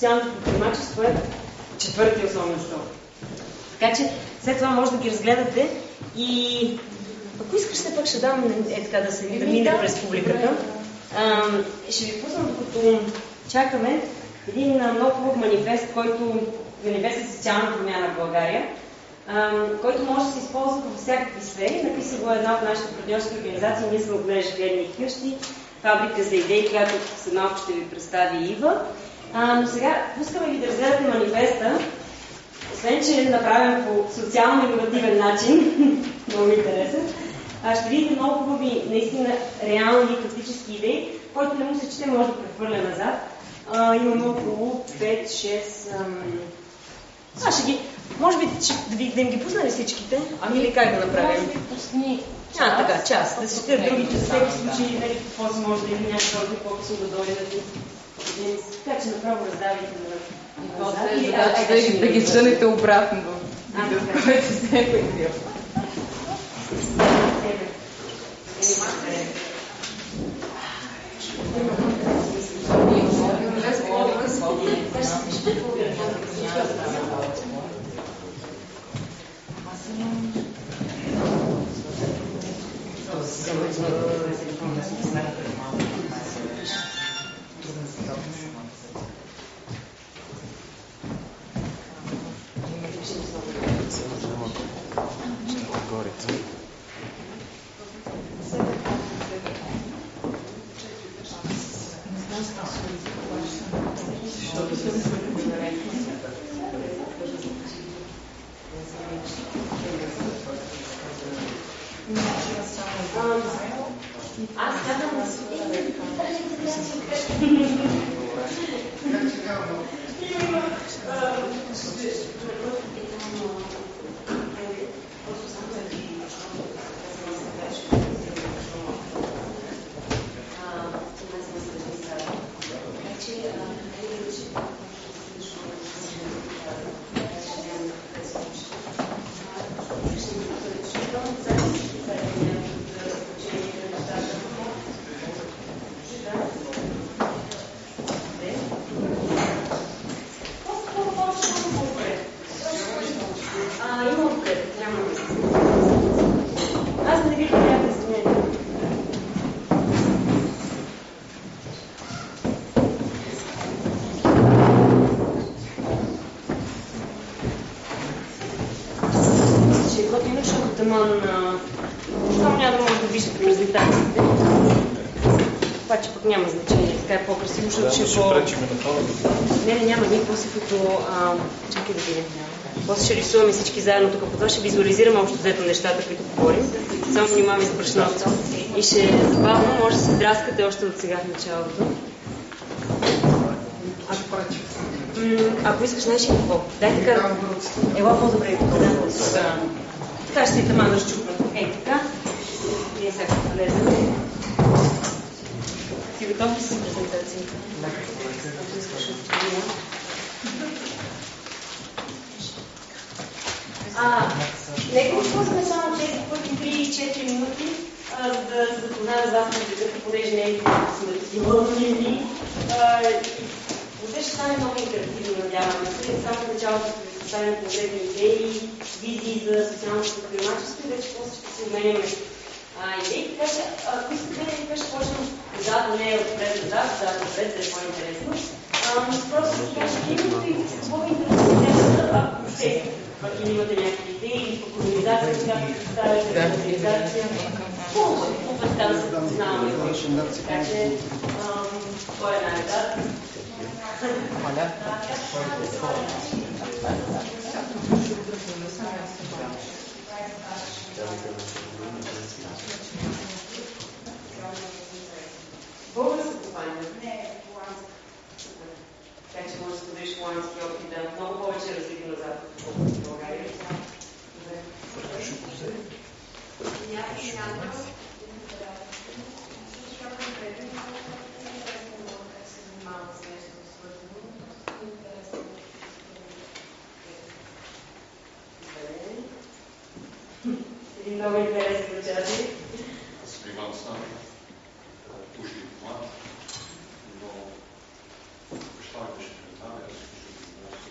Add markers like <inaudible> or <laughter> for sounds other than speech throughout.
социалното предприемачество е четвъртия основен стълб. Така че след това може да ги разгледате и ако искаш, все пак ще дам е така да се да мине през публиката. А, ще ви пусна, докато чакаме един много хубав манифест, който манифест за социална промяна в България, а, който може да се използва във всякакви сфери. Написа го една от нашите партньорски организации, ние сме от мрежа Гледни къщи, фабрика за идеи, която след малко ще ви представи Ива. А, но сега пускаме ви да разгледате манифеста, освен че е направен по социално-инновативен начин, <laughs> много интересен, а, ще видите много хубави, наистина реални практически идеи, който не му се чете, може да прехвърля назад. А, имаме около 5-6... Аз ще ги... Може би ще, да, ви, да им ги пусна ли всичките? Ами или как да направим? Може би пусни а, така, част. Да се четат другите, всеки случай, нали, какво си може да има някакви по-късно да дойдат. Така че направо раздавайте на да ги зънете обратно в което Thank you. Е ще пречим на хората. Не, не, няма. Ние после като... А, чакай да видим. После ще рисуваме всички заедно тук. Това ще визуализираме общо взето нещата, които говорим. Само внимаваме с брашното. И ще бавно може да се драскате още от сега в началото. Ако искаш, знаеш ли какво? Дай така. Ела по-добре. Да. Така ще си тама да щупна. Ей, така. Ние сега влезем. Ти готов ли си с презентацията? Нека използваме само тези първи 3-4 минути, а, да се запознаем с вас на бюджета, понеже не е анонимни. Въобще ще стане много интерактивно, надяваме се. Само в началото ще ви представим конкретни идеи, визии за социалното предприемачество и вече после ще се обменяме идеи. Така че, ако искате, така ще почнем отзад, не отпред назад, отзад напред, да е по-интересно. Просто сега ще имате и какво ви интересува, ако ще ако имате някакви идеи, по колонизация, както представяте, колонизация. Хубаво е, хубаво е да се познаваме. Така че, кой е най-назад? Моля. Българска компания? Не, холандска. Така че може да споделиш холандски опит да е много повече развити назад, отколкото в България. Един Много интересно звучати. Аз приват сам, пушки това. но пошла ще предава, аз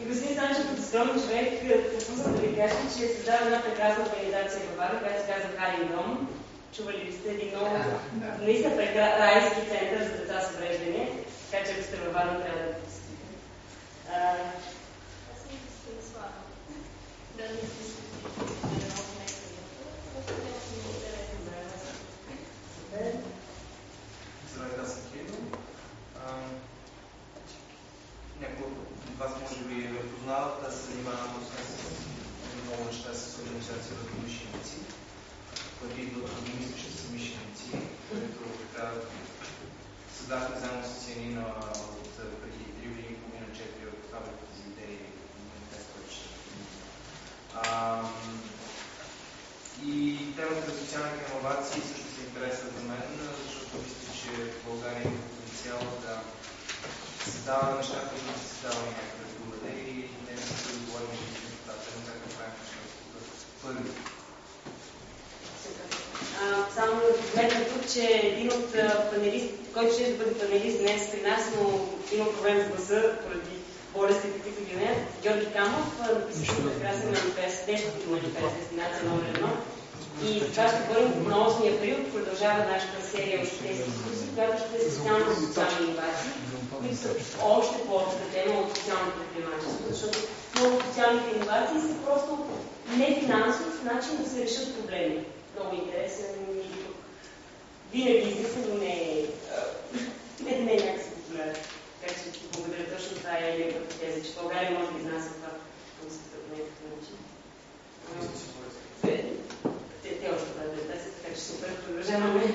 и господин Санчев, като скромен човек, пропусна да ви кажа, че е създава една прекрасна организация във Варна, която се казва Харин Дом. Чували ли сте един много, наистина прекра... райски център за деца с увреждане, така че ако сте във Варна, трябва да посетите. Здравейте, аз съм Кирил. Някои от вас може би ме познават. Се занимавам с много неща с организация на мишеници, които идват са мишеници, които така създахме заедно с Янина от преди 3 години, половина 4 от фабриката за идеи манифест, който ще И темата за социалните иновации също се интереса за мен, защото мисля, че в България има потенциал да създава неща, които не се създава някъде другаде и не се да говорим за резултата, но как направим нещата първи. Само вметна тук, че един от панелистите, който ще бъде панелист днес при нас, но има проблем с гласа поради болестите, които ги имеят, Георги Камов написа прекрасен манифест, днешното манифест, дестинация номер едно, и това ще бъдем на 8 април. Продължава нашата серия от тези дискусии, която ще е специално за социални инновации, които са още по-обща тема от социалното предприемачество, защото много социалните инновации са просто не финансов начин да се решат проблеми. Много интересен и тук. Винаги измислен, но не е, не, не е някакси популярен. Така че благодаря точно това е неговата теза, че България може да изнася това по някакъв начин те още бъдат 10, така че супер, продължаваме.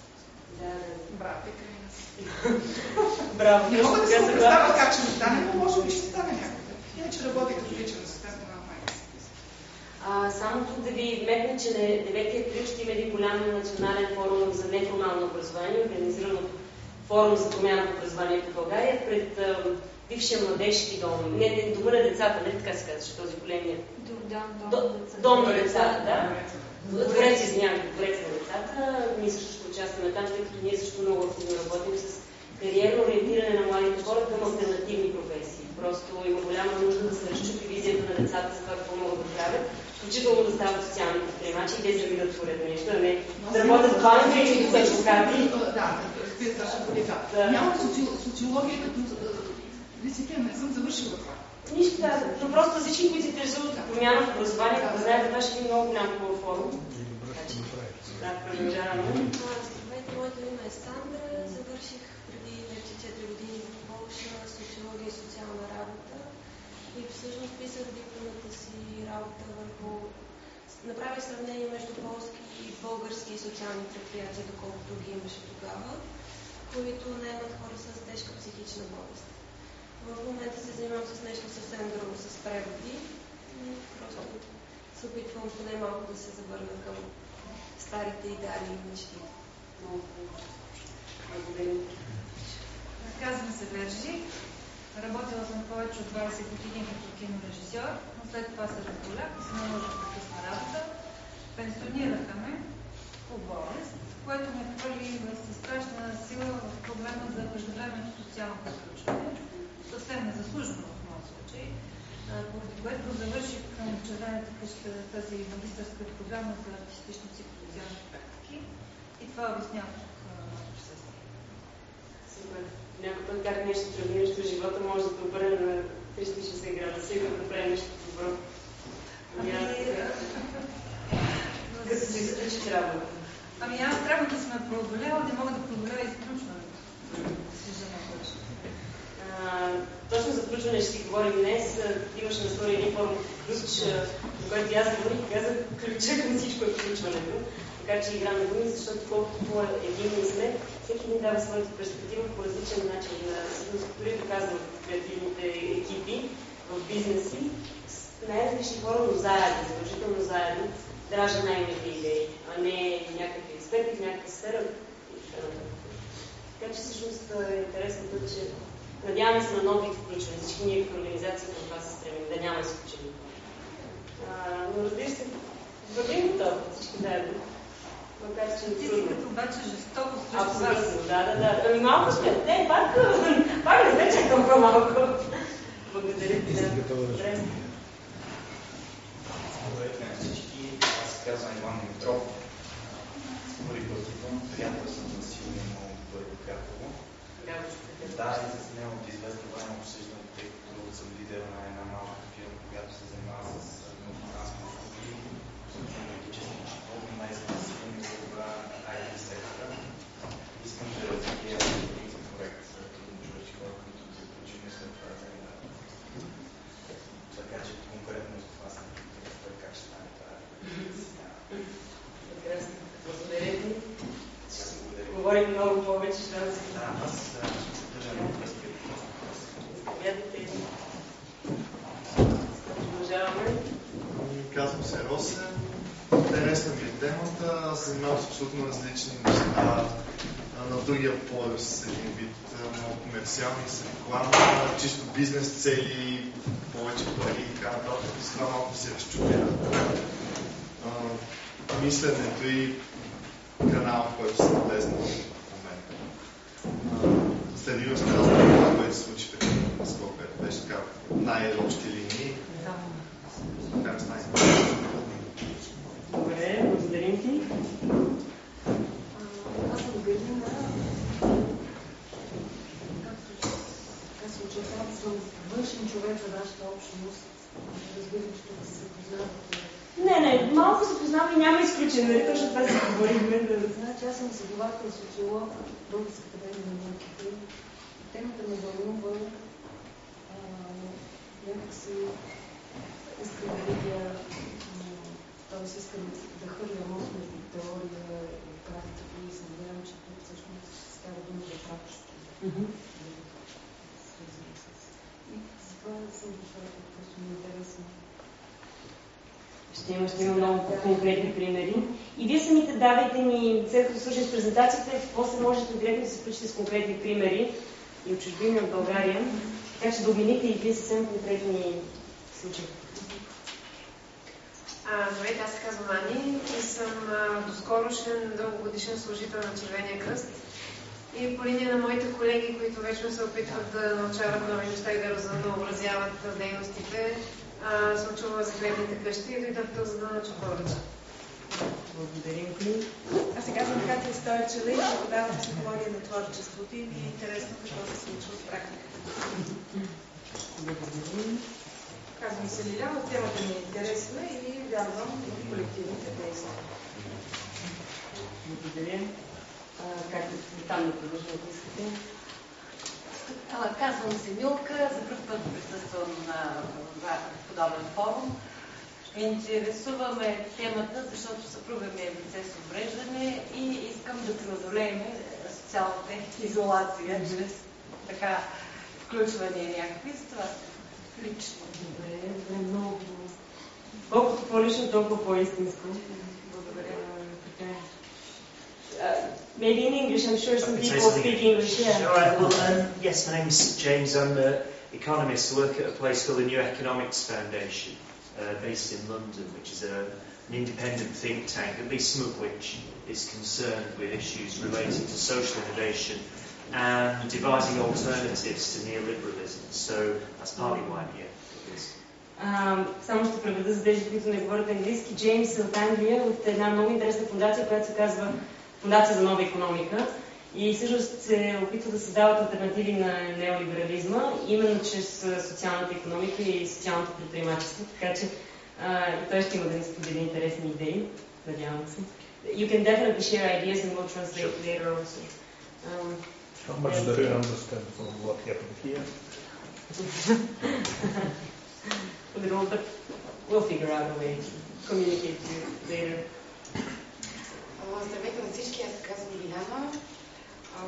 Да, да. Браво. Браво. Не мога да се представя как ще стане, но може би ще стане някъде. Иначе работи като личен асистент на майка си. А, само тук да ви вметна, че на 9 април ще има един голям национален форум за неформално образование, организиран от форум за промяна в образованието в България пред бившия младежки дом. Не, не, дома на децата, не така се казваше този големия. До- Дом на децата, да. Дворец, извинявайте, дворец на децата. Също ще участваме там, тъй като ние също много активно работим с кариерно ориентиране на младите хора към альтернативни професии. Просто има голяма нужда да се разчупи визията на децата за това какво могат да правят, включително да стават социални предприемачи и те да видят поредно нещо, а не да работят в банка или адвокати. Да, разбира се, бъде Да. така. Нямам соци- социология като дисциплина, не съм завършила това. Нищо да, но просто всички, които се интересуват от промяна в образованието, да знаят, това ще е много голям форум. Да, продължаваме. Здравейте, моето име е Сандра. Завърших преди вече 4 години в Полша социология и социална работа. И всъщност писах дипломната си работа върху... Направих сравнение между полски и български социални предприятия, доколкото ги имаше тогава, които наемат хора с тежка психична болест. В момента се занимавам с нещо съвсем друго, с преводи. Просто се опитвам поне малко да се завърна към старите идеали и мечти. Много. Благодаря. Казвам се Вержи. Работила съм повече от 20 години като кинорежисьор, но след това се разболях и се наложи да прекъсна работа. Пенсионираха ме по болест, което ме хвърли с страшна сила в проблема за преждевременното социално приключване. Съвсем незаслужено в моят случай, поради което завърших към червената къща тази магистърска програма за. И това обяснява моето присъствие. Супер. Някой път как нещо травмиращо в живота може да обърне на 360 градуса и да направи нещо добро. Ами така, <laughs> като си изключи трябва. Ами аз трябва да сме преодоляла, не мога да преодоля изключването. Точно за включване ще си говорим днес. А, Имаше наскоро един форум ключ, а, на който аз говорих и казах, ключа към всичко е включването. Така че игра на думи, защото колкото по-единни сме, всеки ни дава своята перспектива по различен начин. Дори доказвам в креативните екипи, в бизнеси, най-различни хора, но заедно, задължително заедно, дража най-новите идеи, а не някакви експерти в някаква сфера така че всъщност е интересното, че надяваме се на нови включване. Всички ние като организация към това се стремим, да няма изключения. Но разбира се, вървим до това всички заедно. Макар че не трудно. Физиката обаче е жестоко срещу вас. Да, да, да. Ами малко сме. Не, пак, <laughs> пак не сте чак толкова малко. Благодаря ти. Да. Здравейте на всички, аз се казвам Иван Димитров. Път идвам, приятел съм на Силвия много добър в Карпово. Да, и с него от известно време обсъждам, тъй като съм лидер на една малка фирма, която се занимава с консултантски услуги, също юридически счетоводни, най-известни фирми в IT сектора. Искам да развия един проект за трудночовешки хора, които да включим след това за една. Така че конкретно с това съм интересуван как ще стане това. Прекрасно. Благодаря ти. Сега се благодаря. Говорим много повече, ще да се Да, аз а, ще се държа на връзка. Заповядайте. Продължаваме. Казвам се Росен. Интересна ми е темата. Аз се занимавам с абсолютно различни неща. А, На другия полюс един вид много комерциални, с реклама, чисто бизнес цели, повече пари и така нататък. И това малко се разчупя мисленето и канала, в който съм влезнал в момента. А, Следил съм разно това, което се случи преди скоро, което беше така най-общи линии. Така стане. Добре, благодарим ти. Аз съм Галина. Както се очертава, съм външен човек за нашата общност. Разбирам, че тук се познавате. Не, не, малко се познаваме и няма изключение, нали? Точно това си говорихме. Да... Значи аз съм следовател, социолог в Българска академия на науките. Темата ме вълнува а, някакси искам да видя, т.е. искам да хвърля мост между става дума за практика. И затова съм дошла, просто ми е интересно. Ще има, ще има много конкретни примери. И вие самите давайте ни, след като слушате с презентацията, после включите с конкретни примери и от чужбина, от България, така че да обмените и вие съвсем конкретни случаи. Здравейте, аз се казвам Ани и съм доскорошен дългогодишен служител на Червения кръст. И по линия на моите колеги, които вече се опитват да научават нови неща и да разнообразяват дейностите, съм чувала за хлебните къщи и дойдох тук, за да науча повече. Благодарим ти. Аз сега съм Катя Стойчева и преподавам психология на творчеството и ми е интересно какво се случва в практиката. Благодарим. Казвам се Лиляна, темата ми е интересна и вярвам в колективните действия. Благодаря. Как там да продължим, ако искате? Казвам се Милка, за първ път присъствам на подобен форум. Интересуваме темата, защото съпруга ми е лице с обреждане и искам да преодолеем социалната изолация чрез така включване някакви с това лично. Добре, добре, много. Колкото по-лично, толкова по-истинско. Благодаря. Uh, maybe in English, I'm sure some people speak English. Yeah. All right. Well, um, yes, my name's James. I'm an economist. I work at a place called the New Economics Foundation, uh, based in London, which is a, an independent think tank, at least some of which is concerned with issues relating to social innovation and devising alternatives to neoliberalism. So that's partly why I'm here. Uh, само ще преведа за тези, които не говорят английски. Джеймс от Англия, от една много интересна фундация, която се казва Фундация за нова економика. И всъщност се опитва да създават альтернативи на неолиберализма, именно чрез социалната економика и социалното предприемачество. Така че а, и той ще има да ни сподели интересни идеи, надявам се. You can definitely share ideas and we'll translate later also. Um, How much do you understand from what happened here? <laughs> a little, but we'll figure out a way to communicate to you later. Здравейте на всички, аз се казвам Лиляна.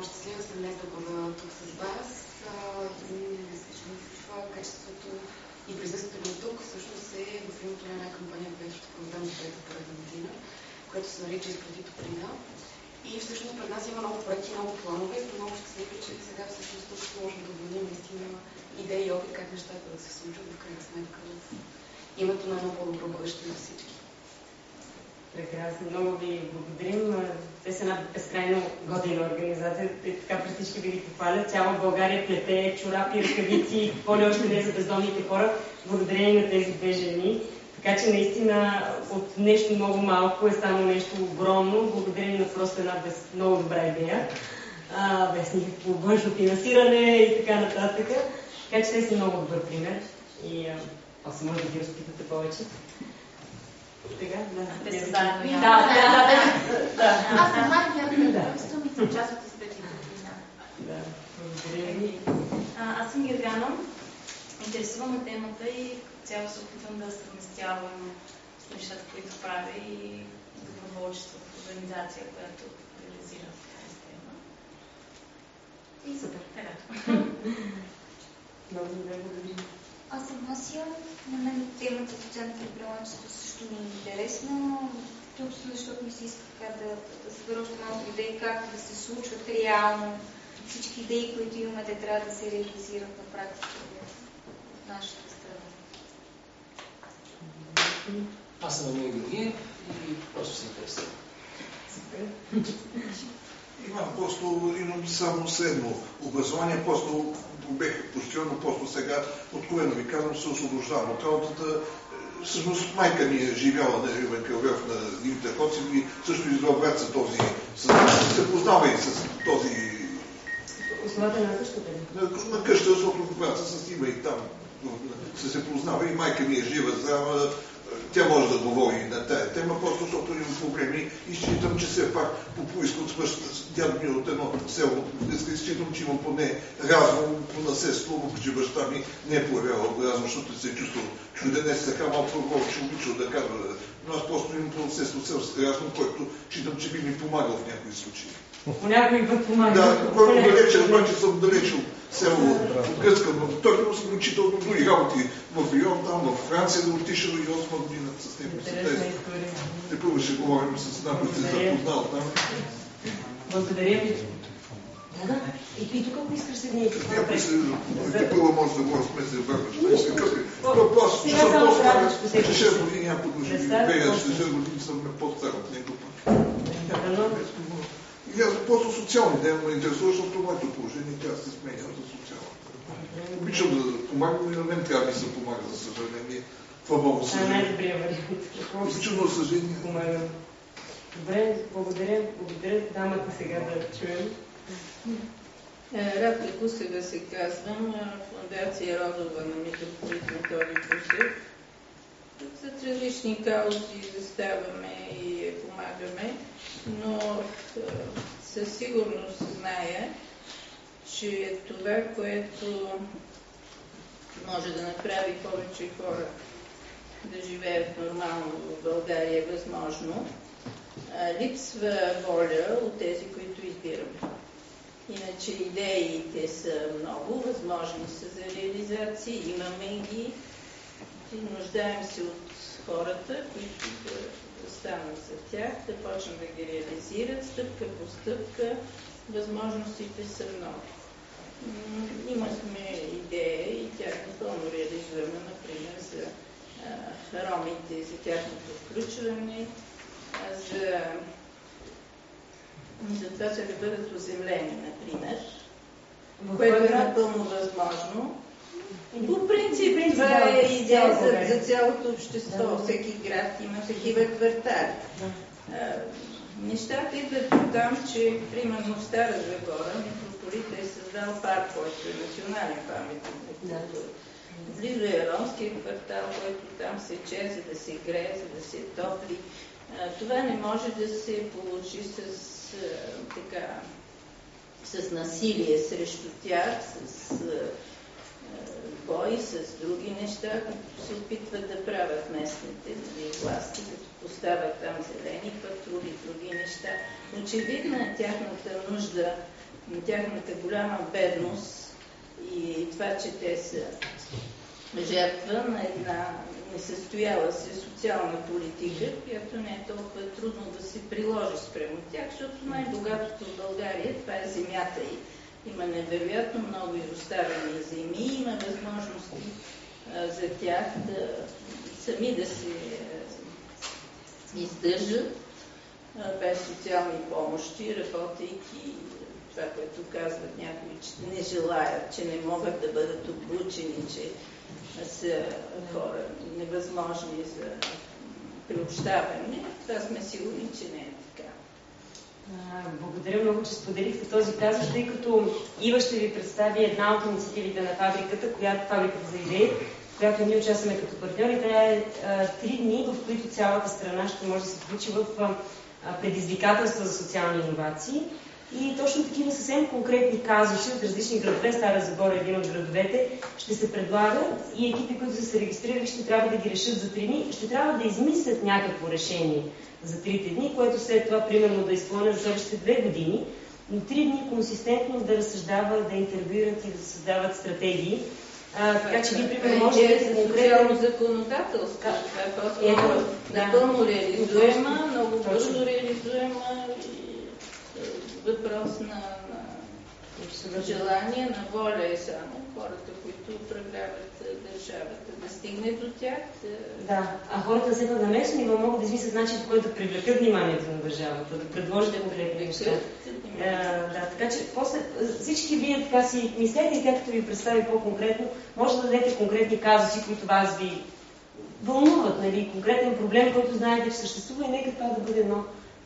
Щастлива съм днес да бъда тук с вас. Случва качеството и присъствието ми тук всъщност е в името на една кампания, която ще проведем за трета поредна година, която се нарича Изгради Топлина. И всъщност пред нас има много проекти, много планове и много щастливи, че сега всъщност тук можем да обменим наистина идеи и опит как нещата да се случват в крайна сметка в името на едно по-добро бъдеще на всички. Прекрасно, много ви благодарим. Те са една безкрайно година организация. Те така при всички ви ги похвалят. Цяла България плете чорапи, ръкавици, какво ли още не за бездомните хора, благодарение на тези две жени. Така че наистина от нещо много малко е станало нещо огромно, благодарение на просто една без, много добра идея, а, без никакво външно финансиране и така нататък. Така че те са много добър пример и а, може да ги разпитате повече. Сега, да. Те са заедно. Да, да, да. Аз съм Мария, да. съм част от изпитите. Да, благодаря ви. Аз съм Гергана. Интересуваме темата и цяло се опитвам да съвместявам с нещата, които правя и доброволчество в организация, която реализира тази тема. И Супер. Така. Много добре, благодаря. Аз съм Асия. На мен темата социалното предприемачество също ми е интересна. Точно защото ми се иска така да, да събера още малко идеи как да се случват реално всички идеи, които имаме, да трябва да се реализират на практика в нашата страна. Аз съм Емил Георгиев и просто се интересувам. Имам просто, имам само средно образование, просто бех постоянно, просто сега, откровено ви казвам, се освобождавам от работата. Всъщност майка ми е живяла на Ривен Кралев на Димитър Коцев и също извел брат за този, с, се познава и с този... Основата на къщата? На, на къща, защото брат с има и там се се познава и майка ми е жива, здрава, тя може да говори на тая тема, просто защото имам проблеми и считам, че все пак по происход дядо ми от едно село, днес считам, че имам поне разум по наследство, че баща ми не е появявал разум, защото се е чувствал чуденец, така малко повече обичал да казва. Но аз просто имам по наследство селски разум, който считам, че би ми помагал в някои случаи. Понякога път помага. Да, когато далече, обаче съм далеч от село, от Гръцка, но той съм учител на други работи в Лион, там в Франция да отишъл и 8 година с история. Те първо ще говорим с нас, който се запознал там. Благодаря ви. Да, да. И, и тук, ако искаш се дни. Някой се, ти първо може да го размеси в върнеш. Какъв е? Въпрос, Сега само кратко ще се 6 години, някой го ще бея, 60 години съм по-стар от него. И аз просто социални ден ме интересува, защото моето положение трябва да се сменя за социално. Обичам да помагам и на мен трябва да ми се помага, за съжаление. Това много съжаление. най-добрия вариант. Обичам да съжаление. Помагам. Добре, благодаря. Благодаря дамата сега да чуем. Радко сега се казвам, Фундация Родова на митрополит Методи Кусев. За различни каузи заставаме и помагаме, но със сигурност зная, че това, което може да направи повече хора да живеят нормално в България е възможно, липсва воля от тези, които избираме. Иначе идеите са много, възможни са за реализация, имаме ги и нуждаем се от хората, които да, станат за тях, да почнат да ги реализират стъпка по стъпка. Възможностите са много. Имахме идея и тя напълно реализираме, например, за а, ромите, за тяхното включване, за за това са да бъдат оземлени, например, което е напълно възможно. По принцип, принцип това е идея за, за цялото общество. Да, да. Всеки град има такива квартали. Да. нещата идват там, че примерно в Стара Загора митрополита е създал парк, който е национален паметник на култура. Близо е ромския квартал, който там се че, за да се грее, за да се топли. това не може да се получи с така, с насилие срещу тях, с бой, с други неща, които се опитват да правят местните нали, власти, като поставят там зелени патрули, други неща. Очевидна е тяхната нужда, тяхната голяма бедност и това, че те са жертва на една несъстояла се социална политика, която не е толкова трудно да се приложи спрямо тях, защото най-богатото в България това е земята и има невероятно много изоставени земи, има възможности за тях да сами да се издържат без социални помощи, работейки това, което казват някои, че не желаят, че не могат да бъдат обучени, че са хора невъзможни за приобщаване, това сме сигурни, че не. Благодаря много, че споделихте този казус, тъй като Ива ще ви представи една от инициативите на фабриката, която фабриката за идеи, която ние участваме като партньори. Това е три дни, в които цялата страна ще може да се включи в предизвикателства за социални иновации. И точно такива съвсем конкретни казуси от различни градове, Стара Загора е един от градовете, ще се предлагат и екипи, които са се регистрирали, ще трябва да ги решат за три дни. Ще трябва да измислят някакво решение за трите дни, което след това примерно да изпълнят за следващите две години, но три дни консистентно да разсъждават, да интервюират и да създават стратегии. А, така че ви, примерно, може да е конкретно законодателство. Това е просто напълно реализуема, много бързо реализуема въпрос на, на желание, на воля е само хората, които управляват държавата, да стигне до тях. Да, да. а хората са на местно ниво могат да измислят начин, по който да привлекат вниманието на държавата, да предложат конкретни неща. Да, така че после всички вие така си мислете и както ви представи по-конкретно, може да дадете конкретни казуси, които вас ви вълнуват, нали, конкретен проблем, който знаете, че съществува и нека това да бъде едно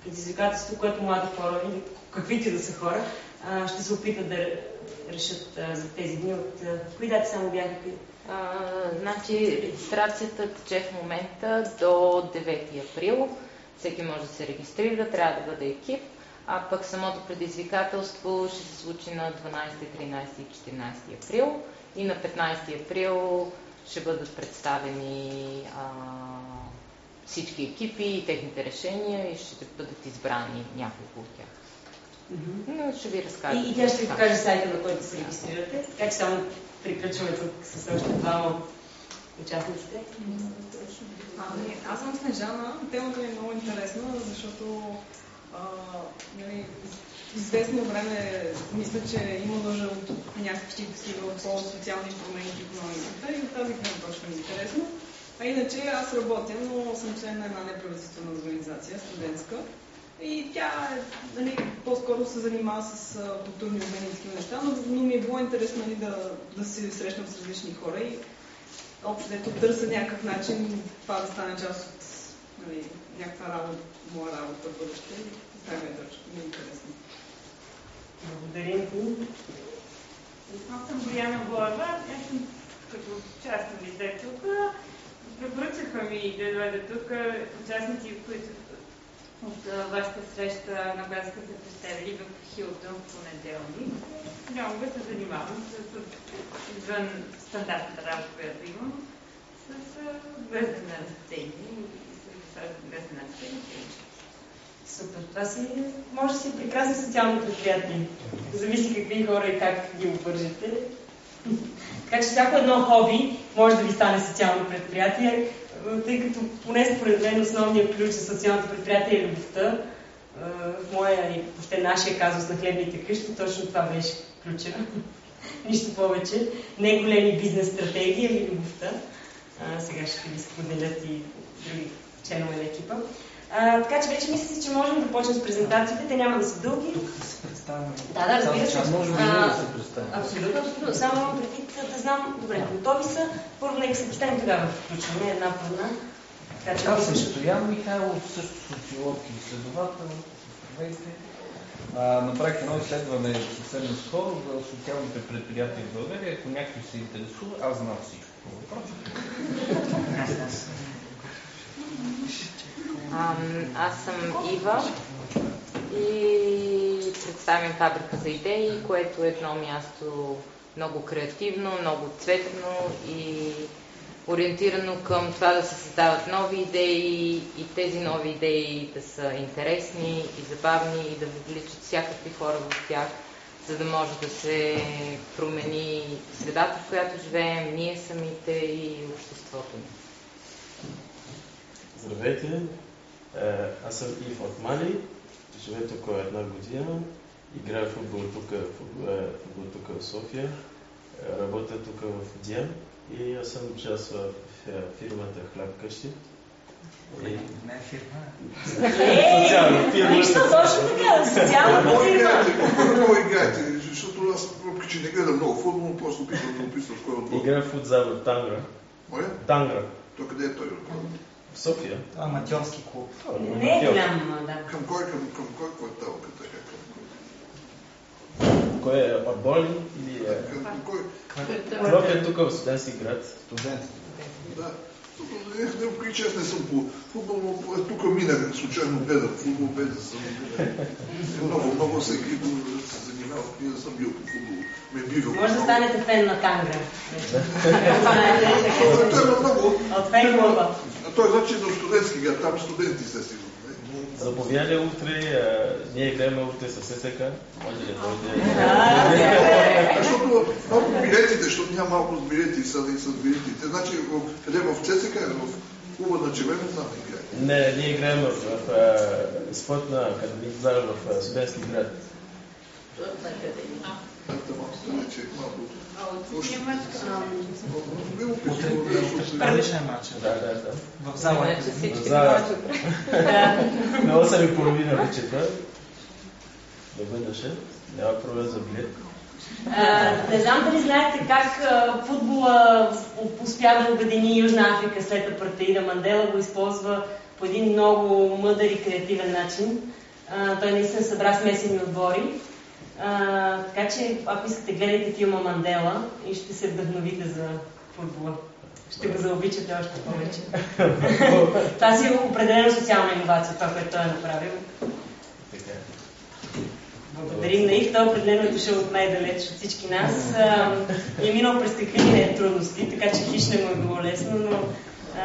предизвикателство, което млади хора или каквито да са хора, ще се опитат да решат за тези дни. От кои дати само бяха? А, значи, регистрацията тече в момента до 9 април. Всеки може да се регистрира, трябва да бъде екип. А пък самото предизвикателство ще се случи на 12, 13 и 14 април. И на 15 април ще бъдат представени а, всички екипи и техните решения и ще бъдат избрани няколко от тях. Но ще ви разкажа. И, и тя ще ви покаже сайта, на който се регистрирате. Така че само приключваме тук с още двама участниците. Ами, аз съм Снежана. Темата ми е много интересна, защото а, нали, известно време мисля, че има нужда от някакви такива по-социални промени в економиката и от тази гледна точка ми е интересно. А иначе аз работя, но съм член на една неправителствена организация, студентска. И тя нали, по-скоро се занимава с културни обмени и такива неща, но, но ми е било интересно нали, да, да се срещам с различни хора и общо дето търся някакъв начин това да стане част от нали, някаква работа, моя работа в бъдеще. И това е точка. Ми е интересно. Благодарим ти. Аз съм Боряна Боева. Аз съм като част от издателка. Препоръчаха ми да дойда тук участници, които от вашата среща, на която сте се представили в Хилтон в понеделник. Да се занимавам с, извън стандартната работа, която имам, с отглеждане на сцени и с отглеждане на сцени. Супер. Това си, може да си прекрасно социално предприятие. Зависи какви хора и как ги обвържете. Така че всяко едно хоби може да ви стане социално предприятие, тъй като поне според мен основният ключ за социалното предприятие е любовта. В моя и въобще нашия казус на хлебните къщи точно това беше ключа. <laughs> Нищо повече. Не големи бизнес стратегии, ами любовта. сега ще ви споделят и други членове на екипа. А, така че вече мисля си, че можем да почнем с презентациите. Те няма да са дълги. Тук се представяме. Да, да, разбира се. Може да се представим. Абсолютно, абсолютно. Само предвид да знам, добре, готови са. Първо нека се представим тогава. Включваме една по една. Така че аз съм Стоян Михайлов, също социолог и изследовател. Здравейте. А, направих едно изследване съвсем скоро за социалните предприятия в България. Ако някой се интересува, аз знам всичко по въпроса. Аз съм Ива и представям фабрика за идеи, което е едно място много креативно, много цветно и ориентирано към това да се създават нови идеи и тези нови идеи да са интересни и забавни и да вличат всякакви хора в тях, за да може да се промени средата, в която живеем, ние самите и обществото ни. Здравейте, аз съм Ив от Мали, живея тук една година, играя футбол тук, футбол тук в София, работя тук в Диан и аз съм част в фирмата Хляб къщи. Не фирма. Социална фирма. Нищо точно така, социална фирма. Какво играете? Защото аз въпреки, че не гледам много футбол, просто питам да описвам в кой отбор. Играя в футзал в Тангра. Моя? Тангра. То къде е той? В София. Аматьорски клуб. Не е голям, да. Към кой, към, към кой квартал? Така, към кой? Е отборни или е? Към кой? Клуб е тук в студентски град. Студент. Да. Че аз не съм по футбол, но тук минах, случайно гледам футбол, без да съм много, много се се занимавам, и да съм бил по футбол. Ме бива. Може да станете фен на Тангра. <laughs> Много. От фен клуба. Той значи до студентски град, там студенти се сигурно. Заповядай утре, ние играем утре с ССК. Може ли дойде? Защото малко билетите, защото няма малко с билети са и с билетите. Значи, къде в ЦСК е в клуба на Чевено там играе? Не, ние играем в, спортна академия в студентски град. Предишен матч. Да, да, да. В зала. В зала. На 8 и половина вечерта. Да бъдеш. Няма проблем за билет. не знам дали знаете как а, футбола успя да обедини Южна Африка след апартеида. Мандела го използва по един много мъдър и креативен начин. Той наистина събра смесени отбори. А, така че, ако искате, гледайте филма Мандела и ще се вдъхновите за футбола. Ще го заобичате още повече. <laughs> това си е определена социална иновация, това, което той е направил. Благодарим на Ив. Той определено е дошъл от най-далеч от всички нас. А, и е минал през какви не трудности, така че хищ не му е било лесно, но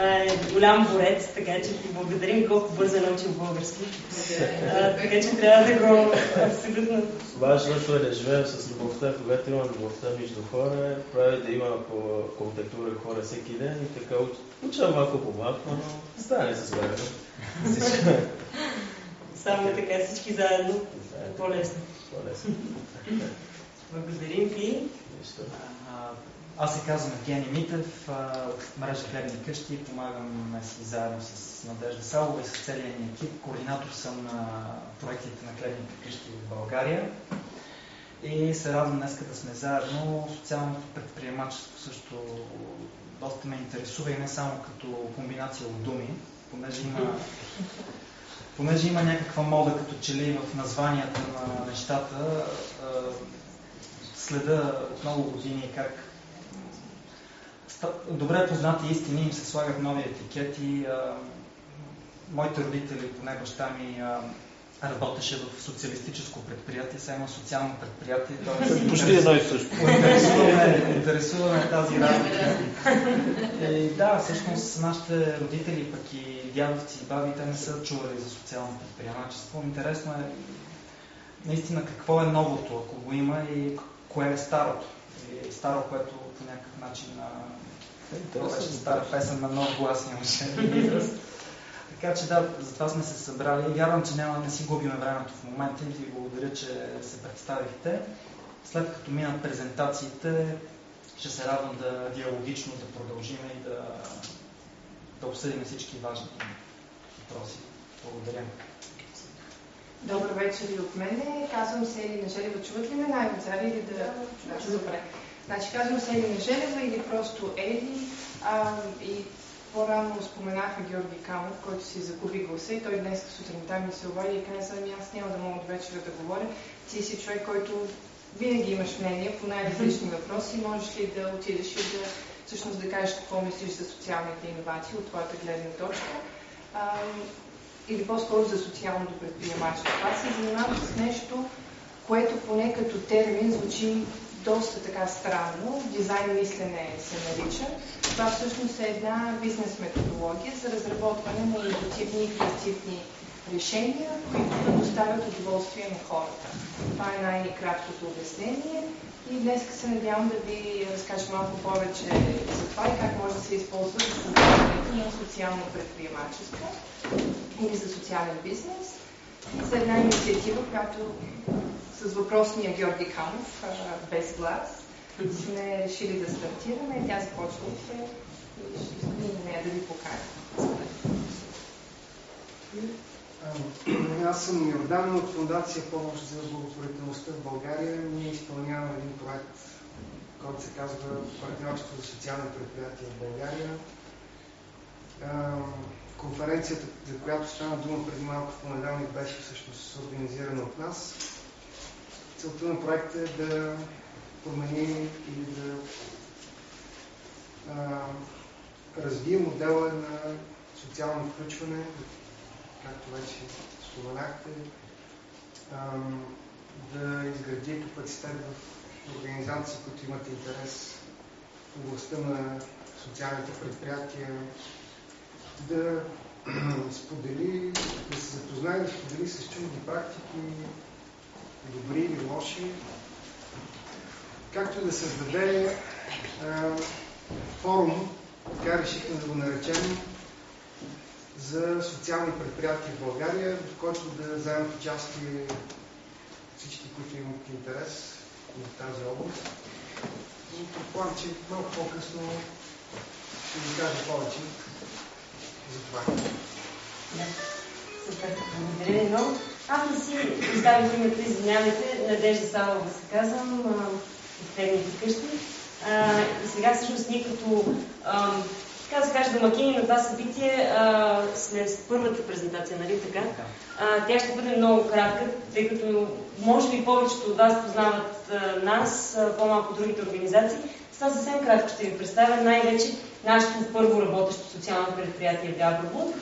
е голям борец, така че ти благодарим колко бързо е научил български. А, така че трябва да го абсолютно... Важното е да живеем с любовта. Когато има любовта между хора, прави да има по контактура хора всеки ден и така уча малко по малко, но стане с време. Само така всички заедно. По-лесно. По-лесно. Благодарим ви. Аз се казвам Евгений Митев от мрежа Хлебни къщи. Помагам си заедно с Надежда Салова и с целия ни екип. Координатор съм на проектите на Хлебните къщи в България. И се радвам днес да сме заедно. Социалното предприемачество също доста ме интересува и не само като комбинация от думи, понеже има, понеже има някаква мода като че ли в названията на нещата. Следа от много години как добре познати истини им се слагат нови етикети. Моите родители, поне баща ми, работеше в социалистическо предприятие, сега има социално предприятие. Тоест, Почти едно и също. Интересуваме, интересуваме тази разлика. И да, всъщност нашите родители, пък и дядовци и баби, те не са чували за социално предприемачество. Интересно е наистина какво е новото, ако го има и кое е старото. И старо, което по някакъв начин това беше стара песен на много гласни мъже. <laughs> така че да, затова сме се събрали. Вярвам, че няма, не си губиме времето в момента и ви благодаря, че се представихте. След като минат презентациите, ще се радвам да диалогично да продължим и да, да обсъдим всички важни въпроси. Благодаря. Добър вечер и от мене. Казвам се Елина Желева. Чуват ли ме най-отзади или да... да добре. Значи казвам се Елина Желева или просто Ели. А, и по-рано споменаха Георги Камов, който си загуби гласа и той днес сутринта ми се обади и каза, ами аз няма да мога от вечера да говоря. Ти си човек, който винаги имаш мнение по най-различни въпроси. Можеш ли да отидеш и да всъщност да кажеш какво мислиш за социалните иновации от твоята гледна точка? А, или по-скоро за социалното предприемачество. Аз се занимавам с нещо, което поне като термин звучи доста така странно. Дизайн мислене се нарича. Това всъщност е една бизнес методология за разработване на иновативни и креативни решения, които да доставят удоволствие на хората. Това е най-краткото обяснение. И днес се надявам да ви разкажа малко повече за това и как може да се използва за създаването на социално предприемачество или за социален бизнес. За една инициатива, която с въпросния Георги Камов, без глас, сме решили да стартираме. Тя започва утре и ще искам на нея да ви покажа. Аз съм Йордан от Фундация Помощ за благотворителността в България. Ние изпълняваме един проект, който се казва Партньорство за социални предприятия в България. Конференцията, за която стана дума преди малко в понеделник, беше всъщност организирана от нас. Целта на проекта е да промени или да а, развие модела на социално включване, както вече споменахте, да изгради капацитет в организации, които имат интерес в областта на социалните предприятия, да <clears throat> сподели, да се запознае, да сподели с чужди практики, добри или лоши, както да създаде а, форум, така решихме да го наречем, за социални предприятия в България, в който да вземат участие всички, които имат интерес в тази област. И предполагам, че малко по-късно ще ви кажа повече за това. Да. Супер. Благодаря ви много. Аз не си поставих името, извинявайте, Надежда Салова се казвам, от Техните къщи. А, и сега всъщност ние като така да се каже, домакини на това събитие а, сме с първата презентация, нали така? А, тя ще бъде много кратка, тъй като може би повечето от вас познават а, нас, а, по-малко другите организации. Това съвсем кратко ще ви представя най-вече нашето първо работещо социално предприятие Габрово,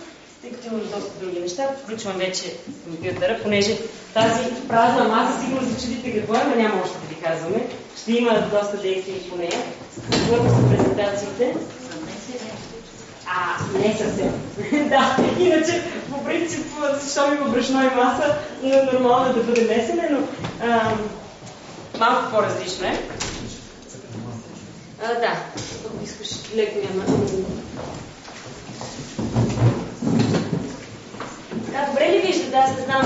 тъй като имаме доста други неща. Включвам вече компютъра, понеже тази празна маса сигурно се чудите какво е, но няма още да ви казваме. Ще има доста действия по нея. Първо са презентациите. А, не съвсем. <laughs> да, иначе по принцип, защо има брашно и маса, но нормално е да бъде месене, но а, малко по-различно е. А, да, ако искаш леко няма. Така, добре ли виждате? Да, аз не знам.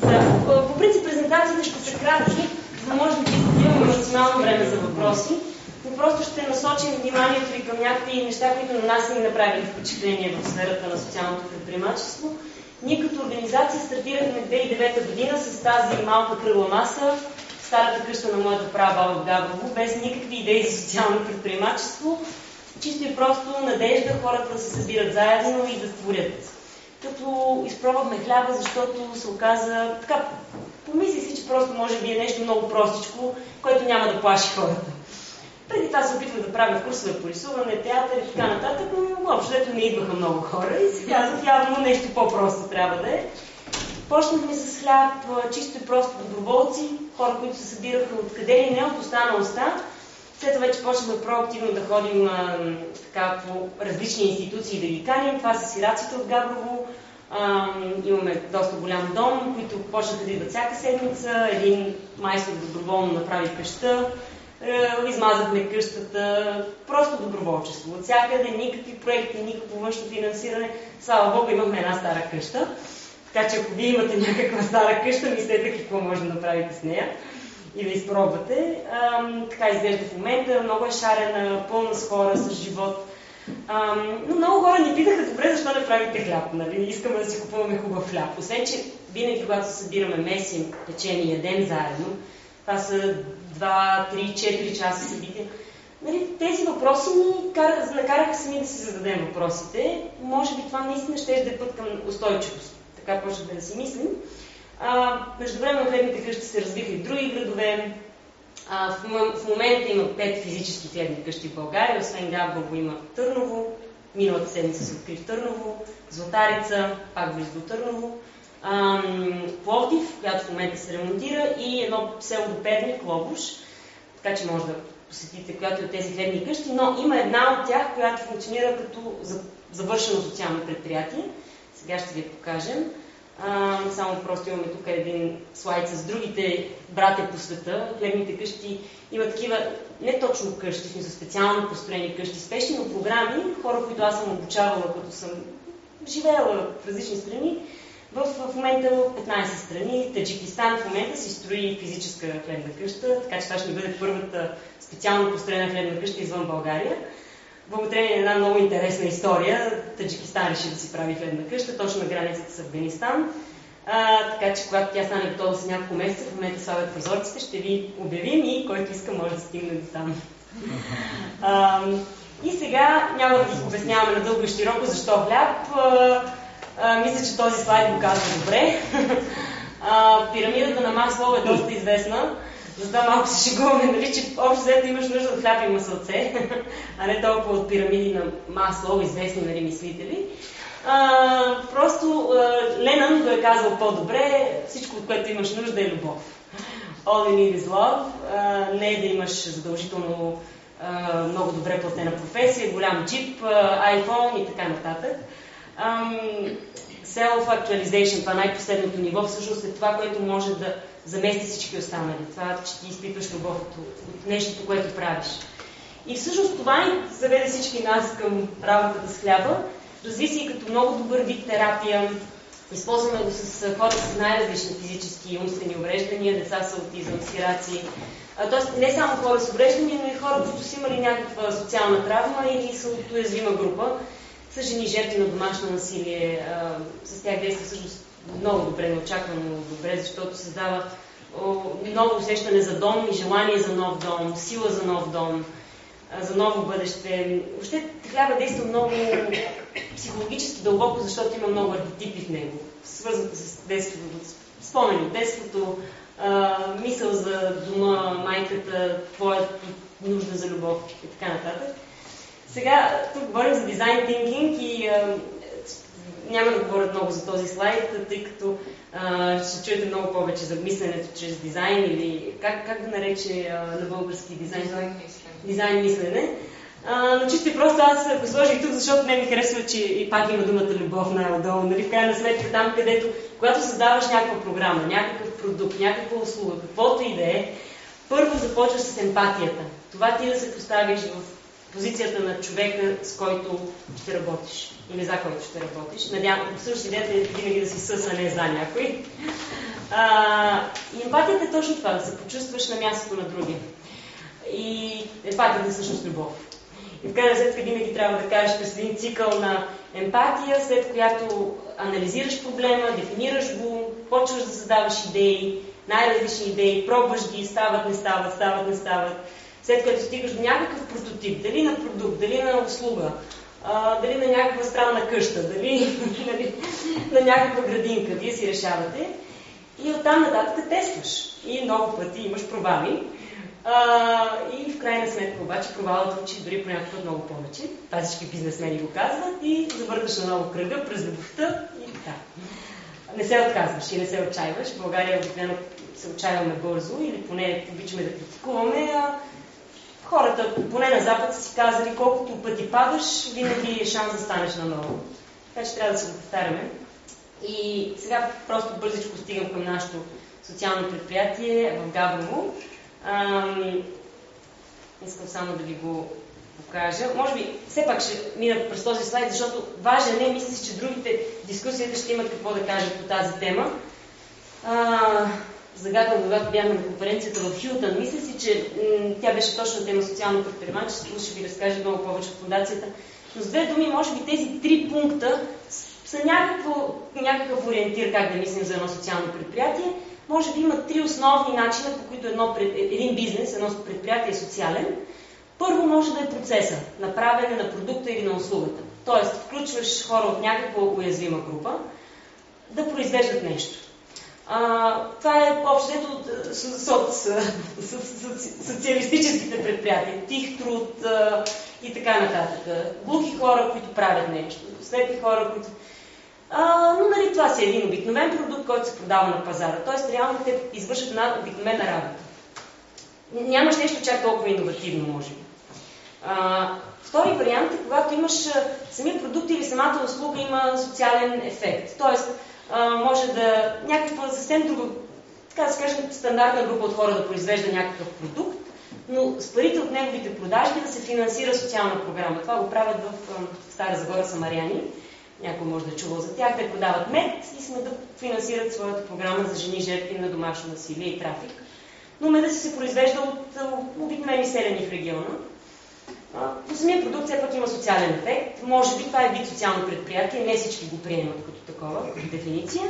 Да. По принцип презентациите ще са кратки, за да може да имаме максимално време за въпроси но просто ще насочим вниманието ви към някакви неща, които на нас ни направили впечатление в сферата на социалното предприемачество. Ние като организация стартирахме 2009 година с тази малка кръгла маса старата къща на моята права баба в Габрово, без никакви идеи за социално предприемачество, чисто и просто надежда хората да се събират заедно и да творят. Като изпробвахме хляба, защото се оказа така, помислих си, че просто може би е нещо много простичко, което няма да плаши хората. Преди това се опитвах да правя курсове по рисуване, театър и така нататък, но общо не идваха много хора и си казах, явно нещо по-просто трябва да е. Почнахме с хляб, чисто и просто доброволци, хора, които се събираха откъде ли не от останалостта. След това вече почнахме проактивно да ходим а, така, по различни институции да ги каним. Това са сираците от Габрово. А, имаме доста голям дом, които почнаха да идват всяка седмица. Един майстор доброволно направи къща. Измазахме къщата, просто доброволчество. От всякъде никакви проекти, никакво външно финансиране. Слава Богу, имахме една стара къща. Така че ако вие имате някаква стара къща, мислете какво може да направите с нея и да изпробвате. Ам, така изглежда в момента. Много е шарена, пълна с хора, с живот. Ам, но много хора ни питаха, добре, защо не правите хляб? Нали? Искаме да си купуваме хубав хляб. Освен, че винаги, когато събираме, месим, печем и ядем заедно, това са 2, 3, 4 часа събития. Нали, тези въпроси ни кар... накараха сами да си зададем въпросите. Може би това наистина ще е път към устойчивост. Така почнахме да си мислим. А, междувременно хлебните къщи се развиха и в други градове. А, в, в момента има 5 физически хлебни къщи в България. Освен Габрово има Търново. Миналата седмица се откри в Търново. Златарица, пак близо до Търново. Пловдив, която в момента се ремонтира, и едно село до Перник, Лобуш, така че може да посетите която от тези хлебни къщи, но има една от тях, която функционира като завършено социално предприятие. Сега ще ви покажем. А, само просто имаме тук един слайд с другите братя по света. Хлебните къщи има такива, не точно къщи, смисъл специално построени къщи, спешни, но програми, хора, които аз съм обучавала, като съм живеела в различни страни, в, в момента 15 страни. Таджикистан в момента си строи физическа хлебна къща, така че това ще бъде първата специално построена хлебна къща извън България. Благодарение на една много интересна история, Таджикистан реши да си прави хлебна къща, точно на границата с Афганистан. А, така че, когато тя стане готова с няколко месеца, в момента слагат прозорците, ще ви обявим и който иска може да стигне до там. А, и сега няма да ви обясняваме надълго и широко защо хляб. А, а, мисля, че този слайд го казва добре. <laughs> А, пирамидата на Маслоу е доста известна. Затова малко се шегуваме, нали, че общо взето имаш нужда от хляб и масълце, <laughs> а не толкова от пирамиди на Маслоу, известни нали, мислители. А, просто а, Ленън го е казал по-добре, всичко, от което имаш нужда е любов. All you need is love. А, не е да имаш задължително а, много добре платена професия, голям джип, iPhone и така нататък self-actualization, това най-последното ниво, всъщност е това, което може да замести всички останали. Това, че ти изпитваш любов от нещото, което правиш. И всъщност това ни заведе всички нас към работата с хляба. Разви се и като много добър вид терапия. Използваме го с хората с най-различни физически и умствени увреждания, деца с аутизъм, сираци. Тоест не само хора с увреждания, но и хора, които са имали някаква социална травма или са от уязвима група са жени жертви на домашно насилие. С тях действа всъщност много добре, неочаквано добре, защото създава много усещане за дом и желание за нов дом, сила за нов дом, за ново бъдеще. Въобще хляба действа много психологически дълбоко, защото има много архетипи в него, свързаните с детството, спомени от детството, мисъл за дома, майката, твоята нужда за любов и така нататък. Сега тук говорим за дизайн тинкинг и няма да говоря много за този слайд, тъй като а, ще чуете много повече за мисленето чрез дизайн или как, как да нарече а, на български дизайн? Дизайн мислене. Дизайн мислене. А, но чисто и просто аз го сложих тук, защото не ми харесва, че и пак има думата любов най-отдолу. Нали? В крайна сметка там, където, когато създаваш някаква програма, някакъв продукт, някаква услуга, каквото и да е, първо започваш с емпатията. Това ти да се поставиш в позицията на човека, с който ще работиш или за който ще работиш. Надявам, също идеята е винаги да си със, а не за някой. А, и емпатията е точно това, да се почувстваш на мястото на другия. И емпатията е всъщност любов. И в крайна сметка винаги трябва да кажеш през един цикъл на емпатия, след която анализираш проблема, дефинираш го, почваш да създаваш идеи, най-различни идеи, пробваш ги, стават, не стават, стават, не стават. След като стигаш до някакъв прототип, дали на продукт, дали на услуга, а, дали на някаква странна къща, дали <laughs> нали, на някаква градинка, вие си решавате. И оттам нататък тестваш. И много пъти имаш провали. А, и в крайна сметка обаче провалът учи дори понякога много повече. Това всички бизнесмени го казват и завърташ на ново кръга през любовта и така. Не се отказваш и не се отчаиваш. В България обикновено се отчаиваме бързо или поне обичаме да критикуваме, а хората, поне на Запад, са си казали, колкото пъти падаш, винаги е шанс да станеш наново. Така че трябва да се го повтаряме. И сега просто бързичко стигам към нашето социално предприятие в Габрово. Ам, искам само да ви го покажа. Може би все пак ще мина през този слайд, защото важен е, мисля си, че другите дискусиите ще имат какво да кажат по тази тема. А, загадна, когато бяхме на конференцията в Хилтън. Мисля си, че тя беше точно тема социално предприемачество, ще ви разкаже много повече от фундацията. Но с две думи, може би тези три пункта са някакво, някакъв ориентир как да мислим за едно социално предприятие. Може би има три основни начина, по които едно, един бизнес, едно предприятие е социален. Първо може да е процеса, направене на продукта или на услугата. Тоест, включваш хора от някаква уязвима група да произвеждат нещо. А, това е общото социалистическите предприятия, тих труд а, и така нататък. Глухи хора, които правят нещо, слепи хора, които... А, но нали, това си е един обикновен продукт, който се продава на пазара. Тоест, реално те извършат една обикновена работа. Нямаш нещо чак толкова иновативно, може би. Втори вариант е, когато имаш самия продукт или самата услуга има социален ефект. Тоест, може да някаква съвсем друга, така да скажем, стандартна група от хора да произвежда някакъв продукт, но с парите от неговите продажби да се финансира социална програма. Това го правят в Стара Загора Самаряни. Някой може да чувал за тях. Те продават мед и сме да финансират своята програма за жени жертви на домашно насилие и трафик. Но медът се произвежда от обикновени селени в региона. По самия продукт все пак има социален ефект. Може би това е вид социално предприятие, не всички го приемат като такова, като дефиниция.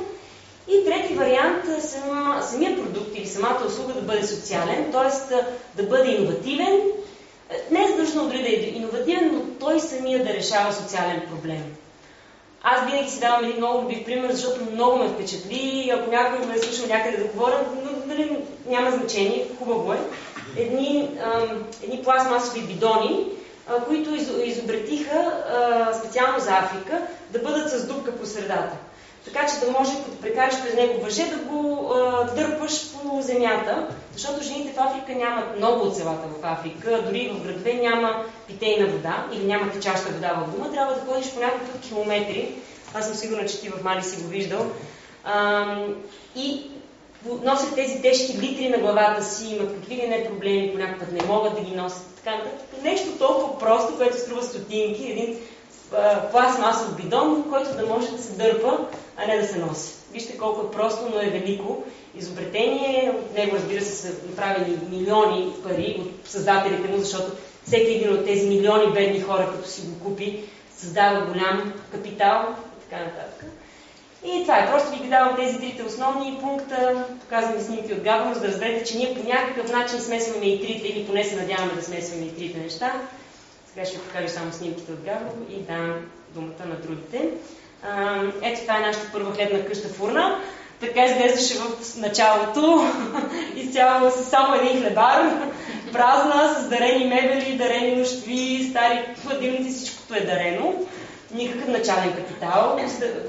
И трети вариант е сам, самия продукт или самата услуга да бъде социален, т.е. да бъде иновативен. Не е задължено дори да е иновативен, но той самия да решава социален проблем. Аз винаги си давам един много любив пример, защото много ме впечатли. Ако някой ме е слушал някъде да говоря, но, нали, няма значение, хубаво е едни, едни пластмасови бидони, които изобретиха специално за Африка да бъдат с дупка по средата. Така че да може, като прекараш през него въже, да го дърпаш по земята, защото жените в Африка нямат много от селата в Африка, дори в градове няма питейна вода или няма течаща вода в дома, трябва да ходиш по няколко километри. Аз съм сигурна, че ти в Мали си го виждал. и носят тези тежки литри на главата си, имат какви ли не проблеми, понякога не могат да ги носят. Така, нещо толкова просто, което струва стотинки, един пластмасов бидон, който да може да се дърпа, а не да се носи. Вижте колко е просто, но е велико изобретение. От него, разбира се, са направени милиони пари от създателите му, защото всеки един от тези милиони бедни хора, като си го купи, създава голям капитал и така нататък. И това е. Просто ви ги давам тези трите основни пункта. Показвам снимки от Габрово, за да разберете, че ние по някакъв начин смесваме и трите, или поне се надяваме да смесваме и трите неща. Сега ще ви покажа само снимките от Габрово и дам думата на другите. ето това е нашата първа хлебна къща фурна. Така изглеждаше в началото, <laughs> изцяло с само един хлебар, празна, с дарени мебели, дарени нощви, стари хладилници, всичкото е дарено никакъв начален капитал.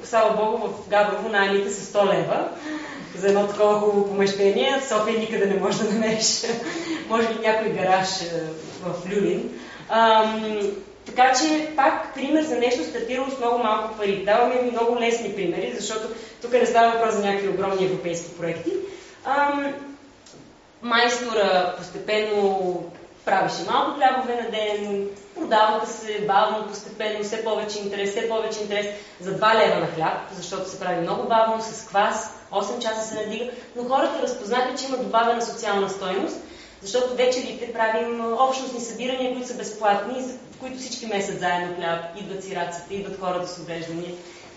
Слава Богу, в Габрово наймите са 100 лева за едно такова хубаво помещение. В София никъде не може да намериш. <laughs> може би някой гараж в Люлин. Ам, така че пак пример за нещо стартирало с много малко пари. Даваме ви много лесни примери, защото тук не става въпрос за някакви огромни европейски проекти. Ам, майстора постепенно правеше малко хлябове на ден, продаваха се бавно, постепенно, все повече интерес, все повече интерес за 2 лева на хляб, защото се прави много бавно, с квас, 8 часа се надига, но хората разпознаха, че има добавена социална стойност, защото вечерите правим общностни събирания, които са безплатни, за които всички месят заедно хляб, идват сираците, идват хората с увреждания.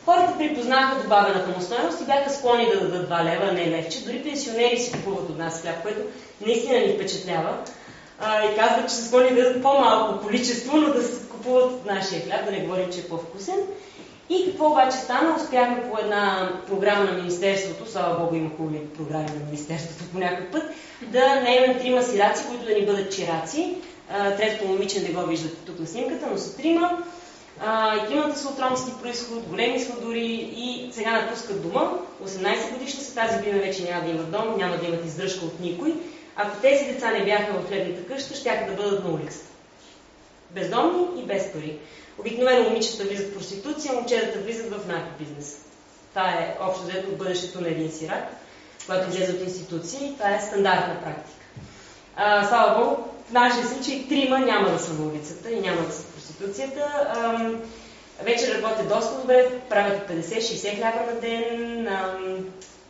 Хората припознаха добавената му стоеност и бяха склонни да дадат 2 лева, не левче. Дори пенсионери си купуват от нас хляб, което наистина ни впечатлява. А, и казват, че са склонни да дадат по-малко количество, но да се купуват от нашия хляб, да не говорим, че е по-вкусен. И какво обаче стана? Успяхме по една програма на Министерството, слава Богу има хубави програми на Министерството по някой път, да наемем трима сираци, които да ни бъдат чираци. Третото момиче не го виждате тук на снимката, но са трима. тримата са от ромски происход, големи сладури и сега напускат дома. 18 годишни са тази година вече няма да имат дом, няма да имат издръжка от никой. Ако тези деца не бяха в хлебната къща, ще да бъдат на улицата. Бездомни и без пари. Обикновено момичета влизат в проституция, момчетата влизат в наркобизнес. Това е общо взето бъдещето на един сирак, който влезе от институции. Това е стандартна практика. А, слава Богу, в нашия случай трима няма да са на улицата и няма да са в проституцията. А, вече работят доста добре, правят 50-60 хляба на ден. А,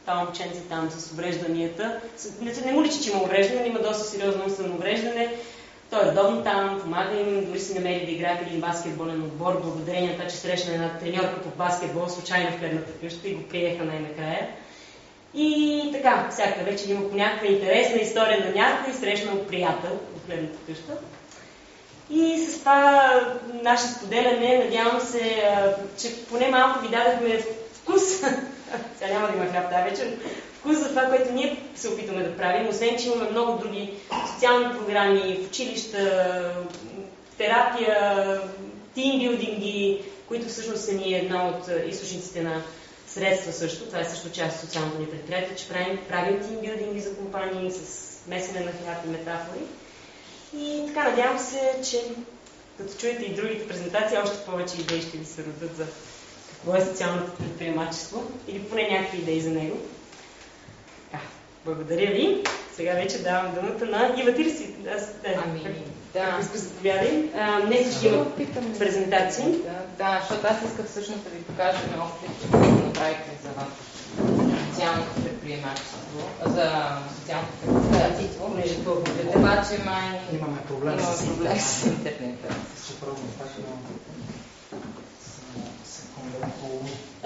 това момченце там с уврежданията. Не, не му личи, че има увреждане, има доста сериозно умствено увреждане. Той е редовно там, помага им, дори си намери да играе един баскетболен отбор, благодарение на това, че срещна една треньорка по баскетбол, случайно в гледната къща и го приеха най-накрая. И така, всяка вечер има по някаква интересна история на някой, срещнал приятел в гледната къща. И с това наше споделяне, надявам се, че поне малко ви дадахме вкус. <laughs> Сега няма да има хляб тази вечер, вкус за това, което ние се опитваме да правим, освен, че имаме много други социални програми, в училища, терапия, тимбилдинги, които всъщност са ни една от източниците на средства също. Това е също част от социалното ни предприятие, че правим, правим тимбилдинги за компании с месене на хляб и метафори. И така, надявам се, че като чуете и другите презентации, още повече идеи ще ви се родят за какво е социалното предприемачество или поне някакви идеи за него. Благодаря ви. Сега вече давам думата на Ива Тирси. Аз, е, ами, да. Иска заповядай. Днес ще има презентации. Да, да, защото аз исках всъщност да ви покажа на опит, което направихме за социалното предприемачество, за социалното предприемачество. Понеже това е Обаче май имаме проблем, имаме с, проблем с интернета. Ще пробвам пак,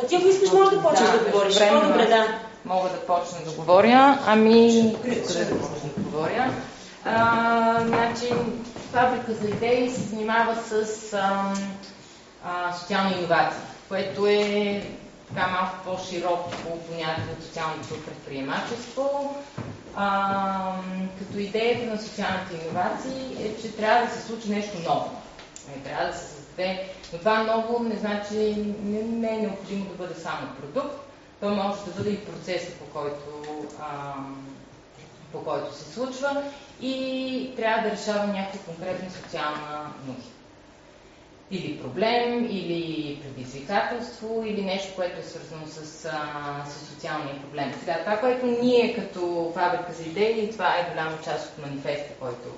А ти ако искаш, може да почнеш да, да говориш. По-добре, да мога да почна да говоря. Ами, тук да почна да говоря. А, значи, фабрика за идеи се занимава с а, а, социални иновации, което е така малко по-широко понятие от социалното предприемачество. А, като идеята на социалните иновации е, че трябва да се случи нещо ново. Не трябва да се създаде. Но това ново не значи, не, не е необходимо да бъде само продукт, то може да бъде и процесът, по който, а, по който се случва и трябва да решава някаква конкретна социална нужда. Или проблем, или предизвикателство, или нещо, което е свързано с, а, с социалния проблем. Сега, това, което ние като фабрика за идеи, това е голяма част от манифеста, който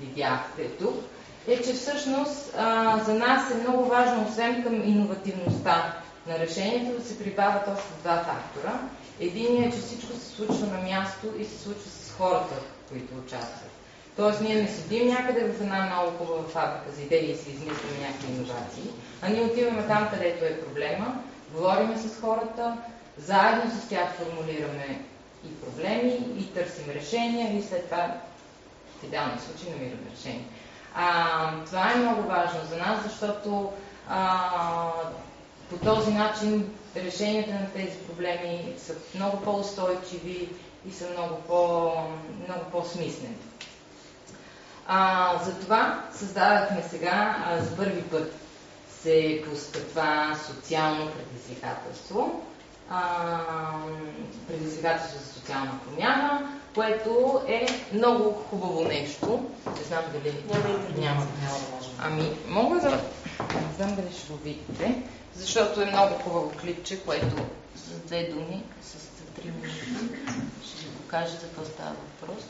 видяхте тук, е, че всъщност а, за нас е много важно, освен към иновативността на решението да се прибавят още два фактора. Единият е, че всичко се случва на място и се случва с хората, които участват. Тоест ние не седим някъде в една много хубава фабрика за идеи и си измисляме някакви иновации, а ние отиваме там, където е проблема, говориме с хората, заедно с тях формулираме и проблеми, и търсим решения, и след това в идеалния случай намираме решение. А, това е много важно за нас, защото а, по този начин решенията на тези проблеми са много по-устойчиви и са много, по, много по-смислени. А, затова създадахме сега, а, за първи път се пуска това социално предизвикателство, а, предизвикателство за социална промяна, което е много хубаво нещо. Не знам дали няма, няма, няма, няма, Ами, мога да... Не знам дали ще го видите, защото е много хубаво клипче, което за две думи, с три минути, ще ви покажа за какво става въпрос.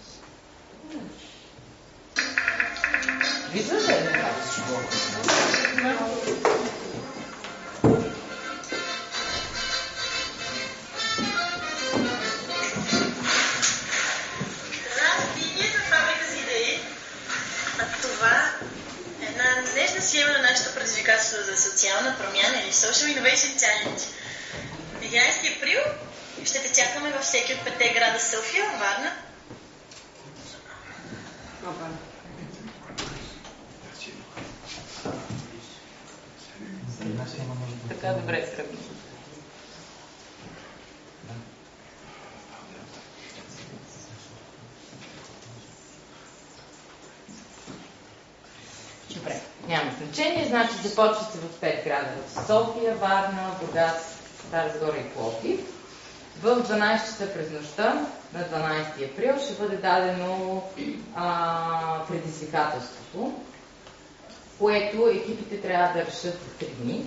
Виждате ли? Схема на нашето предизвикателство за социална промяна или Social Innovation Challenge. 11 април ще те чакаме във всеки от пете града София, Варна. Така добре тръгна. Добре, няма значение. Значи започва се в 5 града. В София, Варна, Бургас, Стара Загора и Пловдив. В 12 часа през нощта на 12 април ще бъде дадено а, предизвикателството, което екипите трябва да решат в 3 дни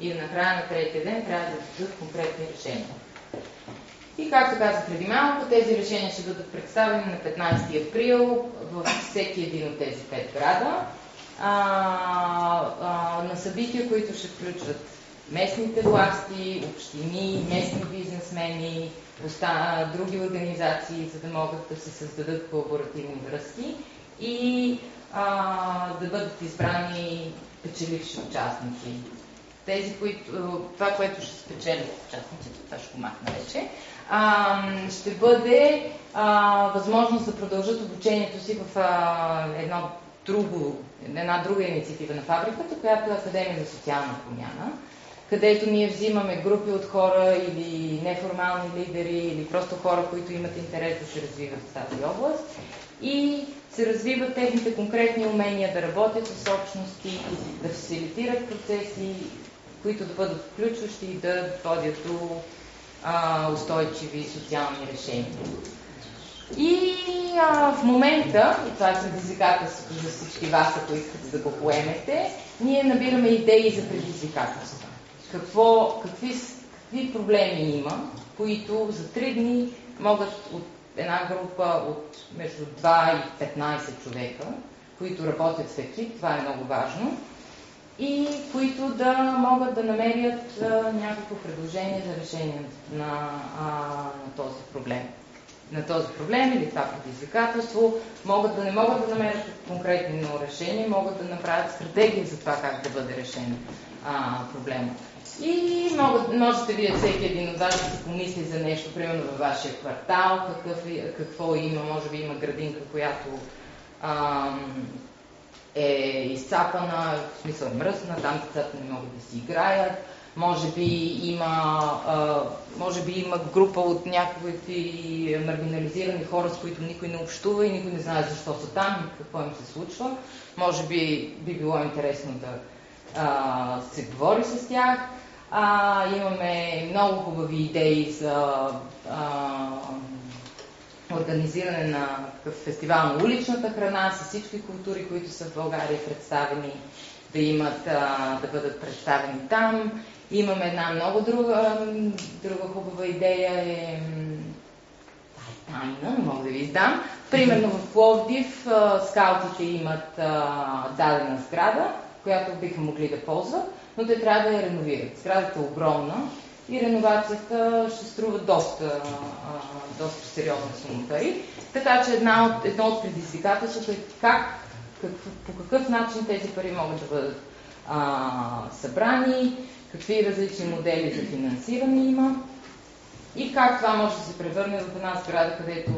и на края на третия ден трябва да дадат конкретни решения. И както казах преди малко, тези решения ще бъдат представени на 15 април във всеки един от тези пет града а, а, на събития, които ще включват местните власти, общини, местни бизнесмени, оста, други организации, за да могат да се създадат колаборативни връзки и а, да бъдат избрани печеливши участници. Тези, които, това, което ще спечелят участниците, това ще го махна вече, а, ще бъде а, възможност да продължат обучението си в а, едно друго, една друга инициатива на фабриката, която е Академия за социална промяна, където ние взимаме групи от хора или неформални лидери, или просто хора, които имат интерес да се развиват в тази област и се развиват техните конкретни умения да работят с общности, да фасилитират процеси, които да бъдат включващи и да водят до а, устойчиви социални решения. И а, в момента, и това е предизвикателството за всички вас, ако искате да го поемете, ние набираме идеи за предизвикателства. Какво, какви, какви проблеми има, които за 3 дни могат от една група от между 2 и 15 човека, които работят в екип, това е много важно, и които да могат да намерят а, някакво предложение за решение на, а, на този проблем на този проблем или това предизвикателство, могат да не могат да намерят конкретно решение, могат да направят стратегия за това как да бъде решен а, проблема. И могат, можете вие всеки един от вас да си помисли за нещо, примерно във вашия квартал, какъв, е, какво има, може би има градинка, която а, е изцапана, в смисъл е мръсна, там децата не могат да си играят, може би има, може би има група от някакви маргинализирани хора, с които никой не общува и никой не знае защо са там и какво им се случва. Може би би било интересно да се говори с тях. А, имаме много хубави идеи за а, организиране на такъв фестивал на уличната храна с всички култури, които са в България представени, да имат, а, да бъдат представени там. Имаме една много друга, друга хубава идея е тайна, не мога да ви издам. Примерно в Пловдив скаутите имат дадена сграда, която биха могли да ползват, но те трябва да я реновират. Сградата е огромна и реновацията ще струва доста, доста сериозна сума пари. Така че една от, едно от предизвикателствата е как, как, по какъв начин тези пари могат да бъдат а, събрани, какви различни модели за финансиране има и как това може да се превърне в една сграда, където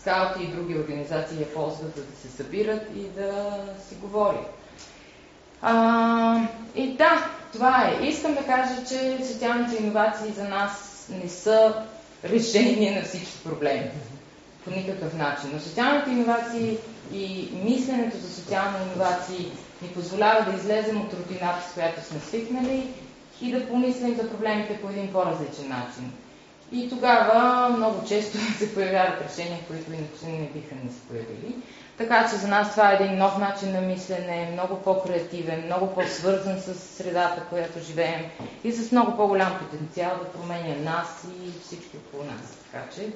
скаути и други организации я ползват, за да се събират и да си говорят. А, и да, това е. Искам да кажа, че социалните иновации за нас не са решение на всички проблеми. По никакъв начин. Но социалните иновации и мисленето за социални иновации ни позволява да излезем от рутината, с която сме свикнали и да помислим за проблемите по един по-различен начин. И тогава много често <laughs> се появяват решения, които иначе не биха ни се появили. Така че за нас това е един нов начин на мислене, много по-креативен, много по-свързан с средата, която живеем и с много по-голям потенциал да променя нас и всички около нас. Така че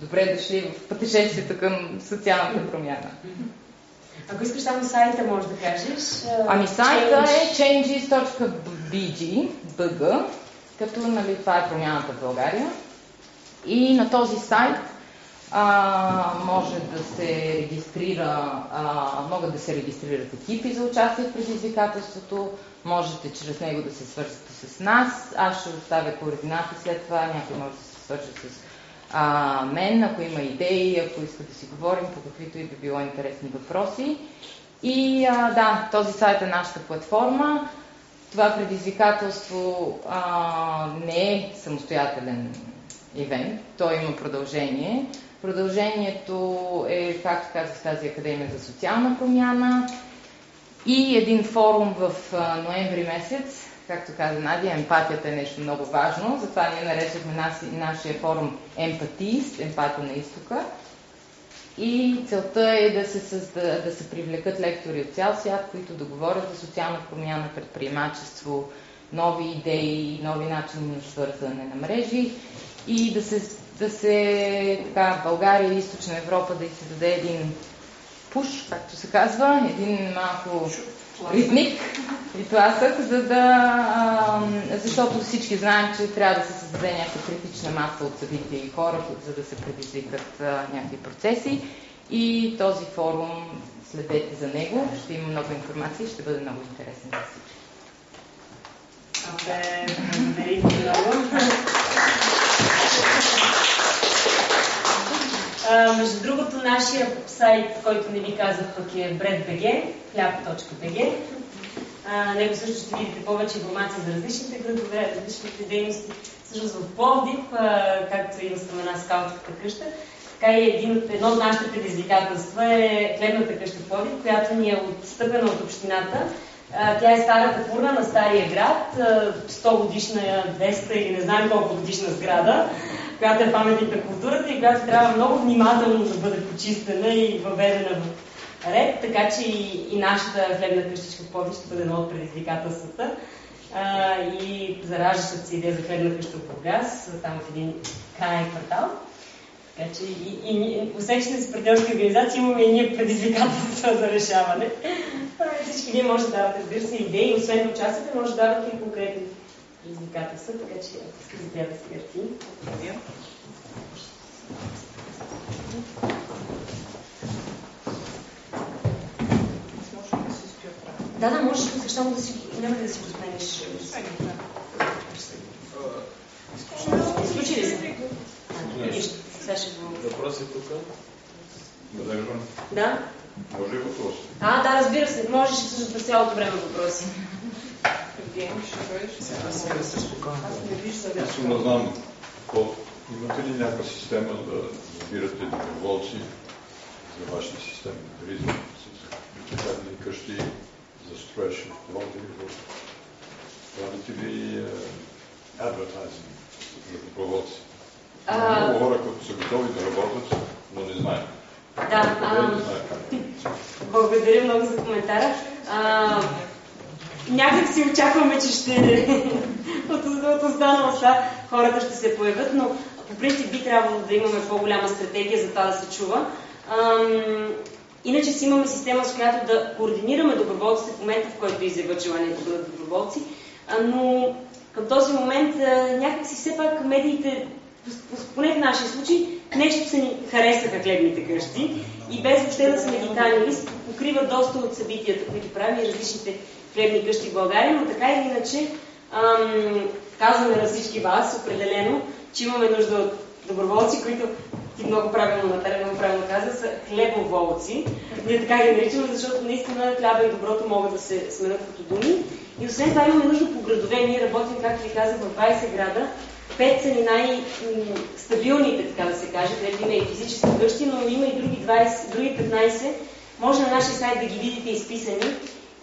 добре дошли в пътешествието към социалната промяна. Ако искаш само сайта, може да кажеш. Ами сайта е changes.bg, BG, като нали, това е промяната в България. И на този сайт а, може да се регистрира, а, могат да се регистрират екипи за участие в предизвикателството, можете чрез него да се свързвате с нас. Аз ще оставя координати след това, някой може да се свърже с а, мен, ако има идеи, ако иска да си говорим по каквито и би било интересни въпроси. И а, да, този сайт е нашата платформа. Това предизвикателство а, не е самостоятелен ивент, той има продължение. Продължението е, както казах, тази Академия за социална промяна и един форум в а, ноември месец, както каза Надя, емпатията е нещо много важно, затова ние наречахме нашия форум Емпатист, емпатия на изтока. И целта е да се, създа, да се привлекат лектори от цял свят, които да говорят за социална промяна, предприемачество, нови идеи, нови начини на свързване на мрежи и да се, да се така, България и Източна Европа да й се даде един пуш, както се казва, един малко ритник и тласък, за да, а, защото всички знаем, че трябва да се създаде някаква критична маса от събития и хора, за да се предизвикат а, някакви процеси. И този форум, следете за него, ще има много информация и ще бъде много интересен за всички. Абе, благодаря много. Между другото, нашия сайт, който не ви казах пък е bread.bg, хляб.bg. На него също ще видите повече информация за различните градове, различните дейности. Всъщност в Пловдив, както има спомена скаутската къща, така и един едно от нашите предизвикателства е хлебната къща Пловдив, която ни е отстъпена от общината. Тя е старата фурна на Стария град, 100 годишна, 200 или не знам колко годишна сграда която е паметник на културата и която трябва много внимателно да бъде почистена и въведена в ред, така че и, и нашата хлебна къщичка в Пловдив ще бъде едно от предизвикателствата. А, и зараждащата се идея за хлебна къща в Бургас, там в един крайен квартал. Така че и, и, и усещане с партньорски организации имаме и ние предизвикателства за решаване. Всички вие може да давате, разбира се, идеи, освен да участвате, може да давате и конкретни предизвикателства, така че ако си Гърти. Благодаря. Да, да, можеш да само да си, няма да си го смениш. Изключи ли се? Сега ще го... Въпрос е тук. Да. Може и въпроси. А, да, разбира се. Можеш всъщност през цялото време въпроси. Искам да знам, имате ли някаква система да избирате доброволци за вашите системи? Дали с хлебни къщи за строеж в Пловдив? Правите ли адвертайзинг за доброволци? Много хора, които са готови да работят, но не знаят. Да, а, благодаря много за коментара. А, някак си очакваме, че ще от, от останала уста хората ще се появят, но по принцип би трябвало да имаме по-голяма стратегия за това да се чува. Ам, иначе си имаме система, с която да координираме доброволците в момента, в който изяват желание да бъдат доброволци, но към този момент някак си все пак медиите, поне в нашия случай, нещо се ни харесаха хлебните къщи и без въобще да сме ги канили, покриват доста от събитията, които правим и различните хлебни къщи в България, но така или иначе ам, казваме на всички вас определено, че имаме нужда от доброволци, които ти много правилно, Наталя много правилно каза, са хлебоволци. Ние така ги наричаме, защото наистина хляба и доброто могат да се сменят като думи. И освен това имаме нужда по градове. Ние работим, както ви казах, в 20 града. Пет са ни най-стабилните, така да се каже, където има и физически къщи, но има и други, 20, други 15. Може на нашия сайт да ги видите изписани.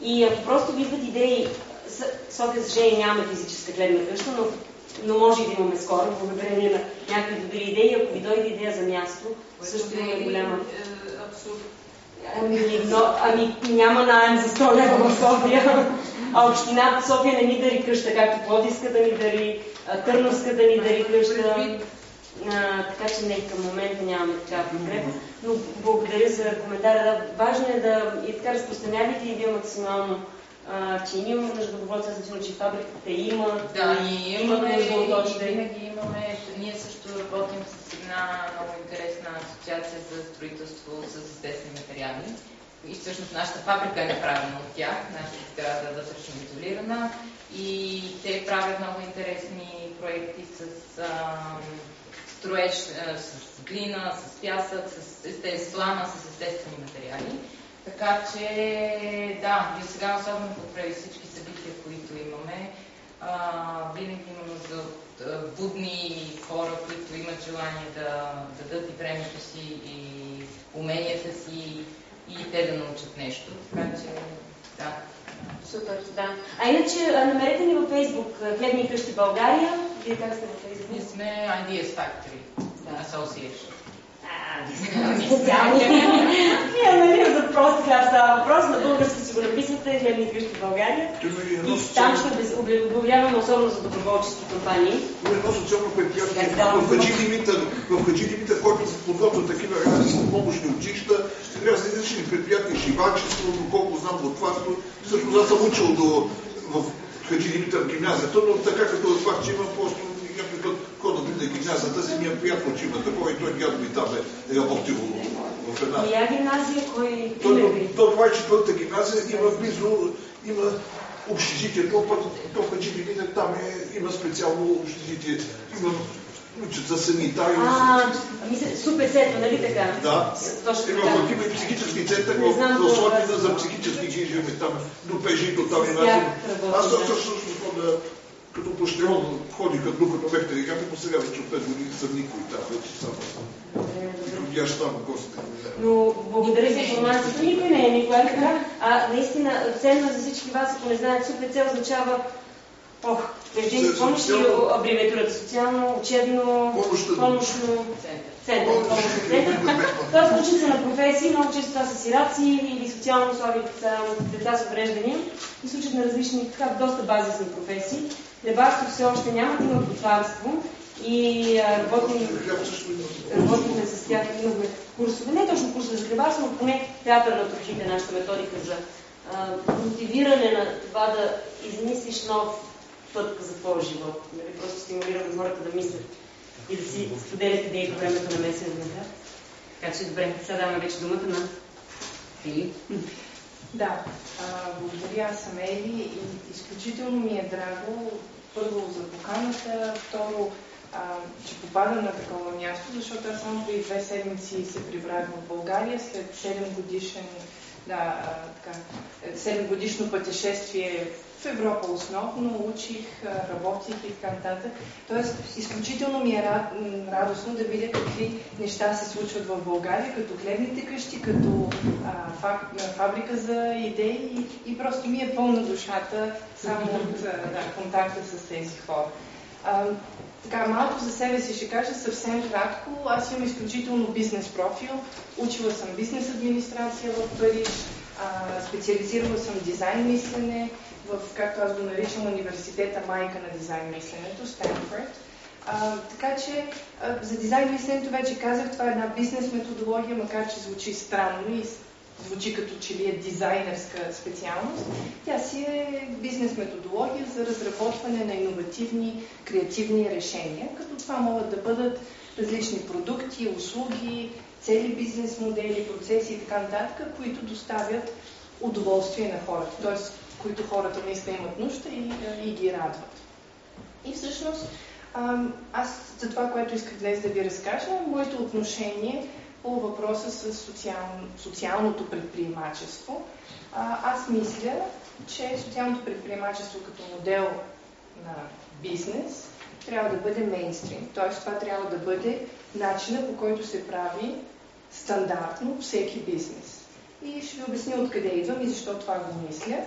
И ако просто виждат идеи, София, за съжаление, нямаме физическа гледна къща, но но може и да имаме скоро, благодарение на някакви добри идеи. Ако ви дойде идея за място, също е голяма. Абсурд. Ами, но, ами няма найем за 100 лева в София, а общината София не ни дари къща, както Плодиска да ни дари, Търновска да ни дари къща. А, така че не, към момента нямаме такава подкрепа. Но благодаря за коментара. Да, важно е да и така разпространявайте и вие максимално а, че ние имаме нужда аз съм че фабриката има. Да, ние имаме, нужда от още. Винаги имаме, ние също работим с една много интересна асоциация за строителство с естествени материали. И всъщност нашата фабрика е направена от тях, нашата сграда е вътрешно изолирана и те правят много интересни проекти с а, строеж а, с глина, с пясък, с, с слама, с естествени материали. Така че, да, и сега особено покрай всички събития, които имаме, винаги имаме за будни хора, които имат желание да, дадат и времето си, и уменията си, и те да научат нещо. Така че, да. Супер, да. А иначе, намерете ни във Фейсбук Хлебни къщи България. Вие как сте във Фейсбук? Ние сме Ideas Factory да. Association специални. Не, нали, за прост хляб става въпрос. На български си го написвате, хлебни къщи в България. И там ще обявяваме особено за доброволчески кампании. Има едно социално предприятие в Хаджи Димитър, в Хаджи Димитър, който подготвя такива помощни училища, трябва да различни предприятия, шивачество, доколко знам, ботварство. Също аз съм учил до, в Хаджи Димитър гимназията, но така като факт, че има просто някой път на гимназията си ми е приятно, че има такова и той дядо ми там е работил в една... Коя гимназия? Кой то, то, това е четвърта гимназия, има близо, има общежитието, пък то Хаджи там е, има специално общежитие, има учат за санитари. А, мисля, супер сето, нали така? Да. Точно има, така. Има и психически център в, в Слотина за психически грижи, там до Пежито, там и Аз също да като пощерон ходиха докато бехте река, но сега вече от 5 години съм никой там, вече само ходящ там гости. Но благодаря за информацията. Никой не е никой така. А наистина ценно за всички вас, ако не знаят, СУПЦ означава Ох, медицински помощ и абревиатурата социално, учебно, помощно център. Тоест учат се на професии, много често това са сираци или социално слаби деца, с увреждания и се учат на различни, така, доста базисни професии. Рибарство все още няма, има готварство и работим, работим с тях, имахме курсове, не точно курсове за хлебарство, но поне театър на трохите, нашата методика за а, мотивиране на това да измислиш нов път за твоя живот. Нали? Просто стимулираме хората да мислят и да си споделят идеи по времето на месеца. Така че добре, сега даваме вече думата на Филип. Да, а, благодаря, аз съм Ели. И изключително ми е драго първо за поканата, второ, а, че попада на такова място, защото аз само преди две седмици се прибрах в България. След 7 годишен да, така, 7 годишно пътешествие в Европа основно, учих, работих и така нататък. Тоест, изключително ми е рад, радостно да видя какви неща се случват в България, като хлебните къщи, като а, фабрика за идеи и, и просто ми е пълна душата само от да, контакта с тези хора. А, така, малко за себе си ще кажа съвсем кратко. Аз имам изключително бизнес профил. Учила съм бизнес администрация в Париж, специализирала съм дизайн мислене в, както аз го наричам, университета майка на дизайн мисленето, Стэнфорд. Така че а, за дизайн мисленето вече казах, това е една бизнес методология, макар че звучи странно и звучи като че ли е дизайнерска специалност. Тя си е бизнес методология за разработване на иновативни, креативни решения, като това могат да бъдат различни продукти, услуги, цели бизнес модели, процеси и така нататък, които доставят удоволствие на хората, т.е. които хората наистина имат нужда и, и ги радват. И всъщност, аз за това, което исках днес да ви разкажа, моето отношение по въпроса с социално, социалното предприемачество. Аз мисля, че социалното предприемачество като модел на бизнес трябва да бъде мейнстрим. Т.е. това трябва да бъде начина по който се прави стандартно всеки бизнес. И ще ви обясня откъде идвам и защо това го мисля.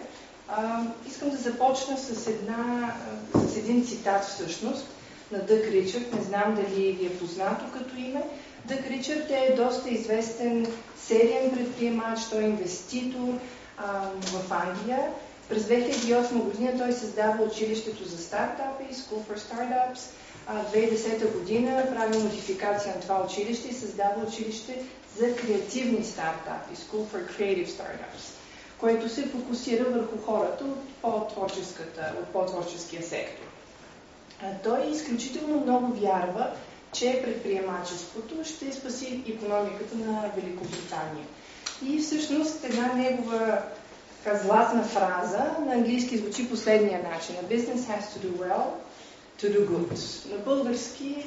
А, искам да започна с, една, с един цитат всъщност на Дък Ричард. Не знам дали ви е познато като име. Дък Ричард е доста известен сериен предприемач, той е инвеститор а, в Англия. През 2008 година той създава училището за стартапи, School for Startups. А, 2010 година прави модификация на това училище и създава училище за креативни стартапи, School for Creative Startups, което се фокусира върху хората от, по-творческата, от по-творческия сектор. Той изключително много вярва, че предприемачеството ще спаси економиката на Великобритания. И всъщност една негова така златна фраза на английски звучи последния начин. A business has to do well to do good. На български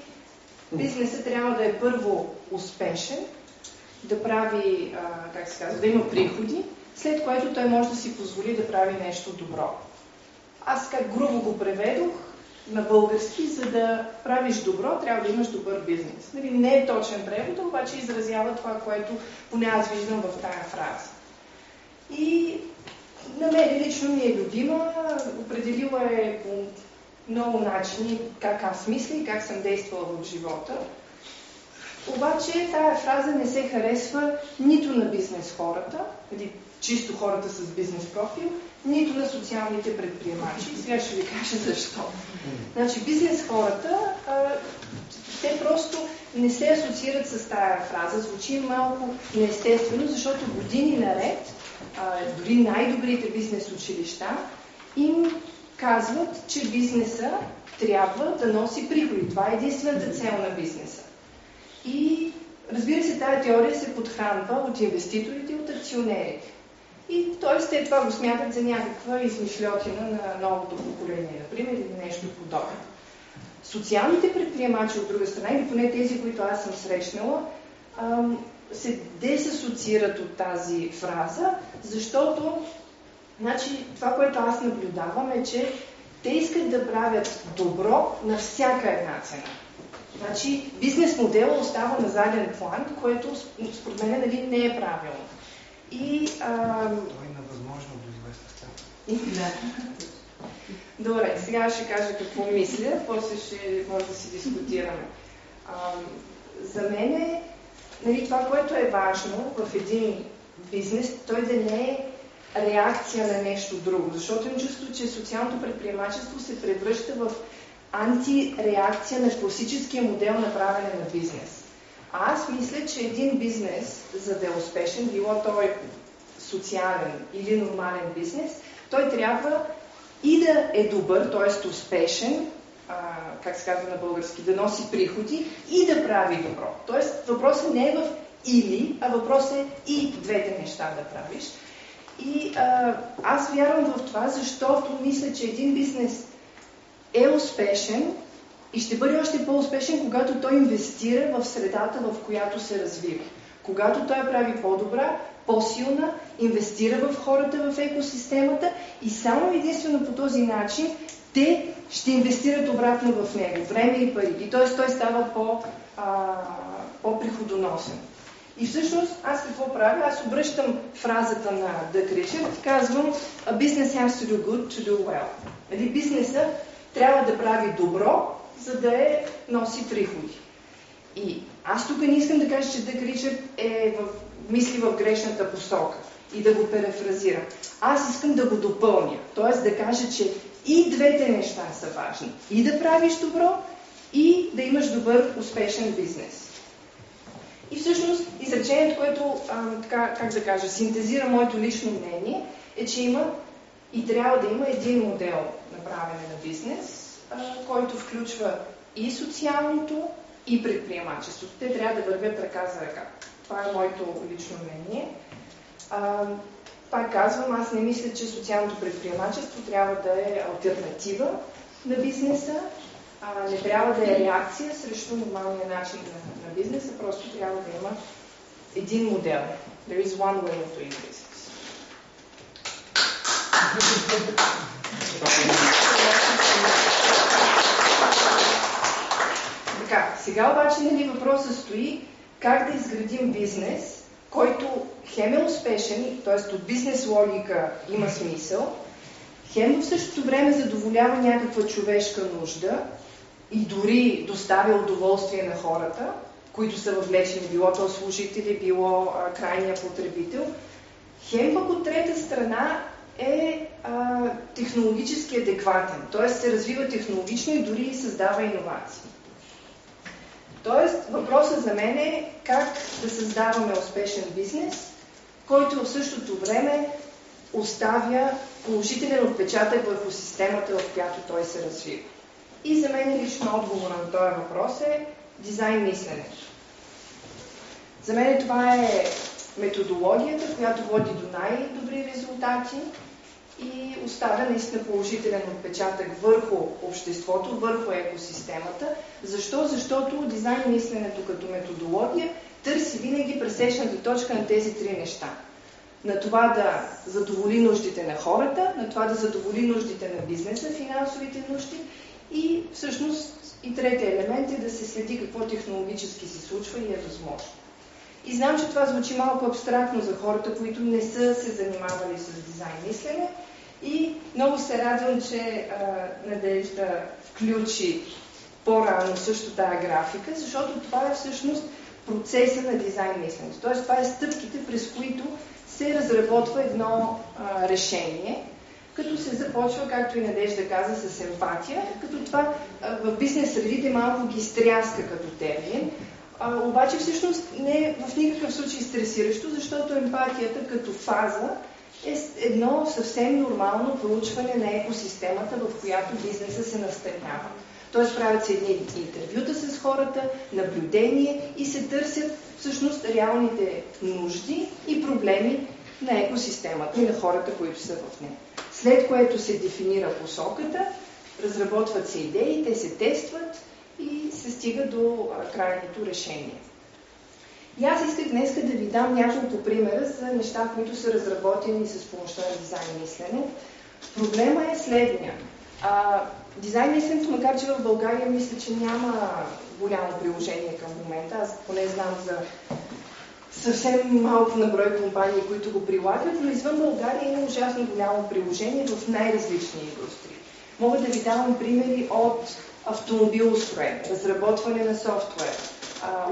бизнесът трябва да е първо успешен, да прави, а, как се казва, да има приходи, след което той може да си позволи да прави нещо добро. Аз как грубо го преведох на български, за да правиш добро, трябва да имаш добър бизнес. Нали, не е точен превод, обаче изразява това, което поне аз виждам в тая фраза. И на мен лично ми е любима, определила е по много начини как аз мисля и как съм действала в живота. Обаче тая фраза не се харесва нито на бизнес хората, или чисто хората с бизнес профил, нито на социалните предприемачи. Сега ще ви кажа защо. Значи бизнес хората, те просто не се асоциират с тая фраза. Звучи малко неестествено, защото години наред, дори най-добрите бизнес училища, им казват, че бизнеса трябва да носи приходи. Това е единствената цел на бизнеса. И разбира се, тази теория се подхранва от инвеститорите и от акционерите. И т.е. те това го смятат за някаква измишлетина на новото поколение, например, или нещо подобно. Социалните предприемачи, от друга страна, или поне тези, които аз съм срещнала, се десасоциират от тази фраза, защото значи, това, което аз наблюдавам е, че те искат да правят добро на всяка една цена. Значи, бизнес модела остава на заден план, което според мен нали, не е правилно. И, а... Той е невъзможно до известна степен. Да. Добре, сега ще кажа какво мисля, после ще може да си дискутираме. А, за мен е нали, това, което е важно в един бизнес, той да не е реакция на нещо друго. Защото им чувство, че социалното предприемачество се превръща в антиреакция на класическия модел на правене на бизнес. Аз мисля, че един бизнес, за да е успешен, било той социален или нормален бизнес, той трябва и да е добър, т.е. успешен, а, как се казва на български, да носи приходи и да прави добро. Тоест въпросът не е в или, а въпросът е и двете неща да правиш. И а, аз вярвам в това, защото мисля, че един бизнес е успешен и ще бъде още по-успешен, когато той инвестира в средата, в която се развива. Когато той прави по-добра, по-силна, инвестира в хората, в екосистемата и само единствено по този начин те ще инвестират обратно в него, време и пари. И т.е. той става по, а, по-приходоносен. И всъщност аз какво правя? Аз обръщам фразата на Дък Ричард, казвам business has to do good to do well. Нали, бизнеса трябва да прави добро, за да е носи приходи. И аз тук не искам да кажа, че Дък Ричард е в, мисли в грешната посока и да го перефразирам. Аз искам да го допълня, т.е. да кажа, че и двете неща са важни. И да правиш добро, и да имаш добър, успешен бизнес. И всъщност изречението, което, а, така, как да кажа, синтезира моето лично мнение, е, че има и трябва да има един модел правене на бизнес, който включва и социалното, и предприемачеството. Те трябва да вървят ръка за ръка. Това е моето лично мнение. Пак казвам, аз не мисля, че социалното предприемачество трябва да е альтернатива на бизнеса, не трябва да е реакция срещу нормалния начин на, на бизнеса, просто трябва да има един модел. There is one way of doing business. <laughs> така, сега обаче нали, въпросът стои как да изградим бизнес, който хем е успешен, т.е. от бизнес логика има смисъл, хем в същото време задоволява някаква човешка нужда и дори доставя удоволствие на хората, които са въвлечени, било то служители, било а, крайния потребител. Хем пък от трета страна е а, технологически адекватен, т.е. се развива технологично и дори създава иновации. Тоест, въпросът за мен е как да създаваме успешен бизнес, който в същото време оставя положителен отпечатък върху системата, в която той се развива. И за мен лично отговор на този въпрос е дизайн мисленето. За мен това е методологията, която води до най-добри резултати и оставя наистина положителен отпечатък върху обществото, върху екосистемата. Защо? Защото дизайн мисленето като методология търси винаги пресечната точка на тези три неща. На това да задоволи нуждите на хората, на това да задоволи нуждите на бизнеса, финансовите нужди и всъщност и третия елемент е да се следи какво технологически се случва и е възможно. И знам, че това звучи малко абстрактно за хората, които не са се занимавали с дизайн мислене. И много се радвам, че а, Надежда включи по-рано също тая графика, защото това е всъщност процеса на дизайн мисленето. Тоест това е стъпките, през които се разработва едно а, решение, като се започва, както и Надежда каза, с емпатия, като това в бизнес средите малко ги стряска като термин, а, обаче всъщност не е в никакъв случай стресиращо, защото емпатията като фаза е едно съвсем нормално проучване на екосистемата, в която бизнеса се настанява. Тоест правят се едни интервюта с хората, наблюдение и се търсят всъщност реалните нужди и проблеми на екосистемата и на хората, които са в нея. След което се дефинира посоката, разработват се идеи, те се тестват и се стига до крайното решение. И аз исках днес да ви дам няколко примера за неща, които са разработени с помощта на дизайн мислене. Проблема е следния. А, дизайн мисленето, макар че в България мисля, че няма голямо приложение към момента, аз поне знам за съвсем малко на брой компании, които го прилагат, но извън България има ужасно голямо приложение в най-различни индустрии. Мога да ви давам примери от автомобилостроение, разработване на софтуер,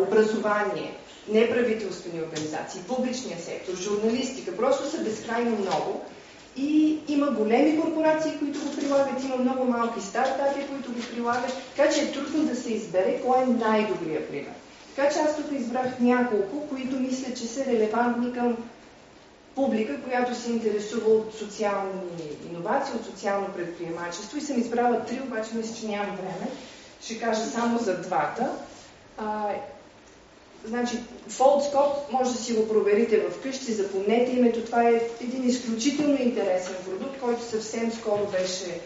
образование, неправителствени организации, публичния сектор, журналистика, просто са безкрайно много. И има големи корпорации, които го прилагат, има много малки стартапи, които го прилагат, така че е трудно да се избере кой е най-добрият пример. Така че аз тук избрах няколко, които мисля, че са релевантни към публика, която се интересува от социални иновации, от социално предприемачество и съм избрала три, обаче мисля, че нямам време. Ще кажа само за двата. Значи, Foldscope, може да си го проверите вкъщи, запомнете името. Това е един изключително интересен продукт, който съвсем скоро беше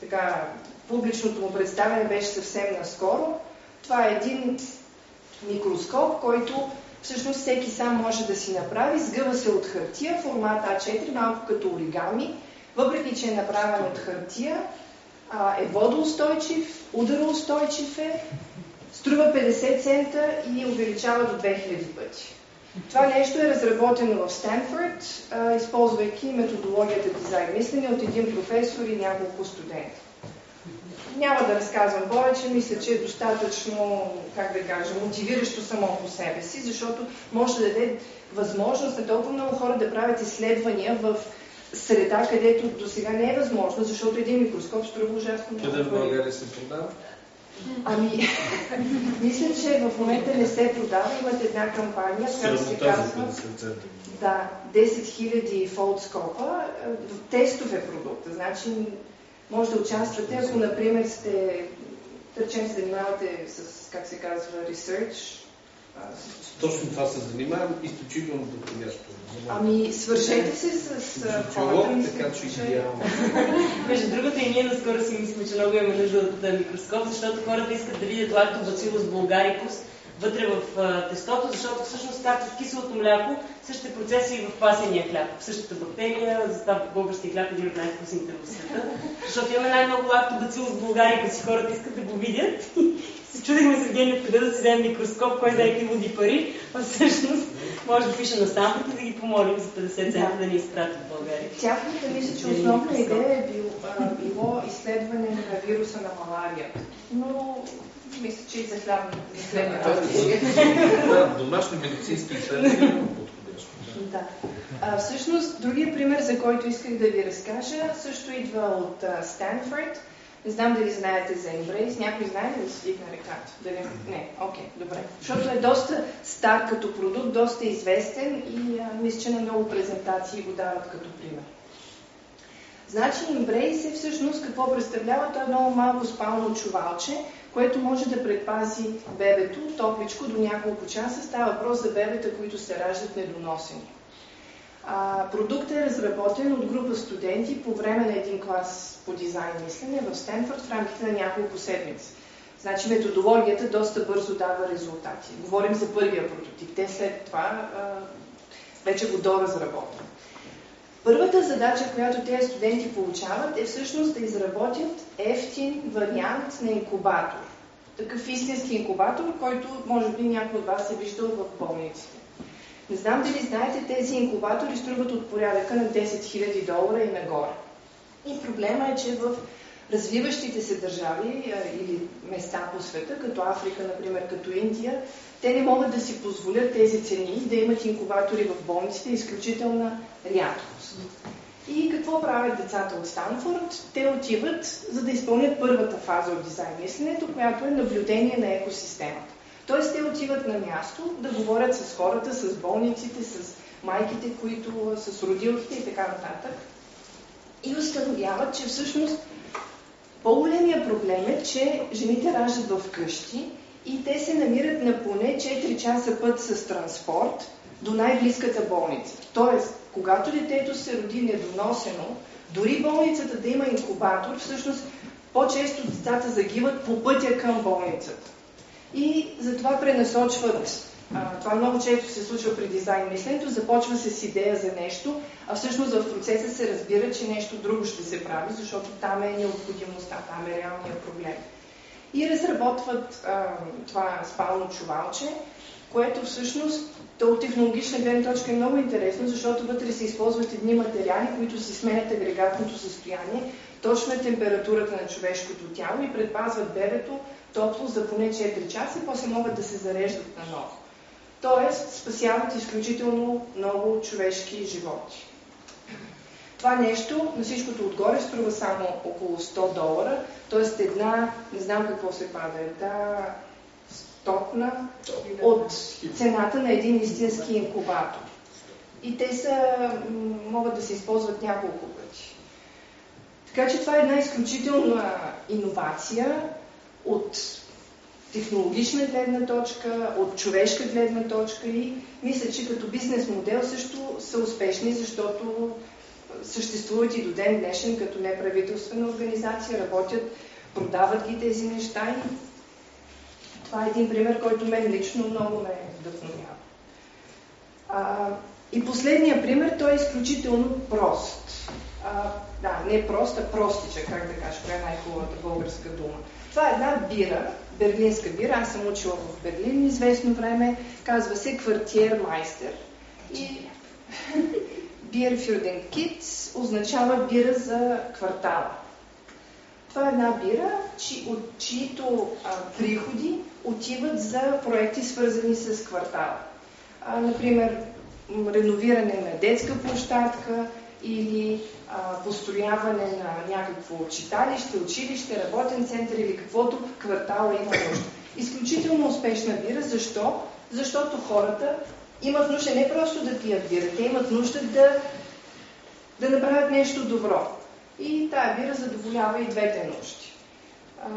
така, публичното му представяне беше съвсем наскоро. Това е един микроскоп, който всъщност всеки сам може да си направи. Сгъва се от хартия, формат А4, малко като оригами. Въпреки, че е направен от хартия, е водоустойчив, удароустойчив е, струва 50 цента и увеличава до 2000 пъти. Това нещо е разработено в Стенфорд, използвайки методологията дизайн мислене от един професор и няколко студента. Няма да разказвам повече, мисля, че е достатъчно, как да кажа, мотивиращо само по себе си, защото може да даде възможност на толкова много хора да правят изследвания в среда, където до сега не е възможно, защото един микроскоп струва ужасно много. Къде в България се продава? Ами, <laughs> мисля, че в момента не се продава. Имат една кампания, която се казва да, 10 000 фолдскопа, тестове продукта. Значи може да участвате, ако, например, сте, да се занимавате с, как се казва, research. Точно това се занимавам, изключително подходящо. Ами, свършете се с хората. така че идеално. <laughs> Между другото и ние наскоро си мислим, че много имаме нужда от микроскоп, защото хората искат да видят лактобацилус булгарикус, вътре в а, тестото, защото всъщност както в киселото мляко, същите процеси и в пасения хляб. Същата бактерия, за това български хляб е един от най-вкусните в света. Защото имаме най-много лактобацил в България, като си хората искат да го видят. <laughs> се чудихме с Евгения къде да си вземем микроскоп, кой да е води пари, а всъщност може да пише на Станфорд и да ги помолим за 50 цента да, да ни изпратят в България. Тяхната мисля, че основна идея е било, било изследване на вируса на малария. Но мисля, че и за хлябната Да, <laughs> домашни медицински изследвания да. А, всъщност, другия пример, за който исках да ви разкажа, също идва от Станфорд. Не знам дали знаете за Embrace. Някой знае ли да се дигна ръката? Дали... Не, окей, okay, добре. Защото е доста стар като продукт, доста известен и а, мисля, че на много презентации го дават като пример. Значи Embrace е всъщност какво представлява? То е много малко спално чувалче, което може да предпази бебето топличко до няколко часа. Става въпрос за бебета, които се раждат недоносени. А, продуктът е разработен от група студенти по време на един клас по дизайн мислене в Стенфорд в рамките на няколко седмици. Значи методологията доста бързо дава резултати. Говорим за първия прототип. Те след това а, вече го доразработват. Първата задача, която тези студенти получават, е всъщност да изработят ефтин вариант на инкубатор. Такъв истински инкубатор, който може би някой от вас е виждал в болниците. Не знам дали знаете, тези инкубатори струват от порядъка на 10 000 долара и нагоре. И проблема е, че в развиващите се държави или места по света, като Африка, например, като Индия, те не могат да си позволят тези цени, да имат инкубатори в болниците, изключителна рядкост. И какво правят децата от Станфорд? Те отиват, за да изпълнят първата фаза от дизайн мисленето, която е наблюдение на екосистемата. Тоест те отиват на място да говорят с хората, с болниците, с майките, които с родилките и така нататък. И установяват, че всъщност по-големия проблем е, че жените раждат в къщи и те се намират на поне 4 часа път с транспорт до най-близката болница. Тоест, когато детето се роди недоносено, дори болницата да има инкубатор, всъщност по-често децата загиват по пътя към болницата. И затова пренасочват а, това много често се случва при дизайн мисленето, започва се с идея за нещо, а всъщност в процеса се разбира, че нещо друго ще се прави, защото там е необходимостта, там е реалният проблем. И разработват а, това спално чувалче, което всъщност то от технологична гледна точка е много интересно, защото вътре се използват едни материали, които си сменят агрегатното състояние, точно е температурата на човешкото тяло и предпазват бебето топло за поне 4 часа и после могат да се зареждат наново. Тоест, спасяват изключително много човешки животи. Това нещо, на всичкото отгоре, струва само около 100 долара, т.е. една, не знам какво се пада, една стотна от цената на един истински инкубатор. И те са, могат да се използват няколко пъти. Така че това е една изключителна иновация от технологична гледна точка, от човешка гледна точка и мисля, че като бизнес модел също са успешни, защото съществуват и до ден днешен като неправителствена организация, работят, продават ги тези неща и това е един пример, който мен лично много ме вдъхновява. А, и последния пример, той е изключително прост. А, да, не прост, а простича, как да кажа, коя е най-хубавата българска дума. Това е една бира, берлинска бира, аз съм учила в Берлин известно време, казва се Квартиер Майстер. И Бир Фюрден Китс означава бира за квартала. Това е една бира, чи, от чието а, приходи отиват за проекти свързани с квартала. А, например, реновиране на детска площадка или а, построяване на някакво читалище, училище, работен център или каквото квартала има нужда. Изключително успешна бира. Защо? Защото хората имат нужда не просто да пият бира, те имат нужда да, да направят нещо добро. И тая бира задоволява и двете нужди. А,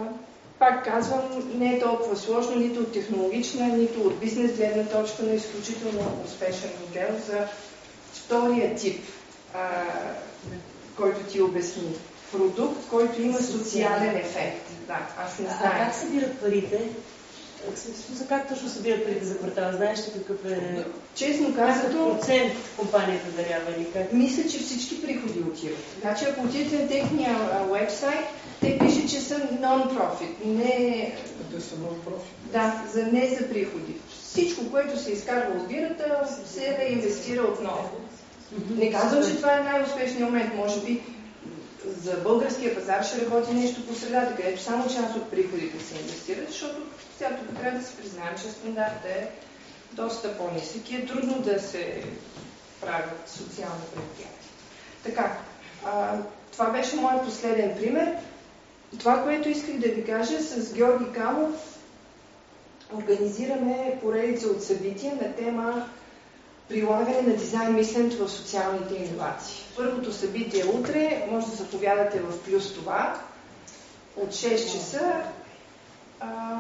пак казвам, не е толкова сложно, нито от технологична, нито от бизнес гледна точка, но изключително успешен модел за втория тип а, който ти обясни. Продукт, който има социален ефект. Да, аз не знам. А как събират парите? За как точно събират парите за квартала? Знаеш ли какъв е... Честно казано... процент компанията дарява или как? Мисля, че всички приходи отиват. Значи, ако отидете на техния вебсайт, те пишат, че са non-profit. Не... Те са non-profit. Да, за, не за приходи. Всичко, което се изкарва от бирата, се реинвестира отново. Не казвам, че това е най-успешният момент. Може би за българския пазар ще работи нещо по средата, където само част от приходите се инвестират, защото сега тук трябва да се признаем, че стандартът е доста по-нисък и е трудно да се правят социални предприятия. Така, а, това беше моят последен пример. Това, което исках да ви кажа, с Георги Камов организираме поредица от събития на тема прилагане на дизайн мисленето в социалните иновации. Първото събитие е утре, може да заповядате в плюс това, от 6 часа а,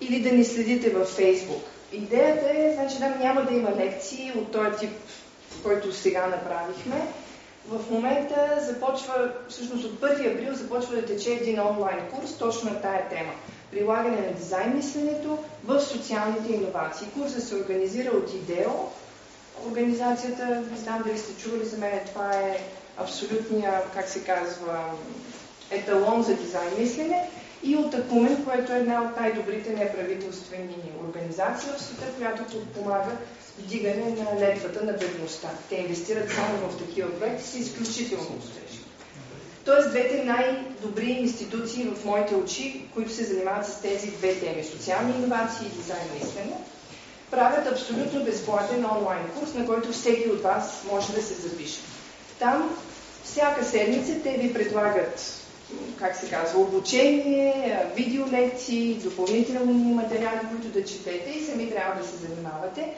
или да ни следите във Фейсбук. Идеята е, значи там няма да има лекции от този тип, който сега направихме. В момента започва, всъщност от 1 април започва да тече един онлайн курс точно на тая тема прилагане на дизайн мисленето в социалните иновации. Курсът се организира от ИДЕО. Организацията, не знам дали сте чували за мен, това е абсолютния, как се казва, еталон за дизайн мислене и от Акумен, което е една от най-добрите неправителствени организации в света, която помага вдигане на летвата на бедността. Те инвестират само в такива проекти, са изключително успешни. Тоест двете най-добри институции в моите очи, които се занимават с тези две теми – социални иновации и дизайн мислене, правят абсолютно безплатен онлайн курс, на който всеки от вас може да се запише. Там всяка седмица те ви предлагат, как се казва, обучение, видеолекции, допълнителни материали, които да четете и сами трябва да се занимавате.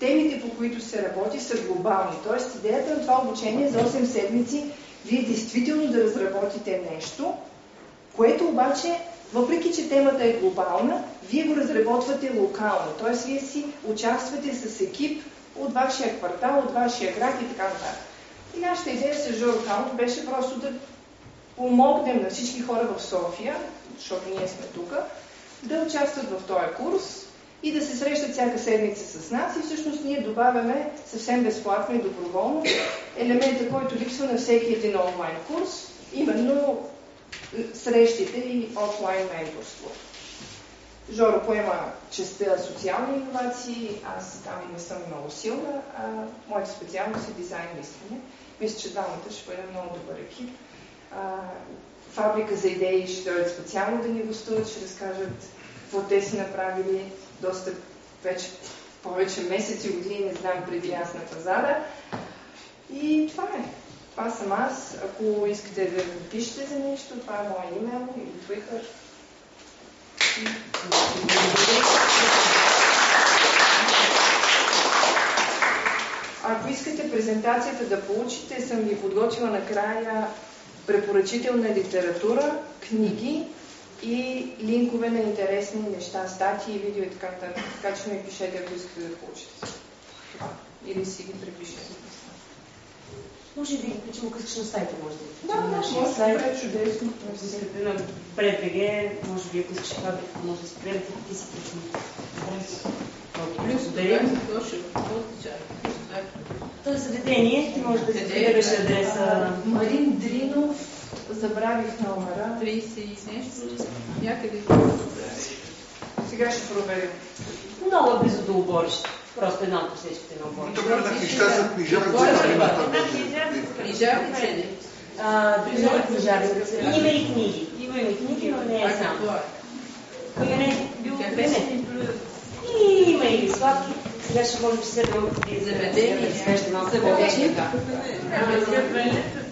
Темите, по които се работи, са глобални. Тоест, идеята на това обучение е за 8 седмици вие действително да разработите нещо, което обаче, въпреки че темата е глобална, вие го разработвате локално. Т.е. вие си участвате с екип от вашия квартал, от вашия град и така нататък. И нашата идея с Жоро Каунт беше просто да помогнем на всички хора в София, защото ние сме тук, да участват в този курс, и да се срещат всяка седмица с нас и всъщност ние добавяме съвсем безплатно и доброволно елемента, който липсва на всеки един онлайн курс, именно срещите и офлайн менторство. Жоро поема честа социални иновации, аз там не съм много силна, а моята специалност е дизайн мислене. Мисля, че двамата ще бъдем много добър екип. А, фабрика за идеи ще дойдат специално да ни гостуват, ще разкажат какво те си направили, доста вече повече месеци, години, не знам, преди аз на пазара. И това е. Това съм аз. Ако искате да ми пишете за нещо, това е моят имейл или Twitter. Ако искате презентацията да получите, съм ви подготвила накрая препоръчителна литература, книги, и линкове на интересни неща, статии, видео и така нататък. Така че ми пишете, ако искате да получите това. Или си ги препишете. Може да ги искаш на сайта, може да Да, да, може сайт. Да, чудесно. Ако искате на предбеге, може би, ако искаш фабрика, може да спрете и си включим. Плюс благодаря. То е заведение, ти може да си спираш адреса. Марин Дринов, Забравих номера. 30 и нещо. Някъде. Сега ще проверим. Много близо до оборище. Просто една от посечките на оборище. Тук на книжта са книжарници. Друга книжарница. Има и книги. Има и книги, но не е само. Кой не? И има и сладки. Сега ще можем че се да заведение. Заведение.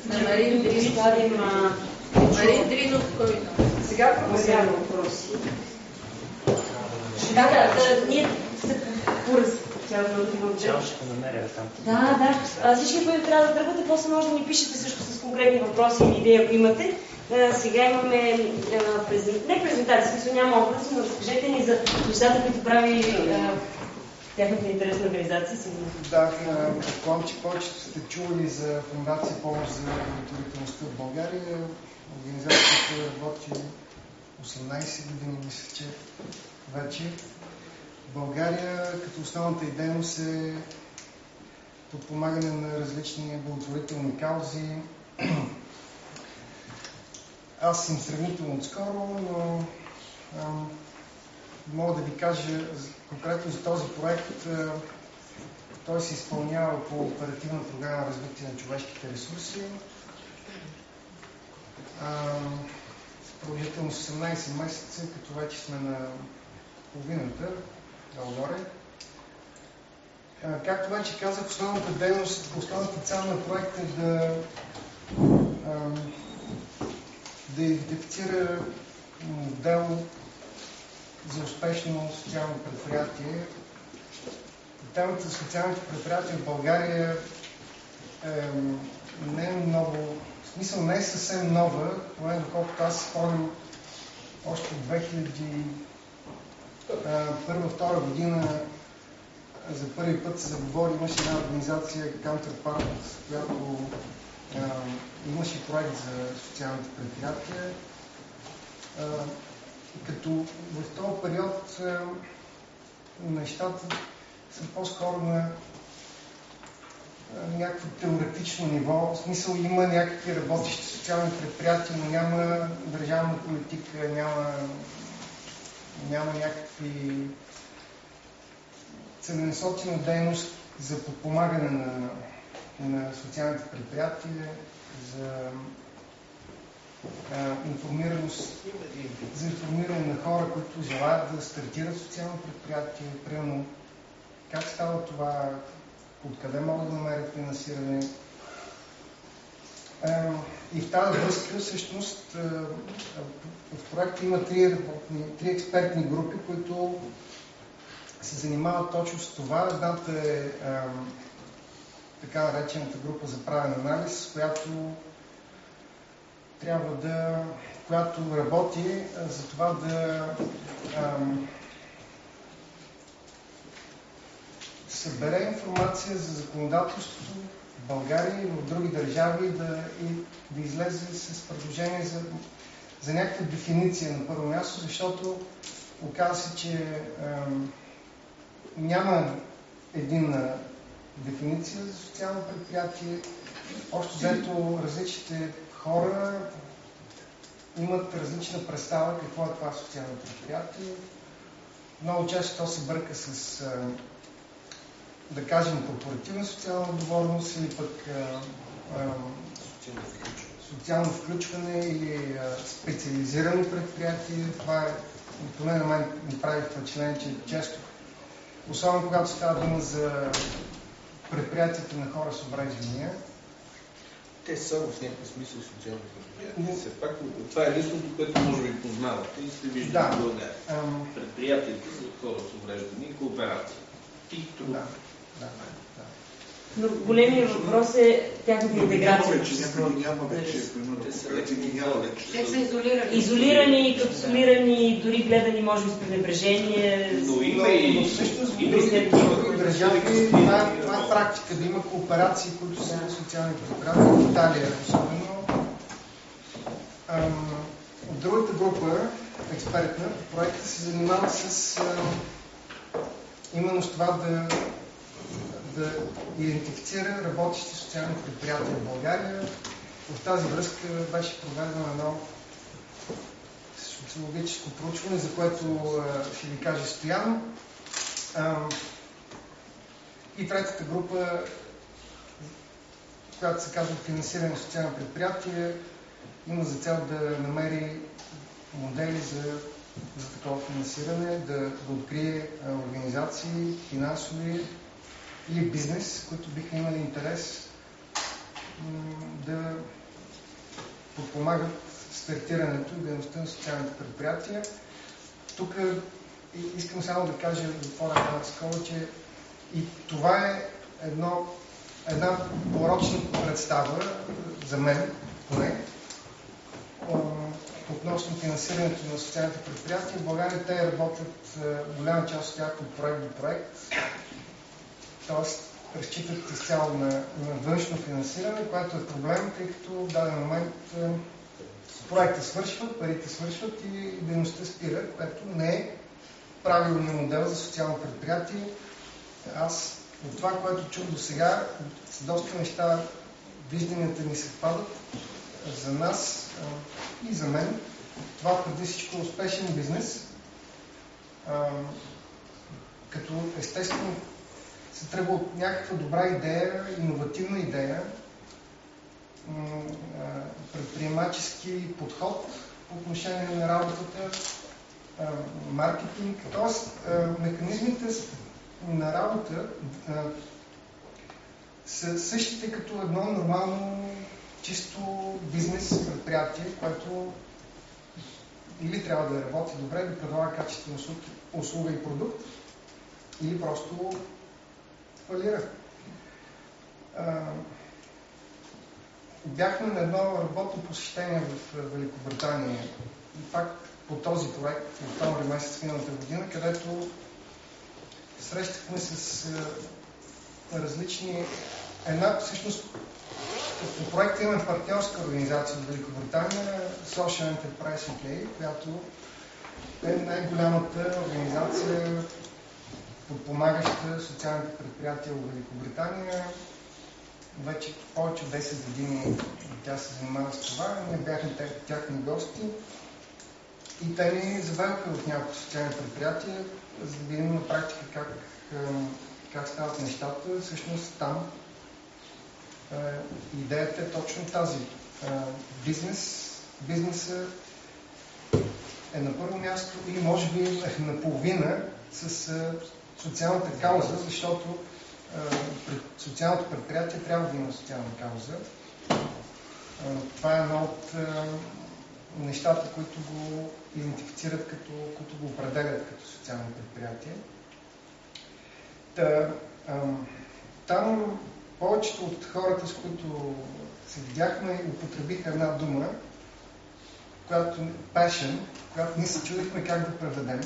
На Марин Дринов. Марин Дринов, кой? Сега проверявам въпроси. Да, да, да, ние се поръз. Цяло ще намеря там. Да, да. А, всички, които трябва да тръгвате, после може да ни пишете също с конкретни въпроси или идеи, ако имате. А, сега имаме а, презент... не презентация, смисъл няма образ, но разкажете ни за нещата, които прави а, тяхната интересна организация. Сигурно. Да, предполагам, че повечето сте чували за Фундация Помощ за благотворителността в България. Организацията работи 18 години, мисля, че вече. В България като основната и е подпомагане на различни благотворителни каузи. Аз съм сравнително отскоро, но ам, мога да ви кажа конкретно за този проект. А, той се изпълнява по оперативна програма развитие на човешките ресурси. С продължителност 18 месеца, като вече сме на половината, долу-горе. Както вече казах, основната дейност, основната цел на проекта е да, да идентифицира модел за успешно социално предприятие. Темата за социалните предприятия в България е, не е много, в смисъл не е съвсем нова, поне доколкото аз спомням още от 2001-2002 година за първи път се заговори, имаше една организация Counterpart, която а, имаше проект за социалните предприятия. Като в този период а, нещата са по-скоро на някакво теоретично ниво. В смисъл има някакви работещи социални предприятия, но няма държавна политика, няма, няма някакви целенасочена дейност за подпомагане на, на социалните предприятия, за информираност, за информиране на хора, които желаят да стартират социално предприятие, примерно как става това, откъде могат да намерят финансиране. И в тази връзка, всъщност, в проекта има три, три експертни групи, които се занимават точно с това. Едната е така наречената група за правен анализ, която трябва да, която работи за това да а, събере информация за законодателството в България и в други държави да, и да излезе с предложение за, за някаква дефиниция на първо място, защото оказа се, че няма единна дефиниция за социално предприятие. Общо взето различните хора имат различна представа какво е това социално предприятие. Много често то се бърка с, да кажем, корпоративна социална отговорност или пък социално включване или специализирано предприятие. Това е, поне на мен ми прави впечатление, че често особено когато става дума за предприятията на хора с обреждания. Те са в някакъв смисъл социални предприятия. Все пак, това е единственото, което може би познавате и сте виждали да. в България. Предприятията за хора с увреждания и кооперация. И това. Да. Да. Но големия въпрос е тяхната интеграция. Няма вече, някъде няма вече, ако има няма вече. Те са изолирани. Изолирани, капсулирани, дори гледани може би с пренебрежение. Но има и... Всъщност в други държави това е практика, да има кооперации, които са социални предприятия. В Италия особено. Другата група, експертна, проекта се занимава с именно с това да да идентифицира работещи социални предприятия в България. В тази връзка беше проведено едно социологическо проучване, за което ще ви каже Стоян. И третата група, която се казва финансиране на социално предприятие, има за цел да намери модели за, за такова финансиране, да, да открие организации, финансови, или бизнес, които биха имали интерес да подпомагат стартирането и дейността на социалните предприятия. Тук искам само да кажа, отворя една скола, че и това е едно, една порочна представа за мен, поне, относно финансирането на социалните предприятия. В България те работят голяма част от тях от проект до проект т.е. разчитат изцяло на, на външно финансиране, което е проблем, тъй като в даден момент е, проекта свършва, парите свършват и дейността спира, което не е правилният модел за социално предприятие. Аз от това, което чух до сега, с доста неща вижданията ни съвпадат. За нас и за мен това преди всичко е успешен бизнес, като естествено се тръгва от някаква добра идея, иновативна идея, предприемачески подход по отношение на работата, маркетинг, т.е. механизмите на работа са същите като едно нормално чисто бизнес предприятие, което или трябва да работи добре, да предлага качествена услуга и продукт, или просто фалира. Бяхме на едно работно посещение в Великобритания и пак по този проект в октомври месец миналата година, където срещахме с различни... Една, всъщност, по проекта имаме партньорска организация в Великобритания, Social Enterprise UK, която е най-голямата организация, подпомагаща социалните предприятия в Великобритания. Вече повече от 10 години тя се занимава с това. Ние бяхме тяхни гости и те ни заведоха в няколко социални предприятия, за да видим на практика как, как стават нещата. Всъщност там идеята е точно тази. Бизнес, бизнеса е на първо място или може би е наполовина с социалната кауза, защото социалното предприятие трябва да има социална кауза. Това е едно от нещата, които го идентифицират, като, които го определят като социално предприятие. Та, там повечето от хората, с които се видяхме, употребиха една дума, която passion, която ние се чудихме как да преведем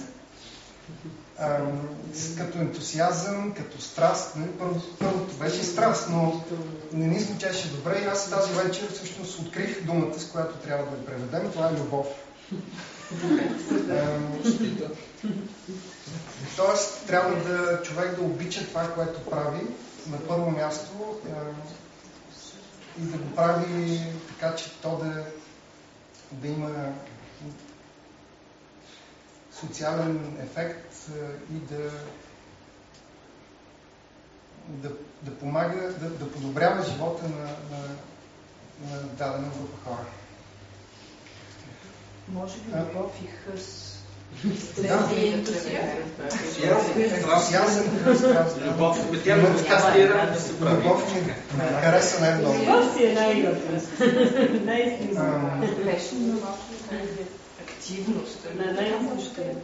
като ентусиазъм, като страст. Нали? Първо, първото беше страст, но не ни звучеше добре и аз тази вечер всъщност открих думата, с която трябва да я преведем. Това е любов. Тоест, трябва да човек да обича това, което прави на първо място и да го прави така, че то да, да има социален ефект и да, да, да помага, да, да подобрява живота на, на, на дадена група хора. Може би любов и хъс. Да, Любов, тя ме разкастира да се прави. Любов ми хареса най-много. Любов си е най-любов. Най-истинно. Активност. На най-любовта е.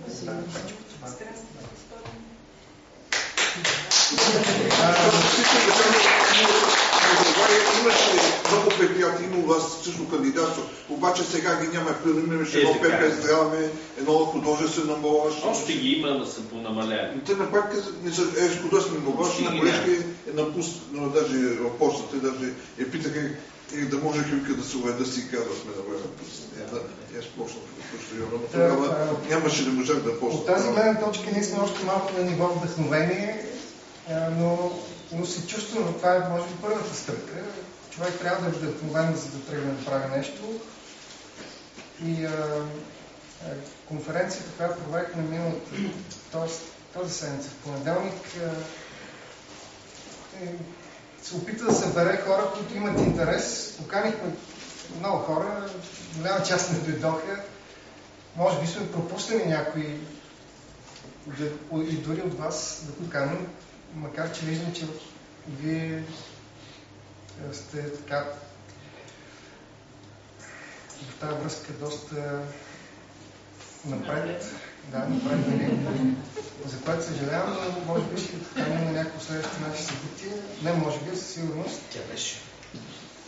Имаше много предприятия, има у вас също кандидатство, обаче сега ги няма. Примерно имаше едно ПП здраве, едно художествено молаш. Още ги има, да са понамаляли. Те на практика не са е, художествено молаш, на колежка е напуснала, даже в почтата, даже я питаха и да може Хюлка да се уведа си казвахме на време. Е, да, аз почнах в почтальона, но тогава нямаше да можах да почна. От тази гледна точка ние сме още малко на ниво вдъхновение, но, но се чувствам, това е може би първата стъпка. Човек трябва да е вдъхновен, за да тръгне да прави нещо. И а, а, конференцията, която проведохме миналата, т.е. този седмица, в понеделник, е, се опита да събере хора, които имат интерес. Поканихме много хора, голяма част не дойдоха. Може би сме пропуснали някои и дори от вас да поканим, макар че виждам, че вие сте така в тази връзка доста напред. Да, напред, нали? За което съжалявам, но може би ще поканим на някакво следващо наше събитие. Не може би, със сигурност. Тя беше.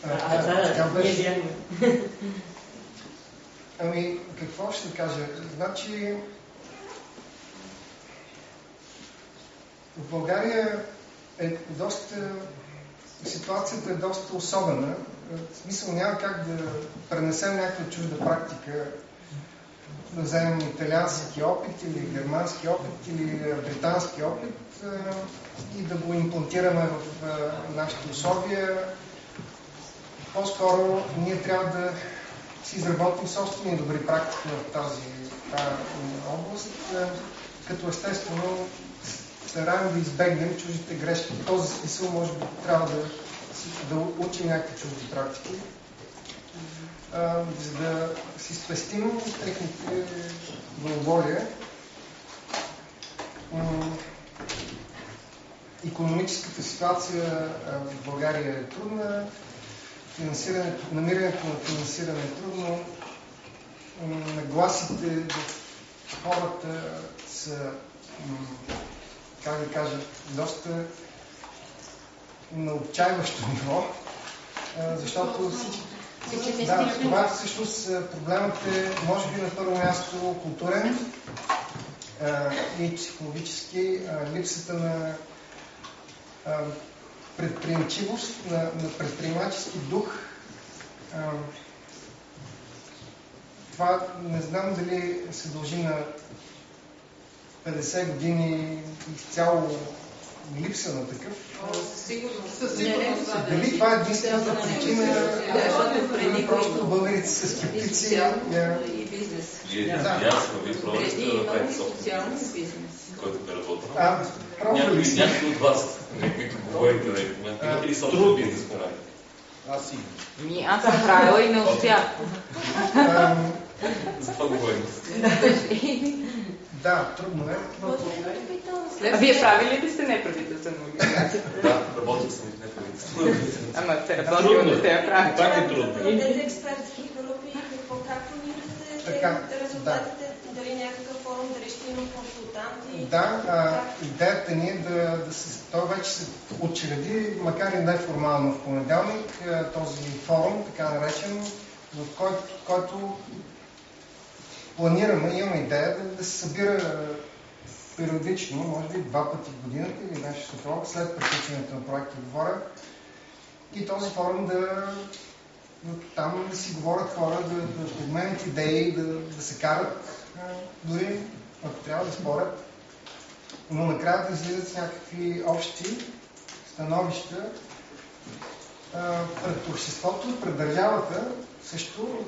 А, а, да, тя беше. <laughs> Ами, какво ще кажа? Значи, в България е доста, ситуацията е доста особена. В смисъл няма как да пренесем някаква чужда практика, да вземем италиански опит или германски опит или британски опит и да го имплантираме в нашите условия. По-скоро ние трябва да си изработим собствени добри практики в тази, област, като естествено стараем да избегнем чуждите грешки. В този смисъл може би трябва да, да учим някакви чужди практики, а, за да си спестим техните главолия. Економическата ситуация в България е трудна, намирането на финансиране е трудно, нагласите в хората са, как да кажа, доста на отчаиващо ниво, защото всички да, това всъщност проблемът е, може би на първо място културен а, и психологически, а, липсата на а, предприемчивост, на, на предприемачески дух. А, това не знам дали се дължи на 50 години изцяло липса на такъв. Сигурно. Дали това е единствената причина? Защото преди просто българите са скептици. И бизнес. Ясно, ви Преди имаме социален бизнес. Който е работил. А, Някой от вас, които говорите в момента, имате ли собствен бизнес правите? Аз имам. Ми, аз съм правила и не успях. За това говорим. Да, трудно е. А вие правили ли сте неправителствена организация? Да, работил съм и в неправителствена Ама те работил не те я правят. Пак е трудно. Тези експертски групи, какво, как планирате резултатите? Дали някакъв форум, дали ще има консултанти? Да, а, идеята ни е да, да се, той вече се учреди, макар и неформално в понеделник, този форум, така наречен, в който, който планираме, имаме идея да, да се събира периодично, може би два пъти в годината или нещо такова, след приключването на проекта говоря. И този форум да там да си говорят хора, да, да обменят идеи, да, да се карат, дори ако трябва да спорят, но накрая да излизат с някакви общи становища пред обществото, пред държавата също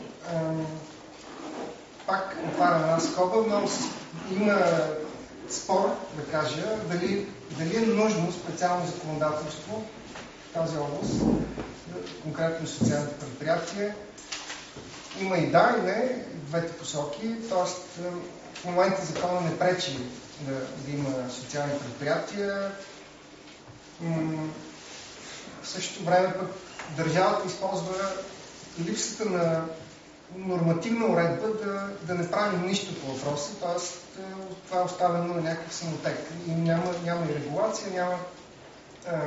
пак отварям една скоба, но има спор, да кажа, дали, дали е нужно специално законодателство в тази област, конкретно социалните предприятия. Има и да, и не, двете посоки, т.е. в момента закона не пречи да, да има социални предприятия. В същото време пък държавата използва липсата на нормативна уредба да, да не правим нищо по въпроса, т.е. това е оставено на някакъв самотек. И няма, няма и регулация, няма, а,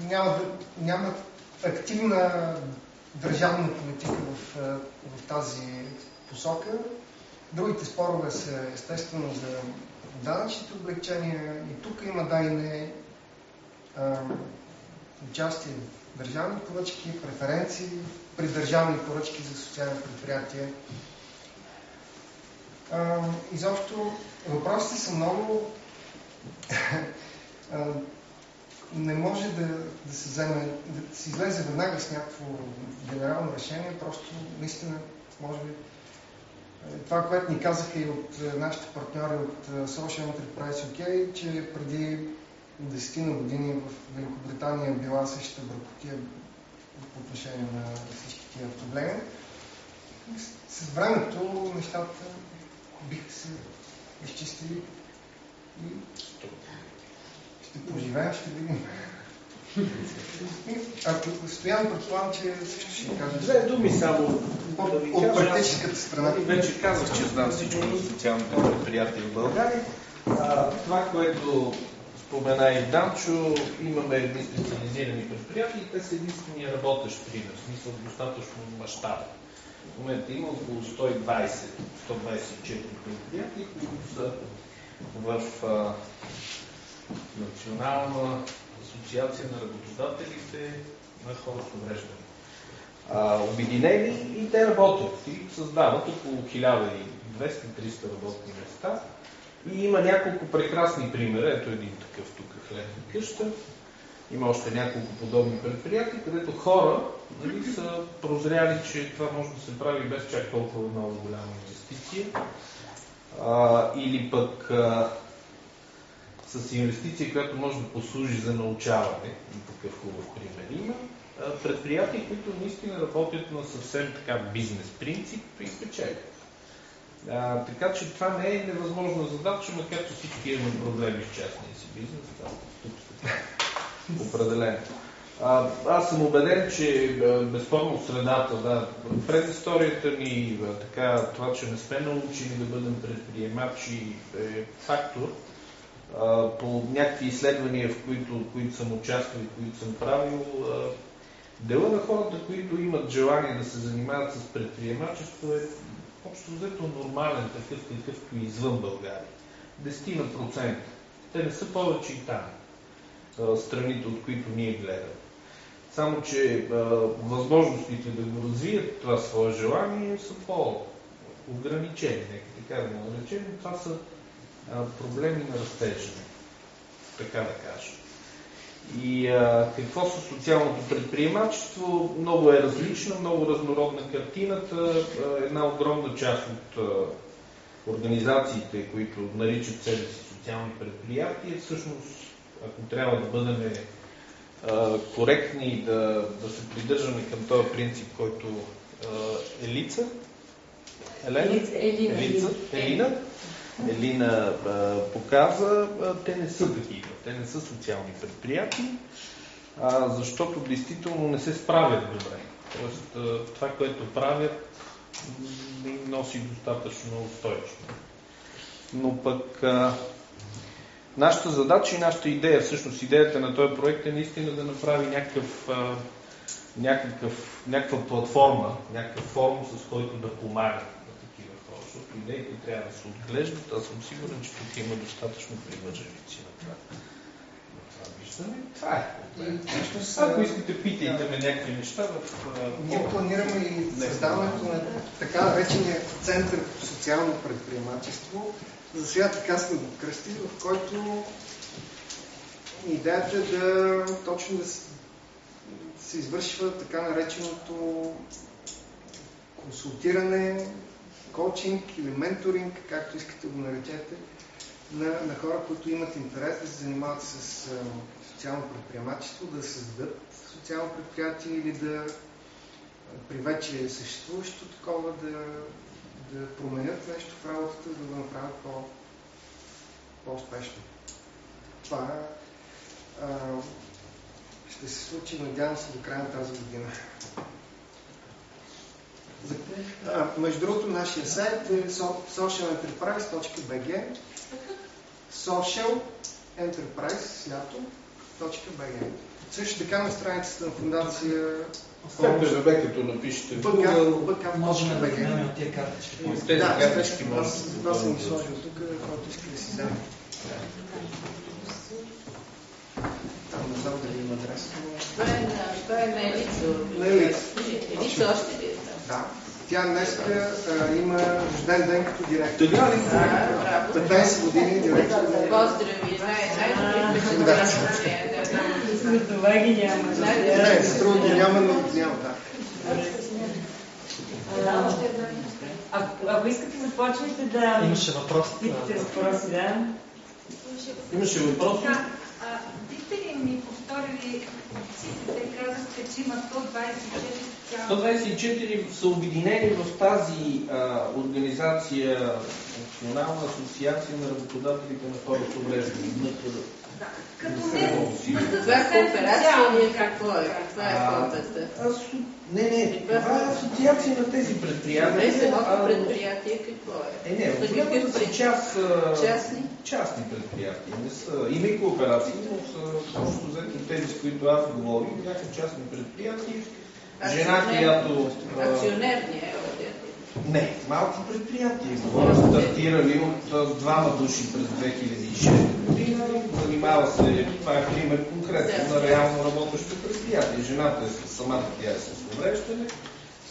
няма, няма активна държавна политика в, в тази посока. Другите спорове са естествено за данъчните облегчения. И тук има да и не а, участие в държавни поръчки, преференции, при държавни поръчки за социални предприятия. А, изобщо въпросите са много. <laughs> не може да, да се вземе, да се излезе веднага с някакво генерално решение, просто наистина, може би, това, което ни казаха и от нашите партньори от Social Enterprise UK, че преди 10 на години в Великобритания била същата бъркотия по отношение на всички тия проблеми. С времето нещата биха се изчистили и ще поживеем, ще видим. Ако Стоян предполагам, че също ще кажа. Две думи само от, от практическата страна. Вече казах, че знам всичко за социалните предприятия в България. А, това, което спомена и Данчо, имаме едни специализирани предприятия и те са единствения работещ пример, в смисъл достатъчно мащаб. В момента има около 120-124 предприятия, които са в а, Национална асоциация на работодателите на хора с увреждане. Обединени и те работят и създават около 1200-300 работни места. И има няколко прекрасни примера. Ето един такъв тук хлебна къща. Има още няколко подобни предприятия, където хора нали, са прозряли, че това може да се прави без чак толкова много голяма инвестиция. А, или пък а, с инвестиция, която може да послужи за научаване. И такъв хубав пример има. Предприятия, които наистина работят на съвсем така бизнес принцип и печелят. А, така че това не е невъзможна задача, макар че всички имаме проблеми в частния си бизнес. Това, тук определено. А, аз съм убеден, че безспорно средата, да, пред историята ни, така, това, че не сме научени да бъдем предприемачи е фактор. А, по някакви изследвания, в които, които съм участвал и които съм правил, дела на хората, които имат желание да се занимават с предприемачество е общо взето нормален, такъв какъвто извън България. Десетина процента. Те не са повече и там страните, от които ние гледаме. Само, че възможностите да го развият това свое желание са по-ограничени, нека така да го наречем. Това са проблеми на растежа, така да кажа. И а, какво са социалното предприемачество? Много е различна, много разнородна картината. Една огромна част от а, организациите, които наричат себе си социални предприятия, всъщност ако трябва да бъдем а, коректни и да, да се придържаме към този принцип, който а, е лица, Елена? Елина. Елина. Елина а, показа, те не са такива, те не са социални предприятия, а, защото действително не се справят добре. Тоест, а, това, което правят, не им носи достатъчно устойчиво. Но пък а, Нашата задача и нашата идея, всъщност идеята на този проект е наистина да направи някакъв, някакъв, някаква платформа, някакъв форум, с който да помага на такива хора, защото идеите трябва да се отглеждат. Аз съм сигурен, че тук има достатъчно привърженици на това. Това е. Ако искате, питайте ме някакви неща в... Ние планираме и създаването на така наречения Център по социално предприемачество, за сега така сме го кръстили, в който идеята е да точно да се извършва така нареченото консултиране, коучинг или менторинг, както искате го наречете, на, на хора, които имат интерес да се занимават с социално предприемачество, да създадат социално предприятие или да при вече съществуващо такова да да променят нещо в работата, да го направят по, по-успешно. Това а, ще се случи, надявам се, до края на тази година. А, между другото, нашия сайт е socialenterprise.bg Social Enterprise, Също така на страницата на фундация след ББ, като напишете Google, можем да гледаме от тия картички. Тези картички може да съм ги сложил тук, който иска да си вземе. Там не знам дали има адрес. Това е на Елица. На Елица. Елица още ли е Да. Тя днес има рожден ден като директор. Тогава ли? 15 години директор. Поздрави! Впечатления. Това ги няма. Не, струва ги няма, но няма, да. Ако, ако искате, започвайте да... Имаше въпрос. Питате въпроси, да. Имаше въпрос. Бихте ли ми повторили цифрите? Казахте, че има 124 124 са обединени в тази а, организация, Национална асоциация на работодателите на хора с увреждане. Да. Като не... Това е кооперация или какво е? Каква е формата? Не, не, това е асоциация на тези предприятия. Не, самото предприятие какво е? Е, не, в са част, частни? частни предприятия. Не са, има и кооперации, но са просто взето тези, с които аз говорим, бяха частни предприятия. Жена, която... Акционерни е, не, малки предприятия. Стартирали от двама души през 2006 година, занимава се, това е пример конкретно на реално работещо предприятие. Жената е самата тя е с увреждане,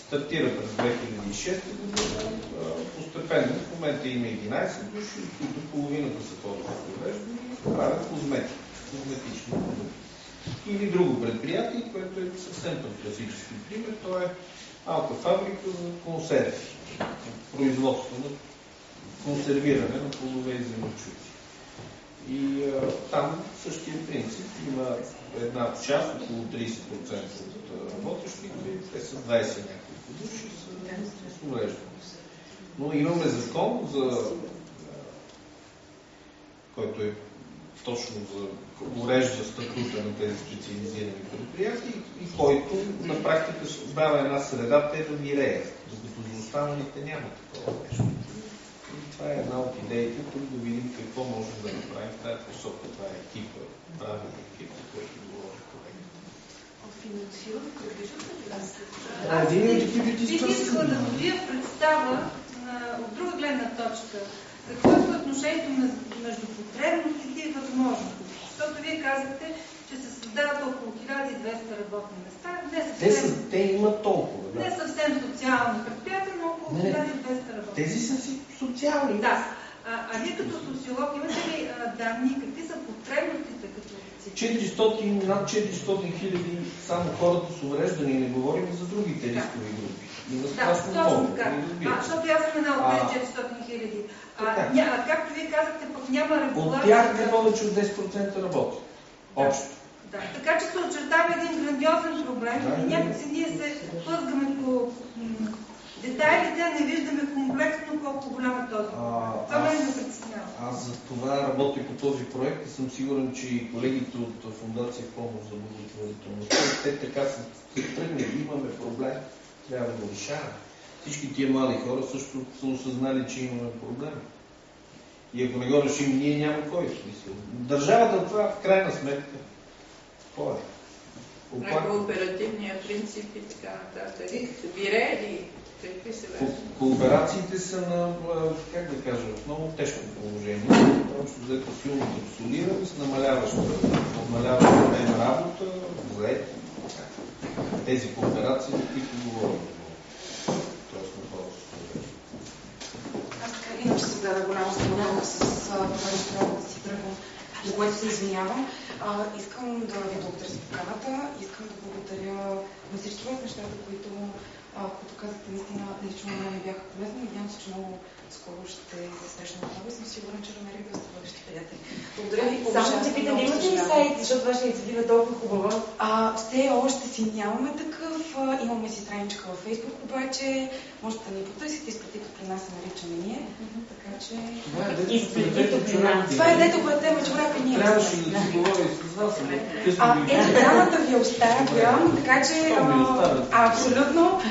стартира през 2006 година, постепенно в момента има 11 души, от които половината са хора с увреждане и правят козметика, козметични продукти. Или друго предприятие, което е съвсем класически пример, то е малка фабрика за консерви, производство на консервиране на плодове и зеленчуци. И а, там същия принцип има една част, около 30% от работещите, те са 20 няколко души с увреждане. Но имаме закон, за, който е точно за урежда статута на тези специализирани предприятия и който на практика създава една среда те да миреят, докато останалите няма такова нещо. И това е една от идеите, тук да видим какво можем да направим в тази посока. Това е екипа, правилен екип, за който говори колега. Бих искала да добия представа от друга гледна точка. Какво е отношението между потребностите и възможностите? Защото вие казахте, създават около 1200 работни места. Не съвсем, те, са, те имат толкова. Да. Не съвсем социални предприятия, но около 1200 работни Тези са си социални. Да. А, а вие като социолог имате ли а, данни какви са потребностите като 400, над 400 хиляди само хората с увреждане, не говорим за другите рискови групи. Има да, точно така. А, защото аз съм една от тези 400 хиляди. А, както вие казахте, пък няма регулация. От тях не повече от 10% работят. Общо. Да, така че се очертава един грандиозен проблем да, и някакси ние се плъзгаме по детайлите, а не виждаме комплексно колко голям е този проблем. Това ме притеснява. Аз за това работя по този проект и съм сигурен, че и колегите от Фундация Помощ за благотворителността, те така са тръгнали, имаме проблем, трябва да го решаваме. Всички тия млади хора също са осъзнали, че имаме проблем. И ако не го решим, ние няма кой. Държавата това в крайна сметка. Кой е? Оплак... оперативния принцип и така нататък. Бире ли? Какви са Кооперациите са на, как да кажа, в много тежко положение. Просто взето силно с намаляваща, намаляваща ден работа, заед. Тези кооперации, за които говорим. иначе се даде голяма свобода с това нещо да си тръгвам, за което се извинявам. А, искам да ви благодаря за поканата, искам да благодаря на всички вас нещата, които, а, които казахте, наистина лично на мен бяха полезни. Надявам се, че много скоро ще се срещнем отново и съм сигурен, че намерих да сте бъдещи приятели. Благодаря ви. Само те питам, имате ли сайт, защото вашата инициатива е толкова хубава? А, все още си нямаме такъв. А, имаме си страничка във Facebook, обаче можете да ни потърсите. Изплатито при нас се наричаме ние. Така че... Това е дето, което е чорапи ние. Трябваше да си говори с вас. А, ето, дамата ви оставям, така че абсолютно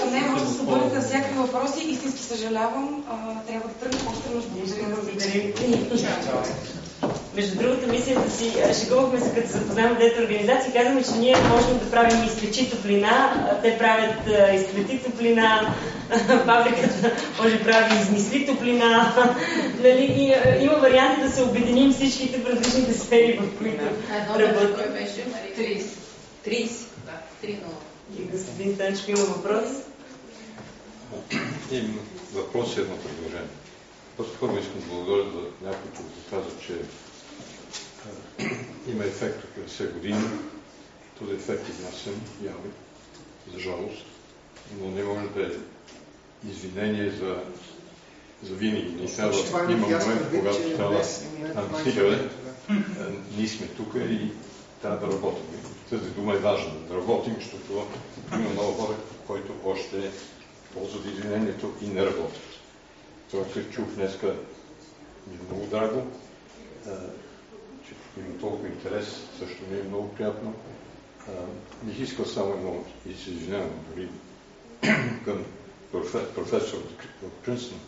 към нея може да се обърнете на всякакви въпроси. Истински съжалявам трябва да тръгна още веднъж. Между другото, мисията си, шегувахме се, като се запознаваме двете организации, казваме, че ние можем да правим изпечи топлина, те правят изплети топлина, фабриката може да прави измисли топлина. <laughs> нали? И, има варианти да се обединим всичките в различните сфери, в които работим. Кой беше? 30. 30. Да, 3 И господин Танчко има въпрос? Има въпрос и едно предложение. Просто първо искам да благодаря за някой, който каза, че има ефект от 50 години. Този ефект е внасен, явно, за жалост, но не може да е извинение за, за винаги. Не трябва, има момент, когато става, стига бе, ние сме тук и трябва да работим. Тази дума е важна, да работим, защото има много хора, които още ползват извинението и не работят. Това, което чух днеска, ми е много драго, че има толкова интерес, също ми е много приятно. Бих искал само едно, и се извинявам дори <clears throat> към професор от Принстън,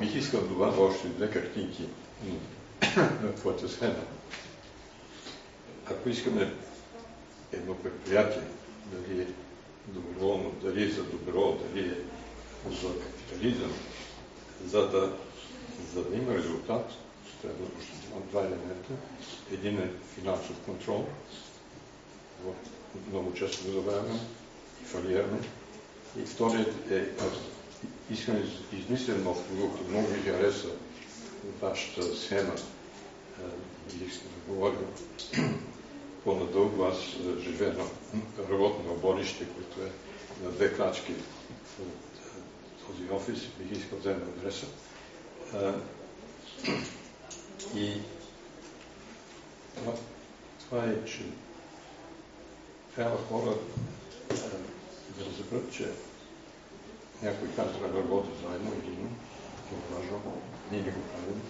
бих искал да добавя още две картинки <clears throat> на твоята схема. Ако искаме едно предприятие, дали е доброволно, дали е за добро, дали е за капитализъм, за да, за да има резултат, трябва да два елемента. Един е финансов контрол, много често го забравяме, фалираме. И вторият е, аз искам да измисля нов продукт, много ми хареса вашата схема, и искам да говоря по-надълго. Аз живея на работно оборище, което е на две крачки от този офис. Бих искал да взема адреса. И това, това е, че трябва хора да разберат, че някой казва да работи заедно, един, това е важно, ние не го правим.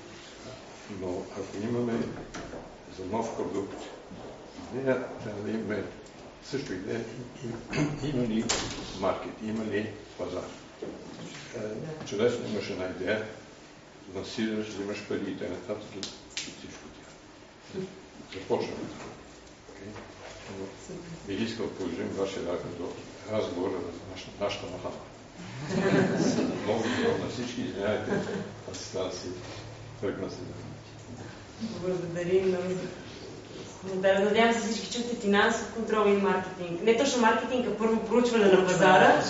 Но ако имаме за нов продукт идея, трябва да имаме също идея, има ли маркет, има ли пазар. Чудесно имаш една идея, лансираш, взимаш пари и т.н. и всичко тя. Започваме. Okay? Бих искал да положим вашия разговор на нашата махала. Много добро на всички, извинявайте, аз си тръгна се да Благодарим. Да, надявам се всички чухте финансов контрол и маркетинг. Не точно маркетинг, а първо проучване на пазара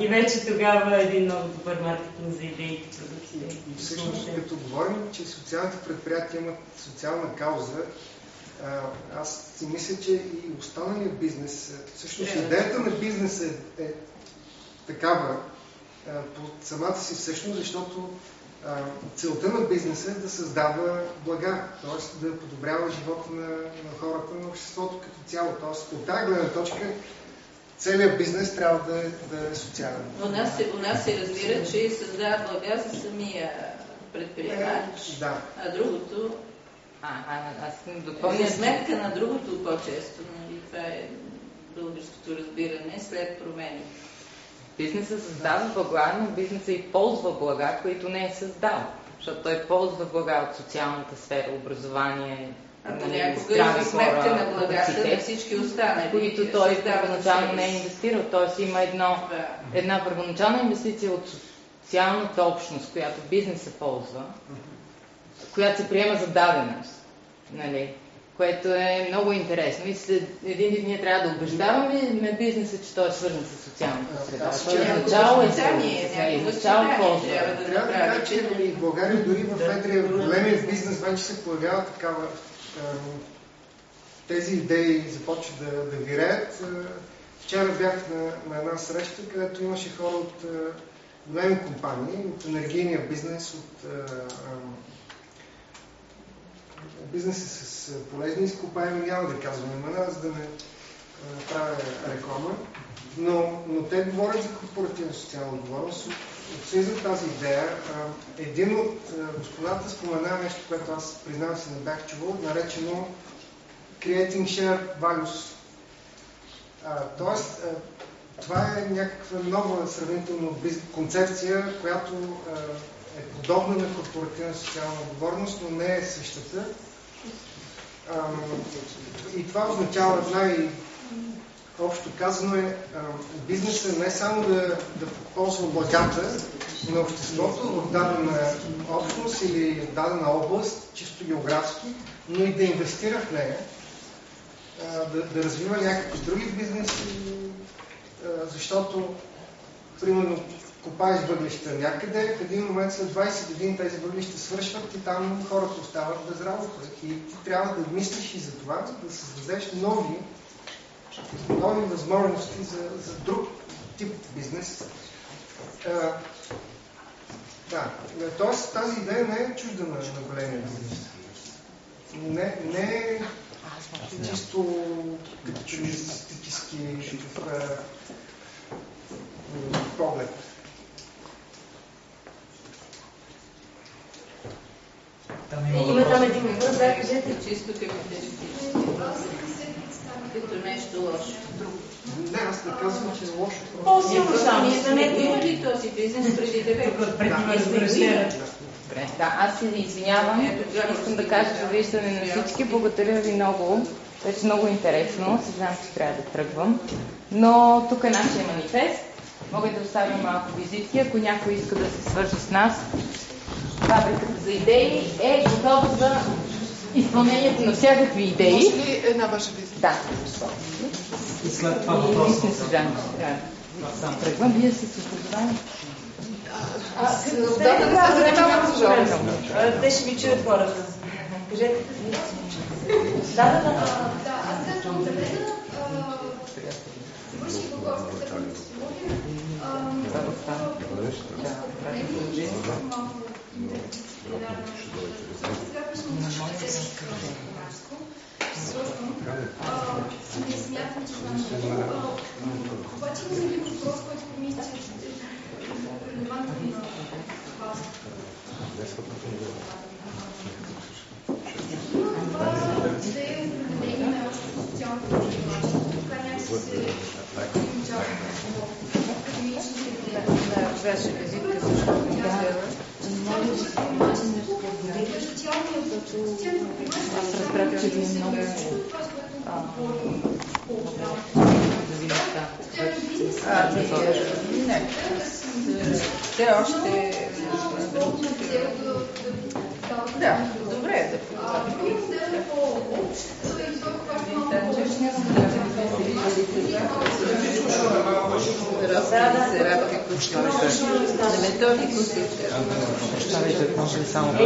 и вече тогава един много добър маркетинг за идеите, продуктите. И всъщност, като говорим, че социалните предприятия имат социална кауза, аз си мисля, че и останалият бизнес, всъщност идеята на бизнеса е, е такава по самата си всъщност, защото целта на бизнеса е да създава блага, т.е. да подобрява живота на, на хората, на обществото като цяло. Т.е. от тази гледна точка целият бизнес трябва да е, да е социален. У нас, се, у нас се разбира, че създава блага за самия предприемач, е, да. а другото а, а, аз допълня е сметка на другото по-често. Нали? Това е българското разбиране след промени. Бизнесът създава блага, но бизнесът и ползва блага, които не е създал. Защото той ползва блага от социалната сфера, образование, а нали, здрави сметка на благата на всички останали. Които той първоначално не е инвестирал. Т.е. има едно, да. една първоначална инвестиция от социалната общност, която бизнесът ползва, която се приема за даденост. Нали? Което е много интересно. И след един ден ние трябва да убеждаваме на бизнеса, че той е свързан с социалната среда. Той е начало е свързан. Начало ползва. Трябва да кажа, че в България дори в едрия големия бизнес вече се появява такава тези идеи започват да, да виреят. Вчера бях на, на една среща, където имаше хора от големи компании, от енергийния бизнес, от бизнеси с полезни изкопаеми, няма да казвам имена, за да не правя реклама, но, но те говорят за корпоративна социална отговорност. Обсъждат тази идея. Един от господата спомена нещо, което аз признавам си не бях чувал, наречено Creating Share Values. тоест, това е някаква нова сравнително концепция, която е подобна на корпоративна социална отговорност, но не е същата. И това означава най-общо казано е бизнеса не само да, да ползва благата на обществото в дадена общност или в дадена област, чисто географски, но и да инвестира в нея, да, да развива някакви други бизнеси, защото, примерно, копаеш въглища някъде, в един момент след 20 години тези въглища свършват и там хората остават без работа. И ти трябва да мислиш и за това, да създадеш нови, нови възможности за, за друг тип бизнес. А, да, т.е. тази идея не е чужда на, на големия бизнес. Не, не е чисто капиталистически поглед. Там има, има там един въпрос, да, кажете. Чисто като нещо лошо. Не, аз не казвам, че е лошо. По-силно само. Има ли този бизнес преди да бе? Добре, да, аз се извинявам. Искам да кажа довиждане на всички. Благодаря ви много. Беше много интересно. Се знам, че трябва да тръгвам. Но тук е нашия манифест. Мога да оставя малко визитки, ако някой иска да се свържи с нас. Фабриката за идеи е готова за изпълнението на всякакви идеи. Може ли една ваша визита? Да. И след това въпроса. Сам тръгвам, вие сте с образование. Те ще ви чуят хората. Кажете. Да, да, да. Да, аз казвам Елена. Завърших Българската технология. Сега пишем не Ваша визитка, что вы делаете? Аз разбрах, че ви е много Не. Все още да, добре е да Представете, може ли само да...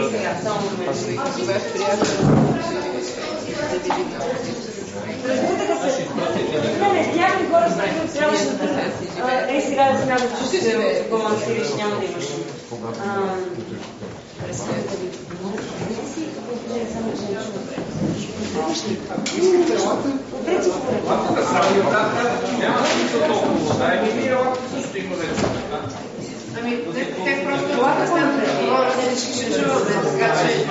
Не, някои хора трябваше да... Ей, сега да смятат, че ще балансираш, няма да имаш. Ами, те просто че ще чуваме, така че...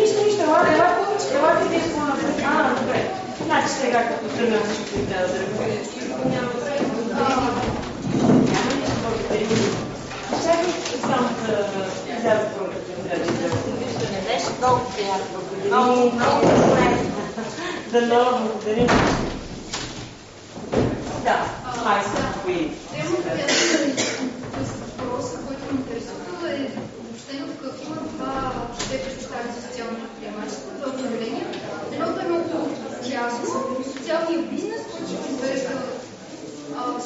Нищо, нищо, елате, елате, елате вие по-напред. А, добре. Значи сега, като тръгнем, ще трябва да ръководим. Няма Чакай само да изляза първата презентация. Не беше много приятно. Много, много Да, много благодарим. Да, май са твои. Въпросът, който ме интересува е въобще такъв. Има два ще представи за социално предприемачество, два определения. Едното е много тясно, социалния бизнес, който ще произвежда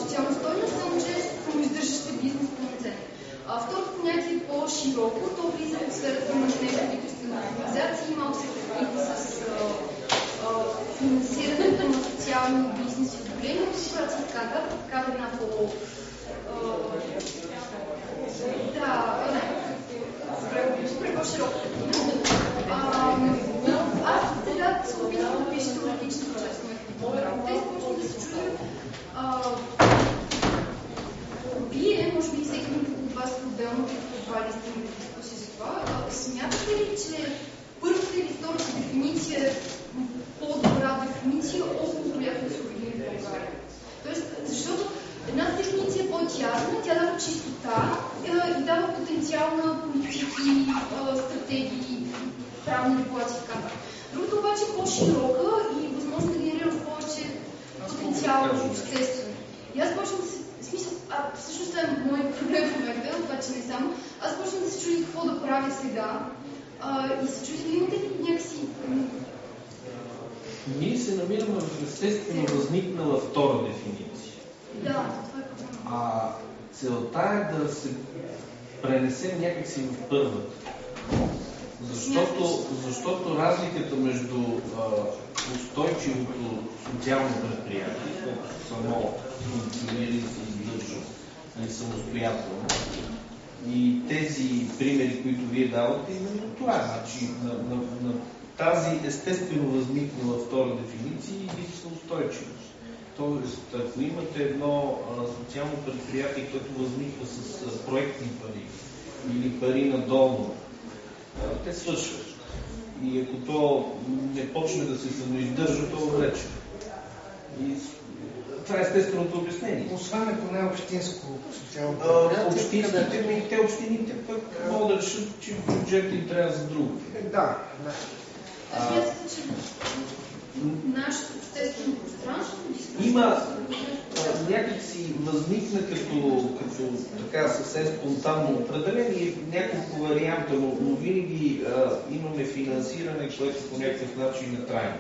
социална стойност, само че самоиздържащи бизнес пълноценен. А второто понятие е по-широко, то влиза в сферата на неправителствени организации, малко се прекъсва с финансирането на социални бизнес и отделени корпорации и така нататък, такава една по... Да, супер по-широко. Аз сега се опитвам да пиша част на работа и започвам да се чуя вие, може би всеки от вас отделно, това ли сте това, смятате ли, че първата или втората дефиниция е по-добра дефиниция, около която се обединим в България? Тоест, защото една дефиниция е по-тясна, тя дава чистота и дава потенциал на политики, стратегии, правни регулации и така Другата обаче е по-широка и възможно да генерира повече потенциал обществено. И аз почвам да се смисъл, а всъщност е мой проблем в момента, обаче не само. Аз почвам да се чудя какво да правя сега. А, и се чудя, имате ли някакси... Ние се намираме в естествено възникнала втора дефиниция. Да, това е проблема. А целта е да се пренесем някакси в първата. Защото, защото разликата между а, устойчивото социално предприятие, което само функционира и нали, самостоятелно, и тези примери, които вие давате, именно това. Значи, на, на, на тази естествено възникнала втора дефиниция изисква устойчивост. Тоест, ако имате едно социално предприятие, което възниква с проектни пари или пари надолу, те свършват. И ако то не почне да се самоиздържа, то обрече. И това е естественото обяснение. Освен ако не е общинско социално. Общинските, ми, те общините пък могат да решат, че бюджет им трябва за друго. Е, да, да. Аз мисля, че нашето обществено пространство... Има някакси възникна като, като така съвсем спонтанно определение, няколко варианта, но, но винаги а, имаме финансиране, което по някакъв начин е трайно.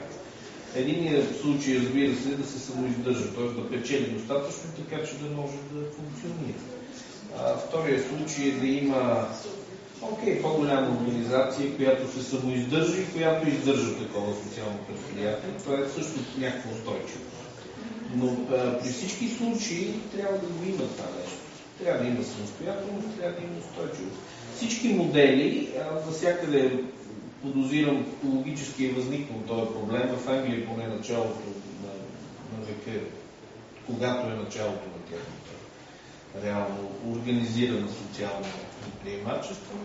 Единият случай, разбира се, е да се самоиздържа, т.е. да печели достатъчно, така че да може да функционира. А, втория случай е да има окей, по-голяма организация, която се самоиздържа и която издържа такова социално предприятие. Това е също някаква устойчивост. Но а, при всички случаи трябва да го има това нещо. Трябва да има самостоятелност, трябва да има устойчивост. Всички модели, навсякъде подозирам логически е възникнал този проблем, в Англия поне началото на, на века, когато е началото на тяхната реално организирана социална предприемачество,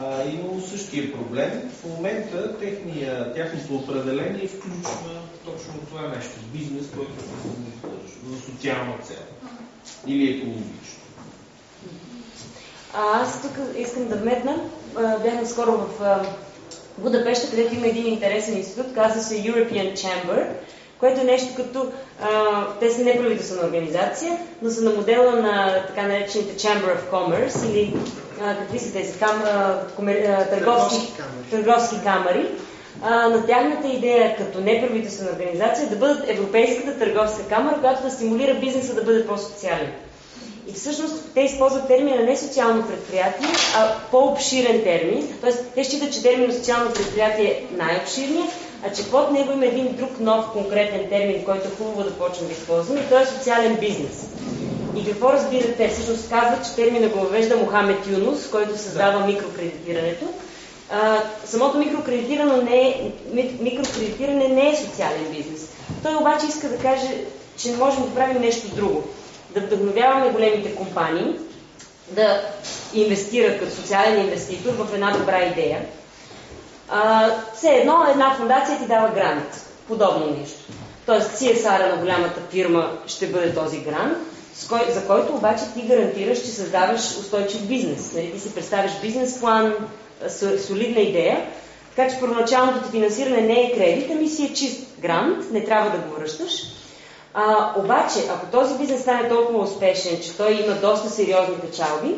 а, имало същия проблем. В момента техния, тяхното определение включва точно това нещо. Бизнес, който се за социална цел или екологично. А, аз тук искам да вметна. Бях скоро в Будапешта, където има един интересен институт, казва се European Chamber, което е нещо като, а, те са неправителствена организация, но са на модела на така наречените Chamber of Commerce или а, какви са тези кам, а, комер, а, търговски, търговски камери. А, на тяхната идея като неправителствена организация да бъдат Европейската търговска камера, която да стимулира бизнеса да бъде по-социален. И всъщност те използват термина не социално предприятие, а по-обширен термин. Тоест, те считат, че термин социално предприятие е най-обширният, а че под него има един друг нов конкретен термин, който е хубаво да почнем да използваме, и той е социален бизнес. И какво разбират те? Всъщност казват, че термина го въвежда Мохамед Юнус, който създава микрокредитирането. А, самото микрокредитиране не, е, микрокредитиране не е социален бизнес. Той обаче иска да каже, че можем да правим нещо друго. Да вдъхновяваме големите компании да инвестират като социален инвеститор в една добра идея, а, все едно една фундация ти дава грант. Подобно нещо. Тоест CSR на голямата фирма ще бъде този грант, за който обаче ти гарантираш, че създаваш устойчив бизнес. Нали? Ти си представяш бизнес план, солидна идея, така че първоначалното финансиране не е кредит, ами си е чист грант, не трябва да го връщаш. А, обаче, ако този бизнес стане толкова успешен, че той има доста сериозни печалби,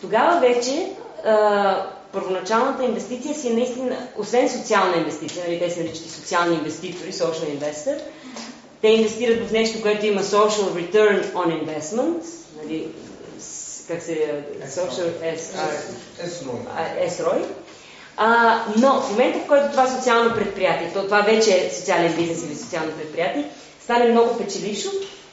тогава вече а, първоначалната инвестиция си е наистина, освен социална инвестиция, нали, те се наричат социални инвеститори, social investor, те инвестират в нещо, което има social return on investment, нали, как се social SROI. SROI. А, но в момента, в който това социално предприятие, то, това вече е социален бизнес или социално предприятие, стане много печелившо,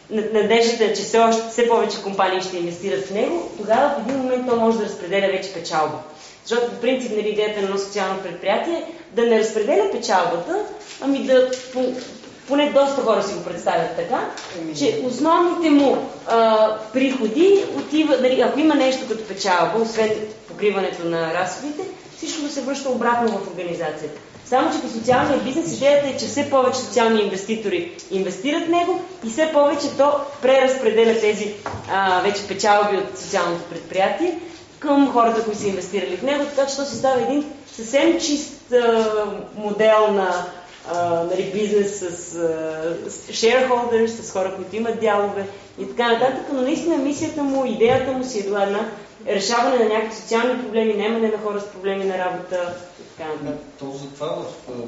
надеждата е, че все, още, все повече компании ще инвестират в него, тогава в един момент то може да разпределя вече печалба. Защото по принцип нали, идеята на едно социално предприятие е да не разпределя печалбата, ами да поне доста хора си го представят така, че основните му а, приходи отива, нали, ако има нещо като печалба, освен покриването на разходите, всичко да се връща обратно в организацията. Само, че по социалния бизнес идеята е, че все повече социални инвеститори инвестират в него и все повече то преразпределя тези а, вече печалби от социалното предприятие към хората, които са инвестирали в него, така че то си става един съвсем чист а, модел на а, нали, бизнес с shareholders, с хора, които имат дялове и така нататък, но наистина мисията му, идеята му си е била на решаване на някакви социални проблеми, немане на хора с проблеми на работа така нататък. То затова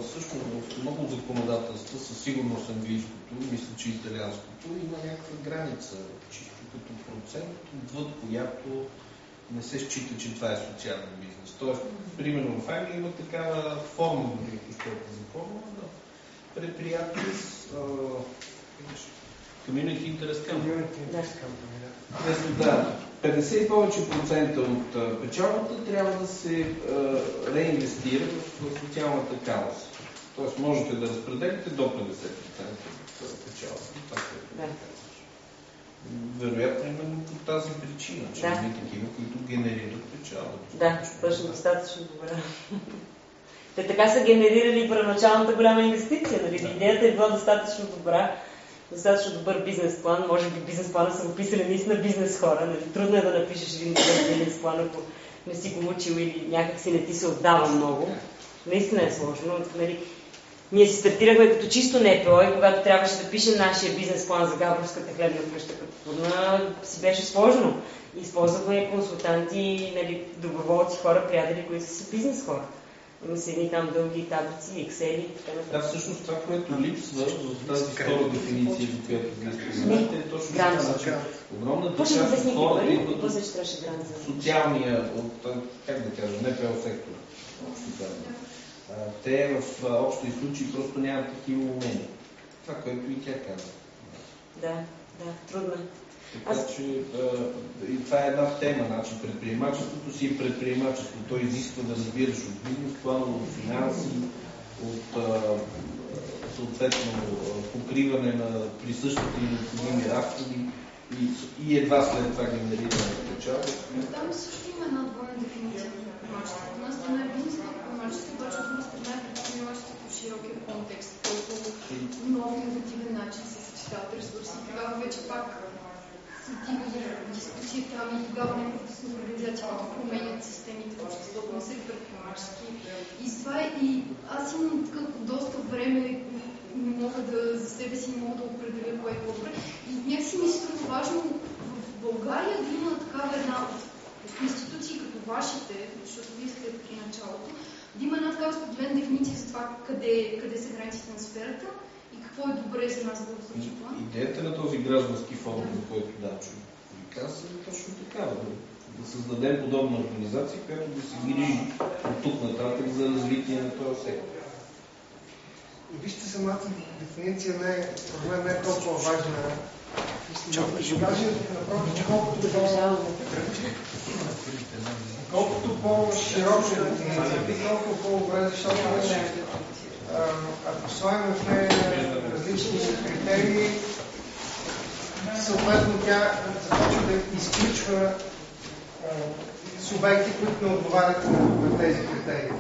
всъщност в много законодателства, със сигурност английското, мисля, че италианското, има някаква граница, чисто като процент, отвъд която не се счита, че това е социален бизнес. Тоест, примерно в Англия има такава форма, ако за форма, на предприятие с Community Interest Company. Да. 50 и повече процента от печалбата трябва да се реинвестира в социалната кауза. Тоест можете да разпределите до 50% от печалбата. Е вероятно именно по тази причина, че да. има такива, които генерират печалба. Да, точно достатъчно добра. Те така са генерирали първоначалната голяма инвестиция. Нали? Да. Идеята е била достатъчно добра, достатъчно добър бизнес план. Може би бизнес плана са го писали наистина бизнес хора. Нали? Трудно е да напишеш един добър бизнес план, ако не си го учил или някак си не ти се отдава много. Наистина е сложно. Нали? Ние се стартирахме като чисто НПО и когато трябваше да пишем нашия бизнес план за Габровската хлебна къща като фурна, си беше сложно. Използвахме консултанти, нали, доброволци, хора, приятели, които са бизнес хора. Едни там дълги таблици, ексели и така нататък. Да, всъщност това, което липсва в тази втора дефиниция, за която вие споменахте, е точно това. Значи, огромната част от хората идват от социалния, от, как да кажа, НПО сектор. Те в общи случаи просто нямат такива умения. Това, което и тя каза. Да, да, трудно е. Така Аз... че и това е една тема. Значи, предприемачеството си е предприемачество. Той изисква да разбираш от бизнес план, от финанси, от съответно покриване на присъщите и необходими разходи и, и едва след това генериране на печалба. Там също има една двойна дефиниция на предприемачество. От една страна е бизнес предприемачество, обаче от друга страна е предприемачество в широкия контекст, който много иновативен начин се съчетават ресурси. Тогава вече пак ами тогава неправителствени организации, които променят системите в обществото, не са предприемачески. И това е, и аз имам такъв доста време, не мога да, за себе си мога да определя кое е по-добре. И някакси ми се струва важно в България да има такава една институции като вашите, защото вие сте при началото, да има една такава споделена дефиниция за това къде, къде са границите на сферата какво е добре за нас в случай план? Идеята на този граждански форум, за който Дачо ви каза, е точно такава. Да, да създадем подобна организация, която да се грижи от тук нататък за развитие на този сектор. Вижте, самата дефиниция не е, според мен не е толкова важна. Даже, напротив, колкото по колкото по-широка е дефиницията, толкова по-добре, защото ако слагаме в нея различни критерии, съответно тя започва да изключва субекти, които не отговарят на, тези критерии.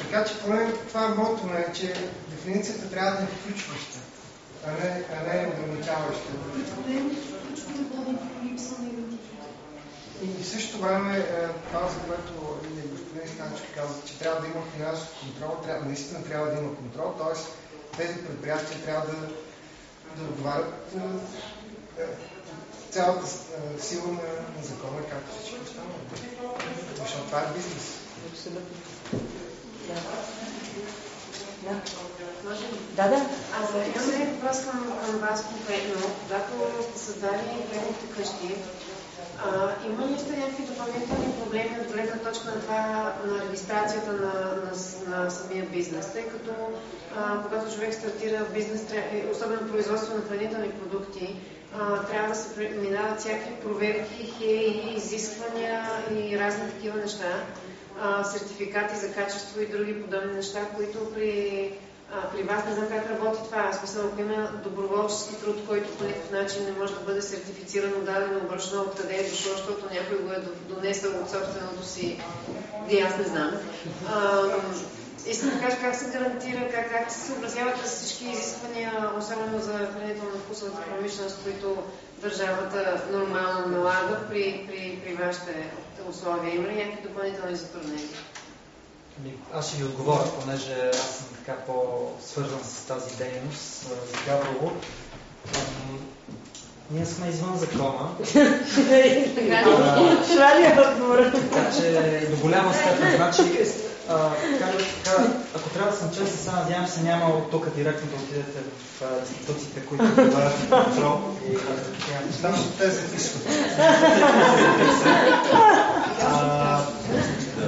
Така че поне това е моето ме, че дефиницията трябва да е включваща, а не, а не ограничаваща. И в същото време това, за което господин Станчев каза, че трябва да има финансов контрол, трябва, наистина трябва да има контрол, т.е. тези предприятия трябва да, да отговарят е, цялата е, сила на, на закона, както всички останали. Защото това е бизнес. Да, да. Аз имам въпрос към, към вас конкретно. Когато сте създали хлебните къщи, има ли сте някакви допълнителни проблеми от гледна точка на това, на регистрацията на, на, на самия бизнес? Тъй като а, когато човек стартира бизнес, особено производство на хранителни продукти, а, трябва да се минават всякакви проверки, хей, изисквания и разни такива неща, а, сертификати за качество и други подобни неща, които при при вас не знам как работи това. Аз мисля, ако има доброволчески труд, който по никакъв начин не може да бъде сертифициран, дадено обръчно откъде е дошло, защото някой го е донесъл от собственото си, и аз не знам. Искам да кажа как се гарантира, как, как се съобразяват с всички изисквания, особено за хранително-вкусовата промишленост, които държавата нормално налага при, при, при вашите условия. Има ли някакви допълнителни затруднения? Ами, аз ще ви отговоря, понеже аз съм така по-свързан с тази дейност с Гаврово. Ние сме извън закона. <laughs> така че до голяма степен, значи, а, как, как, ако трябва да съм честен, сега надявам се няма от тук директно да отидете в институциите, които отговарят на контрол и такива неща. Те записват.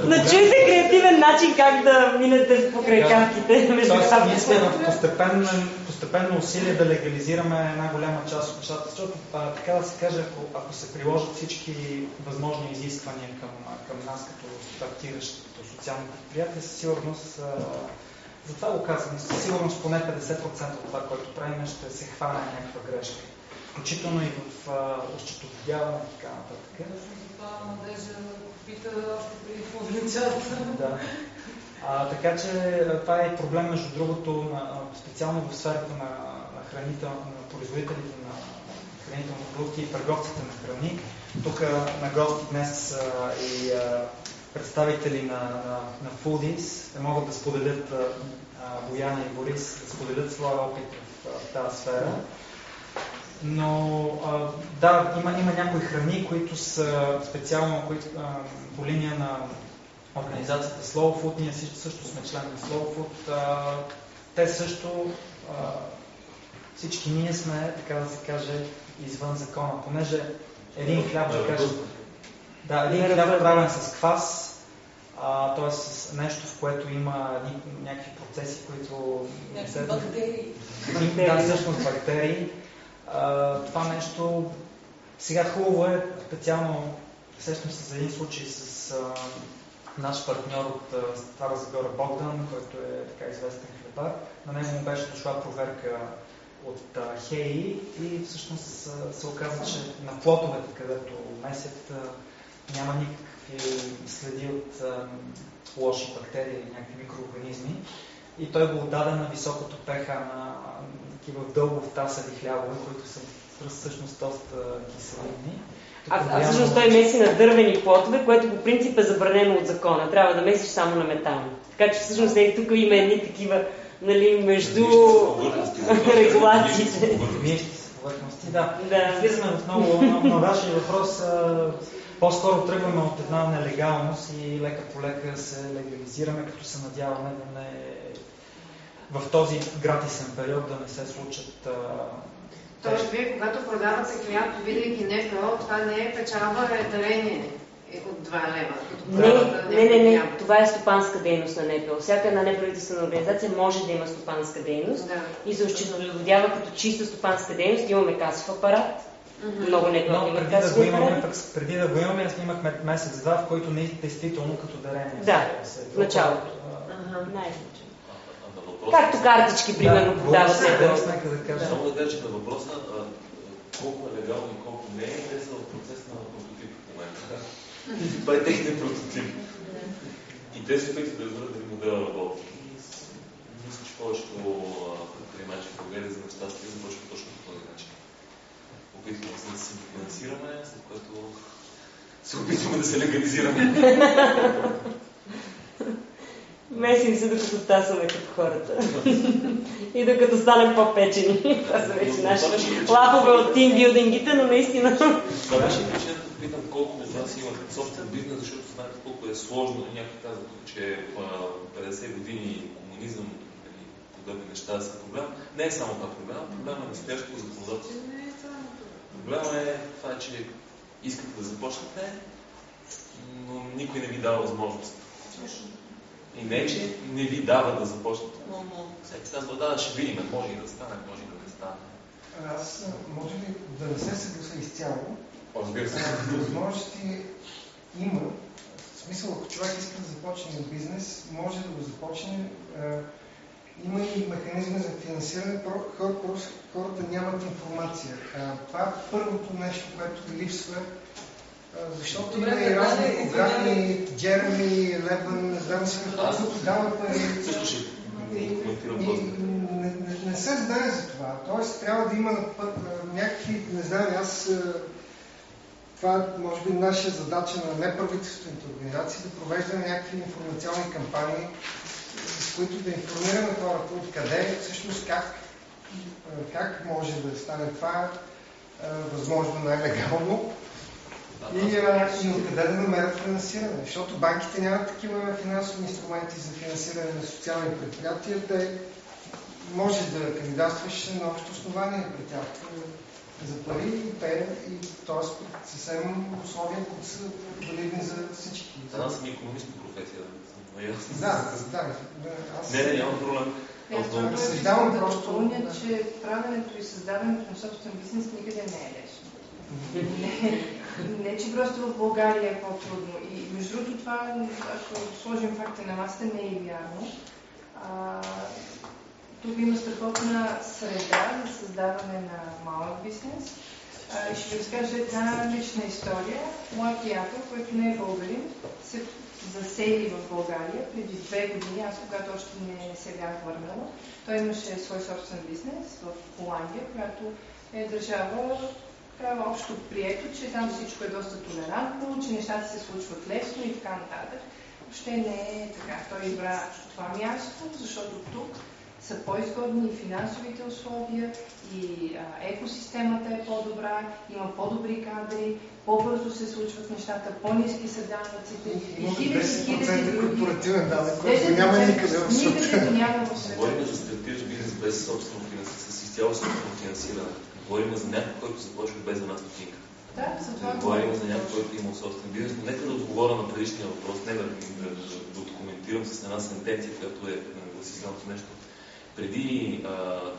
Начуйте креативен начин как да минете покрай между Тоест, ние сме в постепенно, постепенно усилие да легализираме една голяма част от нещата, защото а, така да се каже, ако, ако се приложат всички възможни изисквания към, към нас като стартиращо социално предприятие, със сигурност а, затова го казвам, със сигурност поне 50% от това, което правим, ще се хване някаква грешка. Включително и в осчетоводяване и така нататък. Това надежда пита още преди половината. Да. А, така че това е проблем, между другото, на, специално в сферата на, на, хранител, на производителите на хранителни продукти и търговците на храни. Тук на гости днес а, и а, представители на, на, на Foodies, могат да споделят Бояна и Борис, да споделят своя опит в, в тази сфера. Но а, да, има, има някои храни, които са специално които, а, по линия на организацията Slow Food. Ние също сме член на Slow Food. А, те също, а, всички ние сме, така да се каже, извън закона, понеже един хляб, да кажем, да, един хляб правен с квас, т.е. с нещо, в което има някакви процеси, които... Някакви бактерии. Да, всъщност бактерии. А, това нещо сега хубаво е, специално сещам се за един случай с а, наш партньор от а, Стара Загора Богдан, който е така известен хлебар. На него му беше дошла проверка от а, ХЕИ и всъщност а, се оказа, че на плотовете, където месят, а, няма никакви следи от а, лоши бактерии или някакви микроорганизми. И той го отдаде на високото pH на такива дълго втасали хлябове, които са всъщност доста киселинни. А, а всъщност той меси на дървени плотове, което по принцип е забранено от закона. Трябва да месиш само на метални. Така че всъщност е, тук има едни такива нали, между регулациите. Повърхности, да. да. Влизаме в много, на вашия въпрос. По-скоро тръгваме от една нелегалност и лека по лека се легализираме, като се надяваме да не в този гратисен период да не се случат Тоест, вие, когато продавате хляб, видейки НПО, това не е печалба, е дарение от 2 лева. Не, не, не, не, това е стопанска дейност на НПО. Всяка една неправителствена организация може да има стопанска дейност да. и се осчетоводява като чиста стопанска дейност. Имаме касов апарат, Mm-hmm. Много не Но преди да, го имаме, пък, преди да го имаме, аз имахме месец-два, в който не действително като дарение. Да, в началото. Uh-huh. Най-вече. Както картички, примерно, да, продават да, Само да кажа, че на въпроса колко е легално и колко не е, те са в процес на прототип в момента. Това е техният прототип. И те се опитват да разберат дали модела работи. Мисля, че повечето предприемачи в България за нещастие започват точно. Опитваме се да се финансираме, след което се опитваме да се легализираме. Месим се докато стасваме като хората. и докато станем по-печени. Това са вече наши лапове от тимбилдингите, но наистина... Това беше причината да питам колко от вас имат собствен бизнес, защото знаете колко е сложно. Някой казва, че 50 години комунизъм нали, подобни неща са проблем. Не е само това проблем, проблема е настоящото законодателство. Проблема е това, че искате да започнете, но никой не ви дава възможност. И не, че не ви дава да започнете. Всеки казва, да, ще видим, може и да стане, може и да не стане. Аз може ли да не се съглася изцяло? Разбира се. Възможности има. В смисъл, ако човек иска да започне бизнес, може да го започне. Има и механизми за финансиране, хората нямат информация. Това е първото нещо, което липсва защото има и разни програми, Джереми, Лебън, не знам си какво, които дават пари. Не, не се знае за това. Тоест трябва да има някакви, не знам, аз това може би наша задача на неправителствените организации да провеждаме някакви информационни кампании, с които да информираме хората откъде, всъщност как, как може да стане това възможно най-легално и, а, и откъде да намерят финансиране, защото банките нямат такива финансови инструменти за финансиране на социални предприятия, те може да кандидатстваш на общо основание при тях за пари и те, и т.е. съвсем условия, които са валидни за всички. За нас е економист по професия. Да, да. Аз... Не, не, нямам проблем. Аз съждавам просто, че правенето и създаването на собствен бизнес никъде не е лесно. Не, не, че просто в България е по-трудно. И между другото това, ако сложим факта на масата, не е вярно. А, тук има страхотна среда за създаване на малък бизнес. А, и ще ви разкажа една лична история. Моят приятел, който не е българин, се засели в България преди две години, аз когато още не се бях върнала. Той имаше свой собствен бизнес в Холандия, която е държава такава общо прието, че там всичко е доста толерантно, че нещата се случват лесно и така нататък. Въобще не е така. Той избра това място, защото тук са по-изгодни и финансовите условия, и а, екосистемата е по-добра, има по-добри кадри, по-бързо се случват нещата, по-низки са данъците и хиляди, хиляди корпоративен данък, който няма никъде в света. Говорим за стартиращ бизнес без собствено финансиране, с изцяло собствено финансиране. Говорим за някой, който започва без една стотинка. Да, за това говорим за някой, който има собствен бизнес. Но нека да отговоря на предишния въпрос, не да, да, да, да документирам с една сентенция, която е гласителното нещо преди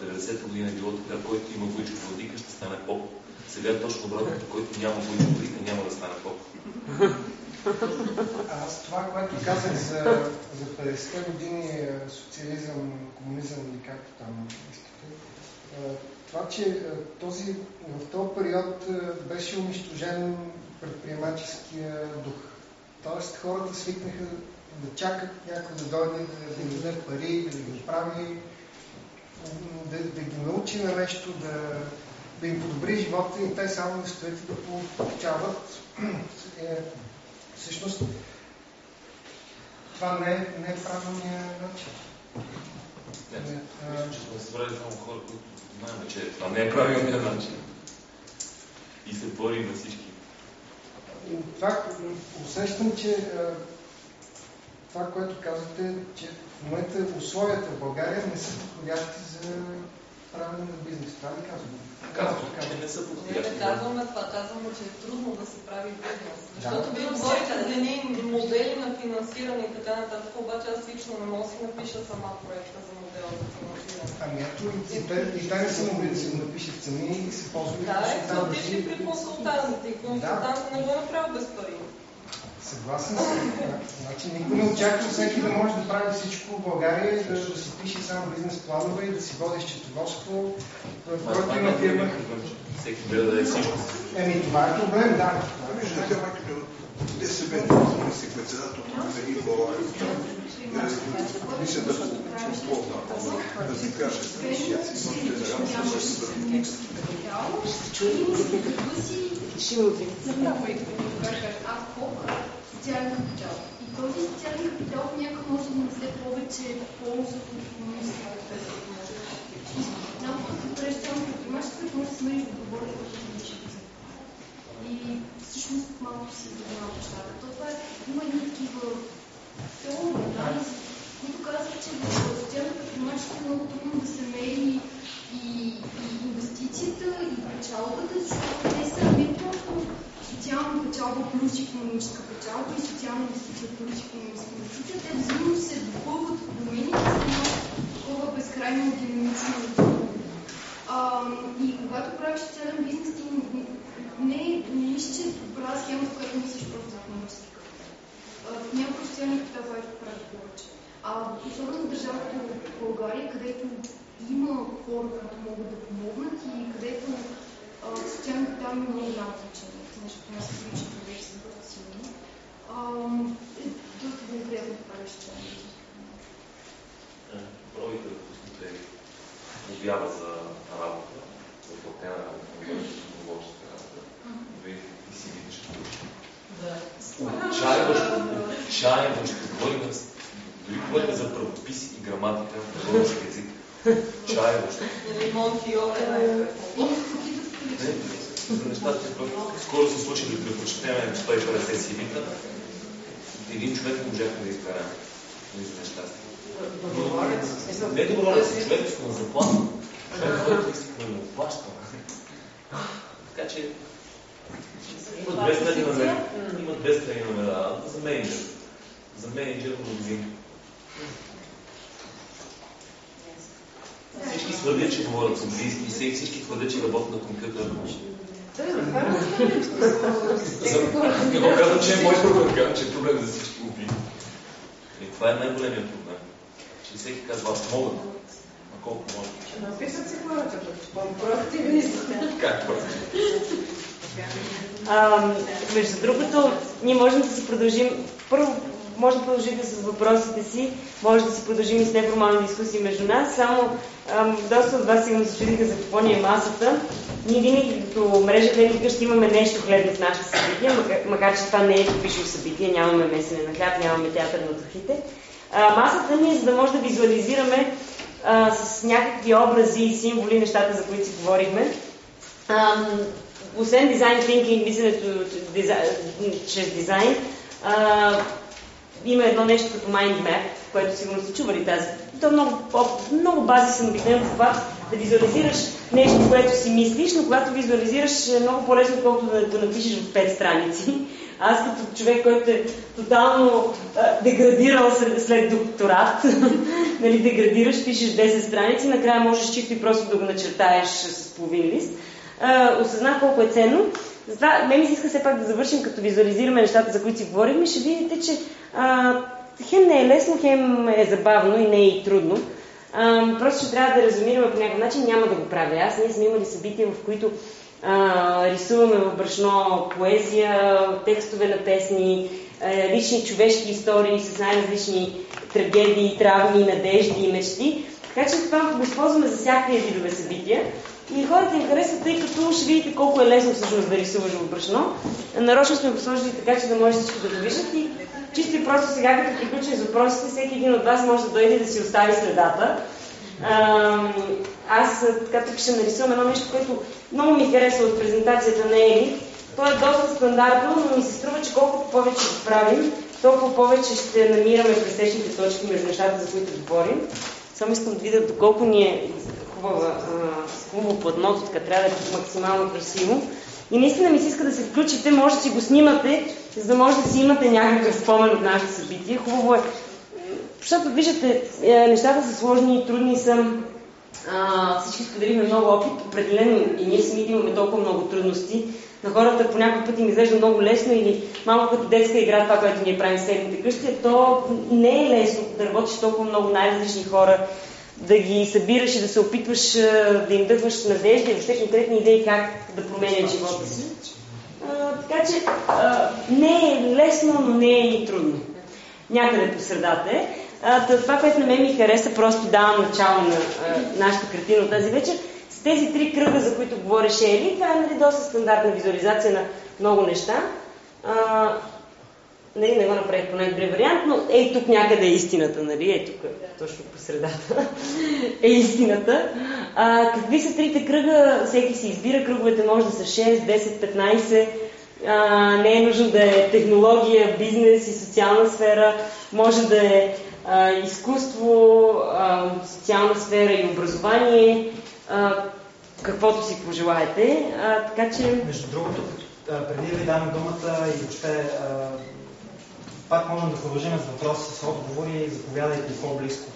90-та година е било така, който има войчо владика, ще стане поп. Сега е точно обратното, който няма войчо владика, няма да стане поп. Аз това, което казах за, за 50-те години е, социализъм, комунизъм или както там искате, това, че този, в този период беше унищожен предприемаческия дух. Тоест хората свикнаха да чакат някой да дойде да им даде пари, да ги прави да, да ги научи на нещо, да, да им подобри живота и те само стоят и да получават. <clears throat> Е, всъщност, това не е, не е правилният начин. Не, не, мисля, че сме събрали само хора, които знаем, че това не е правилният начин. И се бори на всички. Това, усещам, че това, което казвате, че в момента условията в България не са подходящи за правене на бизнес. Това ли казваме? Казвам, че не са подходящи. Не, не казваме това. Казваме, че е трудно да се прави бизнес. Защото да. вие говорите за едни модели на финансиране и така нататък, обаче аз лично не мога да си напиша сама проекта за модела за финансиране. Ами ето, и, те, не са могли да си го напишат сами и се ползват. Да, е, отишли при консултантите и консултантът да. не го е направил без пари. Съгласен съм. Значи никой не очаква всеки да може да прави всичко в България, да, да си пише само бизнес планове и да си води счетоводство, който има фирма. Всеки да е всичко. Еми, това е проблем, да. Виждате, те се бе си председател на един говори. Мисля да полна, да си каже, ще. Ако социален капитал. И този социален капитал някак може да нанесе повече полза от економическата да Много като правиш само предприемачеството, може да смериш да говориш в различни И всъщност малко си занимава нещата. Това е, има едни такива теории, анализи, които казват, че в социално предприемачество е много трудно да се мери и, и инвестицията, и печалбата, защото те са социална печалба плюс економическа печалба и социална инвестиция плюс економическа инвестиция, те взаимно се допълват в промените за едно такова безкрайно динамично И когато правиш социален бизнес, ти не, не мислиш, че е добра схема, в която мислиш просто за економически капитал. В някои социални капитал прави повече. А особено държавата в България, където има хора, които могат да помогнат и където социален капитал има много голямо значение нещо, което се случи човек с. Е доста неприятно това нещо. Пробайте да пуснете обява за работа, за платена работа, за творческа работа. Вие и си видиш. Отчаяващо, отчаяващо, говорим дори говорим за правопис и граматика на български език. Отчаяващо. Ремонт и оле. За нещата, скоро се случи да предпочитаме 150 CV-та. Един човек не можахме да изберем. За нещастие. Не доброволец, човек на заплата. Човек, който иска да му плаща. Така че има две страни на. Има две страни на меда. За менеджер. За менеджер в магазин. Всички твърдят, че говорят с английски, всички твърдят, че работят на компютър. Не го казвам, че е мой проблем, казвам, че е проблем за всички уби. И това е най-големият проблем. Че всеки казва, аз мога. А колко може? Написат си хората, проактивни Как Между другото, ние можем да се продължим. Първо, може да продължите с въпросите си, може да си продължим и с неформални дискусии между нас. Само ам, доста от вас сигурно се чудиха за какво ни е масата. Ние винаги като мрежа Хлебника ще имаме нещо хлебно в нашите събития, макар, макар че това не е типично събитие, нямаме месене на хляб, нямаме театър на духите. Масата ни е за да може да визуализираме а, с някакви образи и символи нещата, за които си говорихме. А, освен дизайн thinking, мисленето чрез дизайн, а, има едно нещо като mind map, което сигурно сте чували тази. То е много, много базисен обикновен това да визуализираш нещо, което си мислиш, но когато визуализираш е много по-лесно, отколкото да го напишеш в пет страници. Аз като човек, който е тотално а, деградирал след, след докторат, <laughs> нали, деградираш, пишеш 10 страници, накрая можеш чисто и просто да го начертаеш с половин лист. Осъзнах колко е ценно. Затова ме ми се иска все пак да завършим, като визуализираме нещата, за които си говорихме, ще видите, че а, хем не е лесно, хем е забавно и не е и трудно. А, просто ще трябва да резюмираме по някакъв начин. Няма да го правя аз. Ние сме имали събития, в които а, рисуваме в брашно поезия, текстове на песни, а, лични човешки истории с най-различни трагедии, травми, надежди и мечти. Така че това го използваме за всякакви видове събития. И хората им харесват, тъй като ще видите колко е лесно всъщност да рисуваш в брашно. Нарочно сме го сложили така, че да може всички да го виждат и чисто и просто сега, като приключим с въпросите, всеки един от вас може да дойде да си остави следата. Аз така тук ще нарисувам едно нещо, което много ми харесва от презентацията на Ели. То е доста стандартно, но ми се струва, че колкото повече го правим, толкова повече ще намираме пресечните точки между нещата, за които говорим. Само искам да видя доколко ни е хубава, хубаво платното, така трябва да е максимално красиво. И наистина ми се иска да се включите, може да си го снимате, за да може да си имате някакъв спомен от нашето събитие. Хубаво е, защото виждате, е, нещата са сложни и трудни са. А, всички споделихме много опит, определено и ние самите имаме толкова много трудности. На хората по някакъв път им изглежда много лесно или малко като детска игра, това, което ние правим в седмите къщи, то не е лесно да работиш толкова много най-различни хора, да ги събираш и да се опитваш да им дъхваш надежда и въобще конкретни идеи как да променят живота си. Така че а, не е лесно, но не е и трудно. Някъде по средата е. А, това, което на мен ми хареса, просто давам начало на а, нашата картина от тази вечер, с тези три кръга, за които говореше Ели, това е нали, доста стандартна визуализация на много неща. А, нали, не го направих по най-добрия вариант, но ей тук някъде е истината, нали, ей тук, точно по средата <laughs> е истината. А, какви са трите кръга? Всеки си избира, кръговете може да са 6, 10, 15, а, не е нужно да е технология, бизнес и социална сфера, може да е а, изкуство, а, социална сфера и образование, а, каквото си пожелаете. А, така че... Между другото, преди да ви дам думата и въобще пак можем да продължим с въпроси, с отговори. Заповядайте по-близко.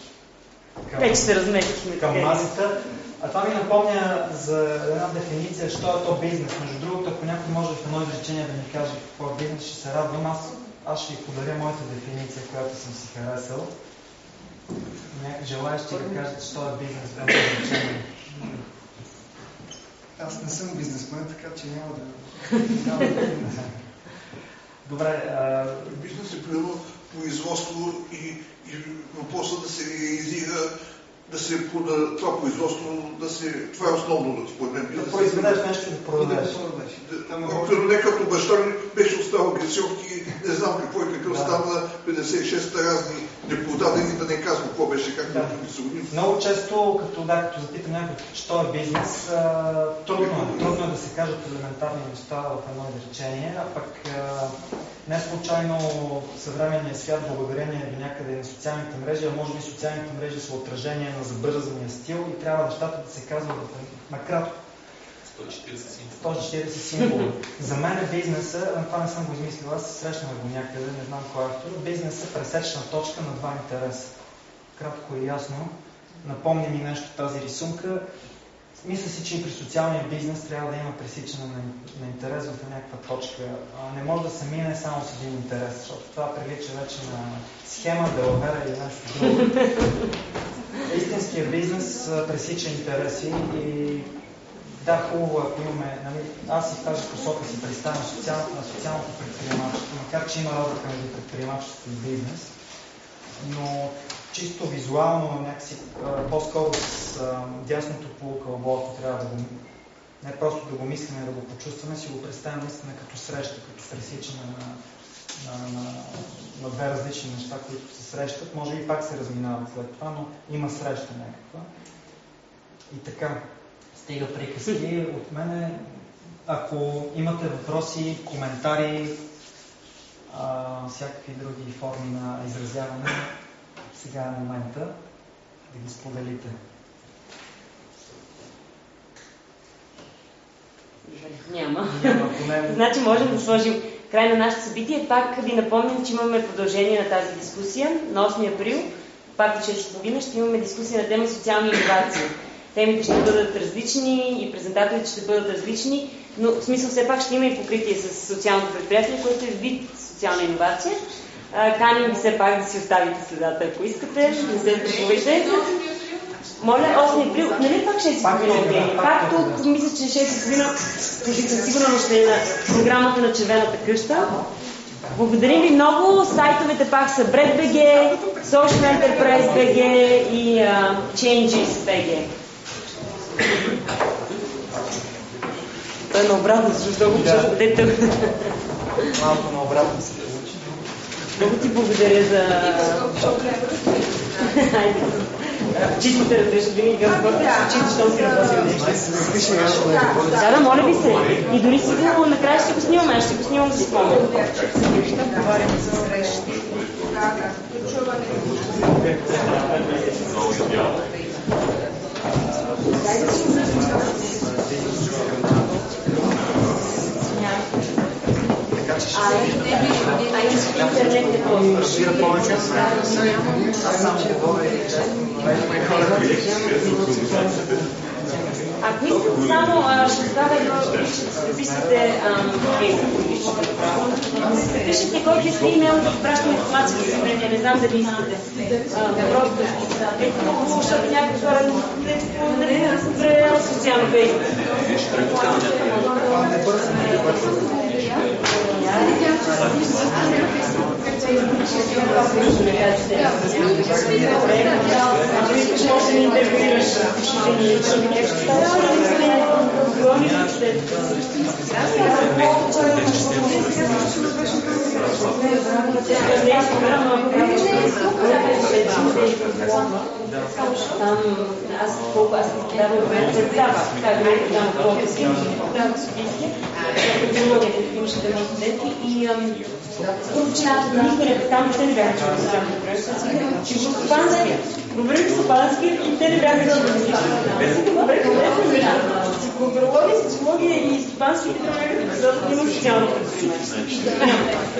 Към, Вече се разместихме. Към масата. А това ми напомня за една дефиниция, що е то бизнес. Между другото, ако някой може в едно изречение да ми каже какво е бизнес, ще се радвам. Аз, аз ще ви подаря моята дефиниция, която съм си харесал. Желаещи да кажат, що е бизнес в едно изречение. Аз не съм бизнесмен, така че няма да... <laughs> Добре. А... Бизнес е примерно производство и, и въпросът да се реализира да се пода, това производство, да се... Това е основно, според мен. Да, да произведеш нещо да продадеш. Примерно не като баща ми беше оставил гресионки, не знам какво и какво да. стана, 56-та разни непродадени, да не казвам какво беше, как да. ги Много често, като, да, като запитам някой, що е бизнес, а, трудно е. Трудно е да се кажат елементарни неща в едно изречение, а пък а, не случайно съвременният свят, благодарение до някъде на социалните мрежи, а може би социалните мрежи са отражение на забързания стил и трябва нещата да се казват накратко. 140 символа. 140 символа. За мен бизнеса, това не съм го измислил, аз срещнах го някъде, не знам кой е автор, бизнес е пресечна точка на два интереса. Кратко и ясно. Напомни ми нещо тази рисунка. Мисля си, че и при социалния бизнес трябва да има пресичане на, на интерес в някаква точка. А не може да се мине само с един интерес, защото това прилича вече на схема, делавера или нещо друго. <laughs> Истинския бизнес пресича интереси и да, хубаво, ако имаме, нали, аз и в тази посока си представям социалното, на социалното предприемачество, макар че има разлика между предприемачество и бизнес, но чисто визуално, някакси по-скоро с а, дясното полукълбо, ако трябва да го не просто да го мислиме, да го почувстваме, си го представям наистина като среща, като пресичане на, на, на, на две различни неща, които се срещат. Може би пак се разминават след това, но има среща някаква. И така, стига приказки от мене. Ако имате въпроси, коментари, а, всякакви други форми на изразяване, сега е момента да ги споделите. Няма. Няма <laughs> значи можем да сложим край на нашето събитие. Пак ви напомням, че имаме продължение на тази дискусия. На 8 април, пак в 6.30, ще имаме дискусия на тема социални инновации. Темите ще бъдат различни и презентаторите ще бъдат различни, но в смисъл все пак ще има и покритие с социалното предприятие, което е вид социална иновация. Каним ви все пак да си оставите следата, ако искате. Не се страхувайте. Моля, 8 април, нали пак 6 година Пак тук мисля, че 6 година, съм сигурно ще е на програмата на Червената къща. Благодарим ви много. Сайтовете пак са BreadBG, Social Enterprise BG и uh, Changes BG. Той е наобратно, защото го да. дете. Малко наобратно се. Много ти благодаря за... <laughs> Чистите различни винаги към спорта, чисти, защото си работил нещо. Да, да, моля ви се. И дори си го накрая ще го снимаме, аз ще го снимам да си спомня. Говорим за срещи. А интернет не повече. Аз само говоря и ако искате само, ще записате Пишете който иска имейл, да пращам информация за време, не знам дали искате. Просто е хубаво, защото някои хора не разбере социално бейсбол. Gracias. Там аз колко аз давам представа как го там по-къси, там технологията, имаше студенти и общината никъде там те не бяха чудо проект, че го стопанския. Говорих стопански е Културология, социология и стопанските трябва да защото има социално.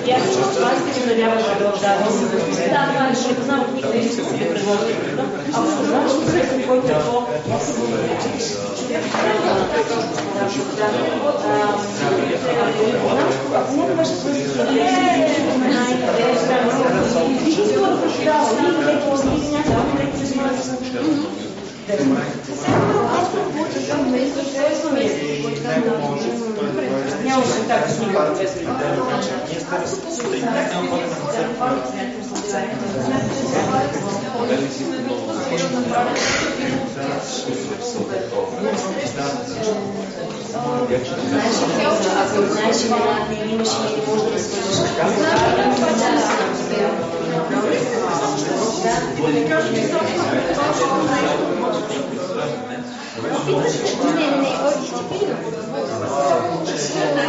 И аз съм стопански, че надявам да продължавам. Да, това е, защото знам от никъде не искам да предложа. Ако знам, че който е по ако не беше Нямаше така снимка, без Ние сме Знаеш, имена, имаш и не можеш да свържеш. Не,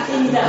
не, не,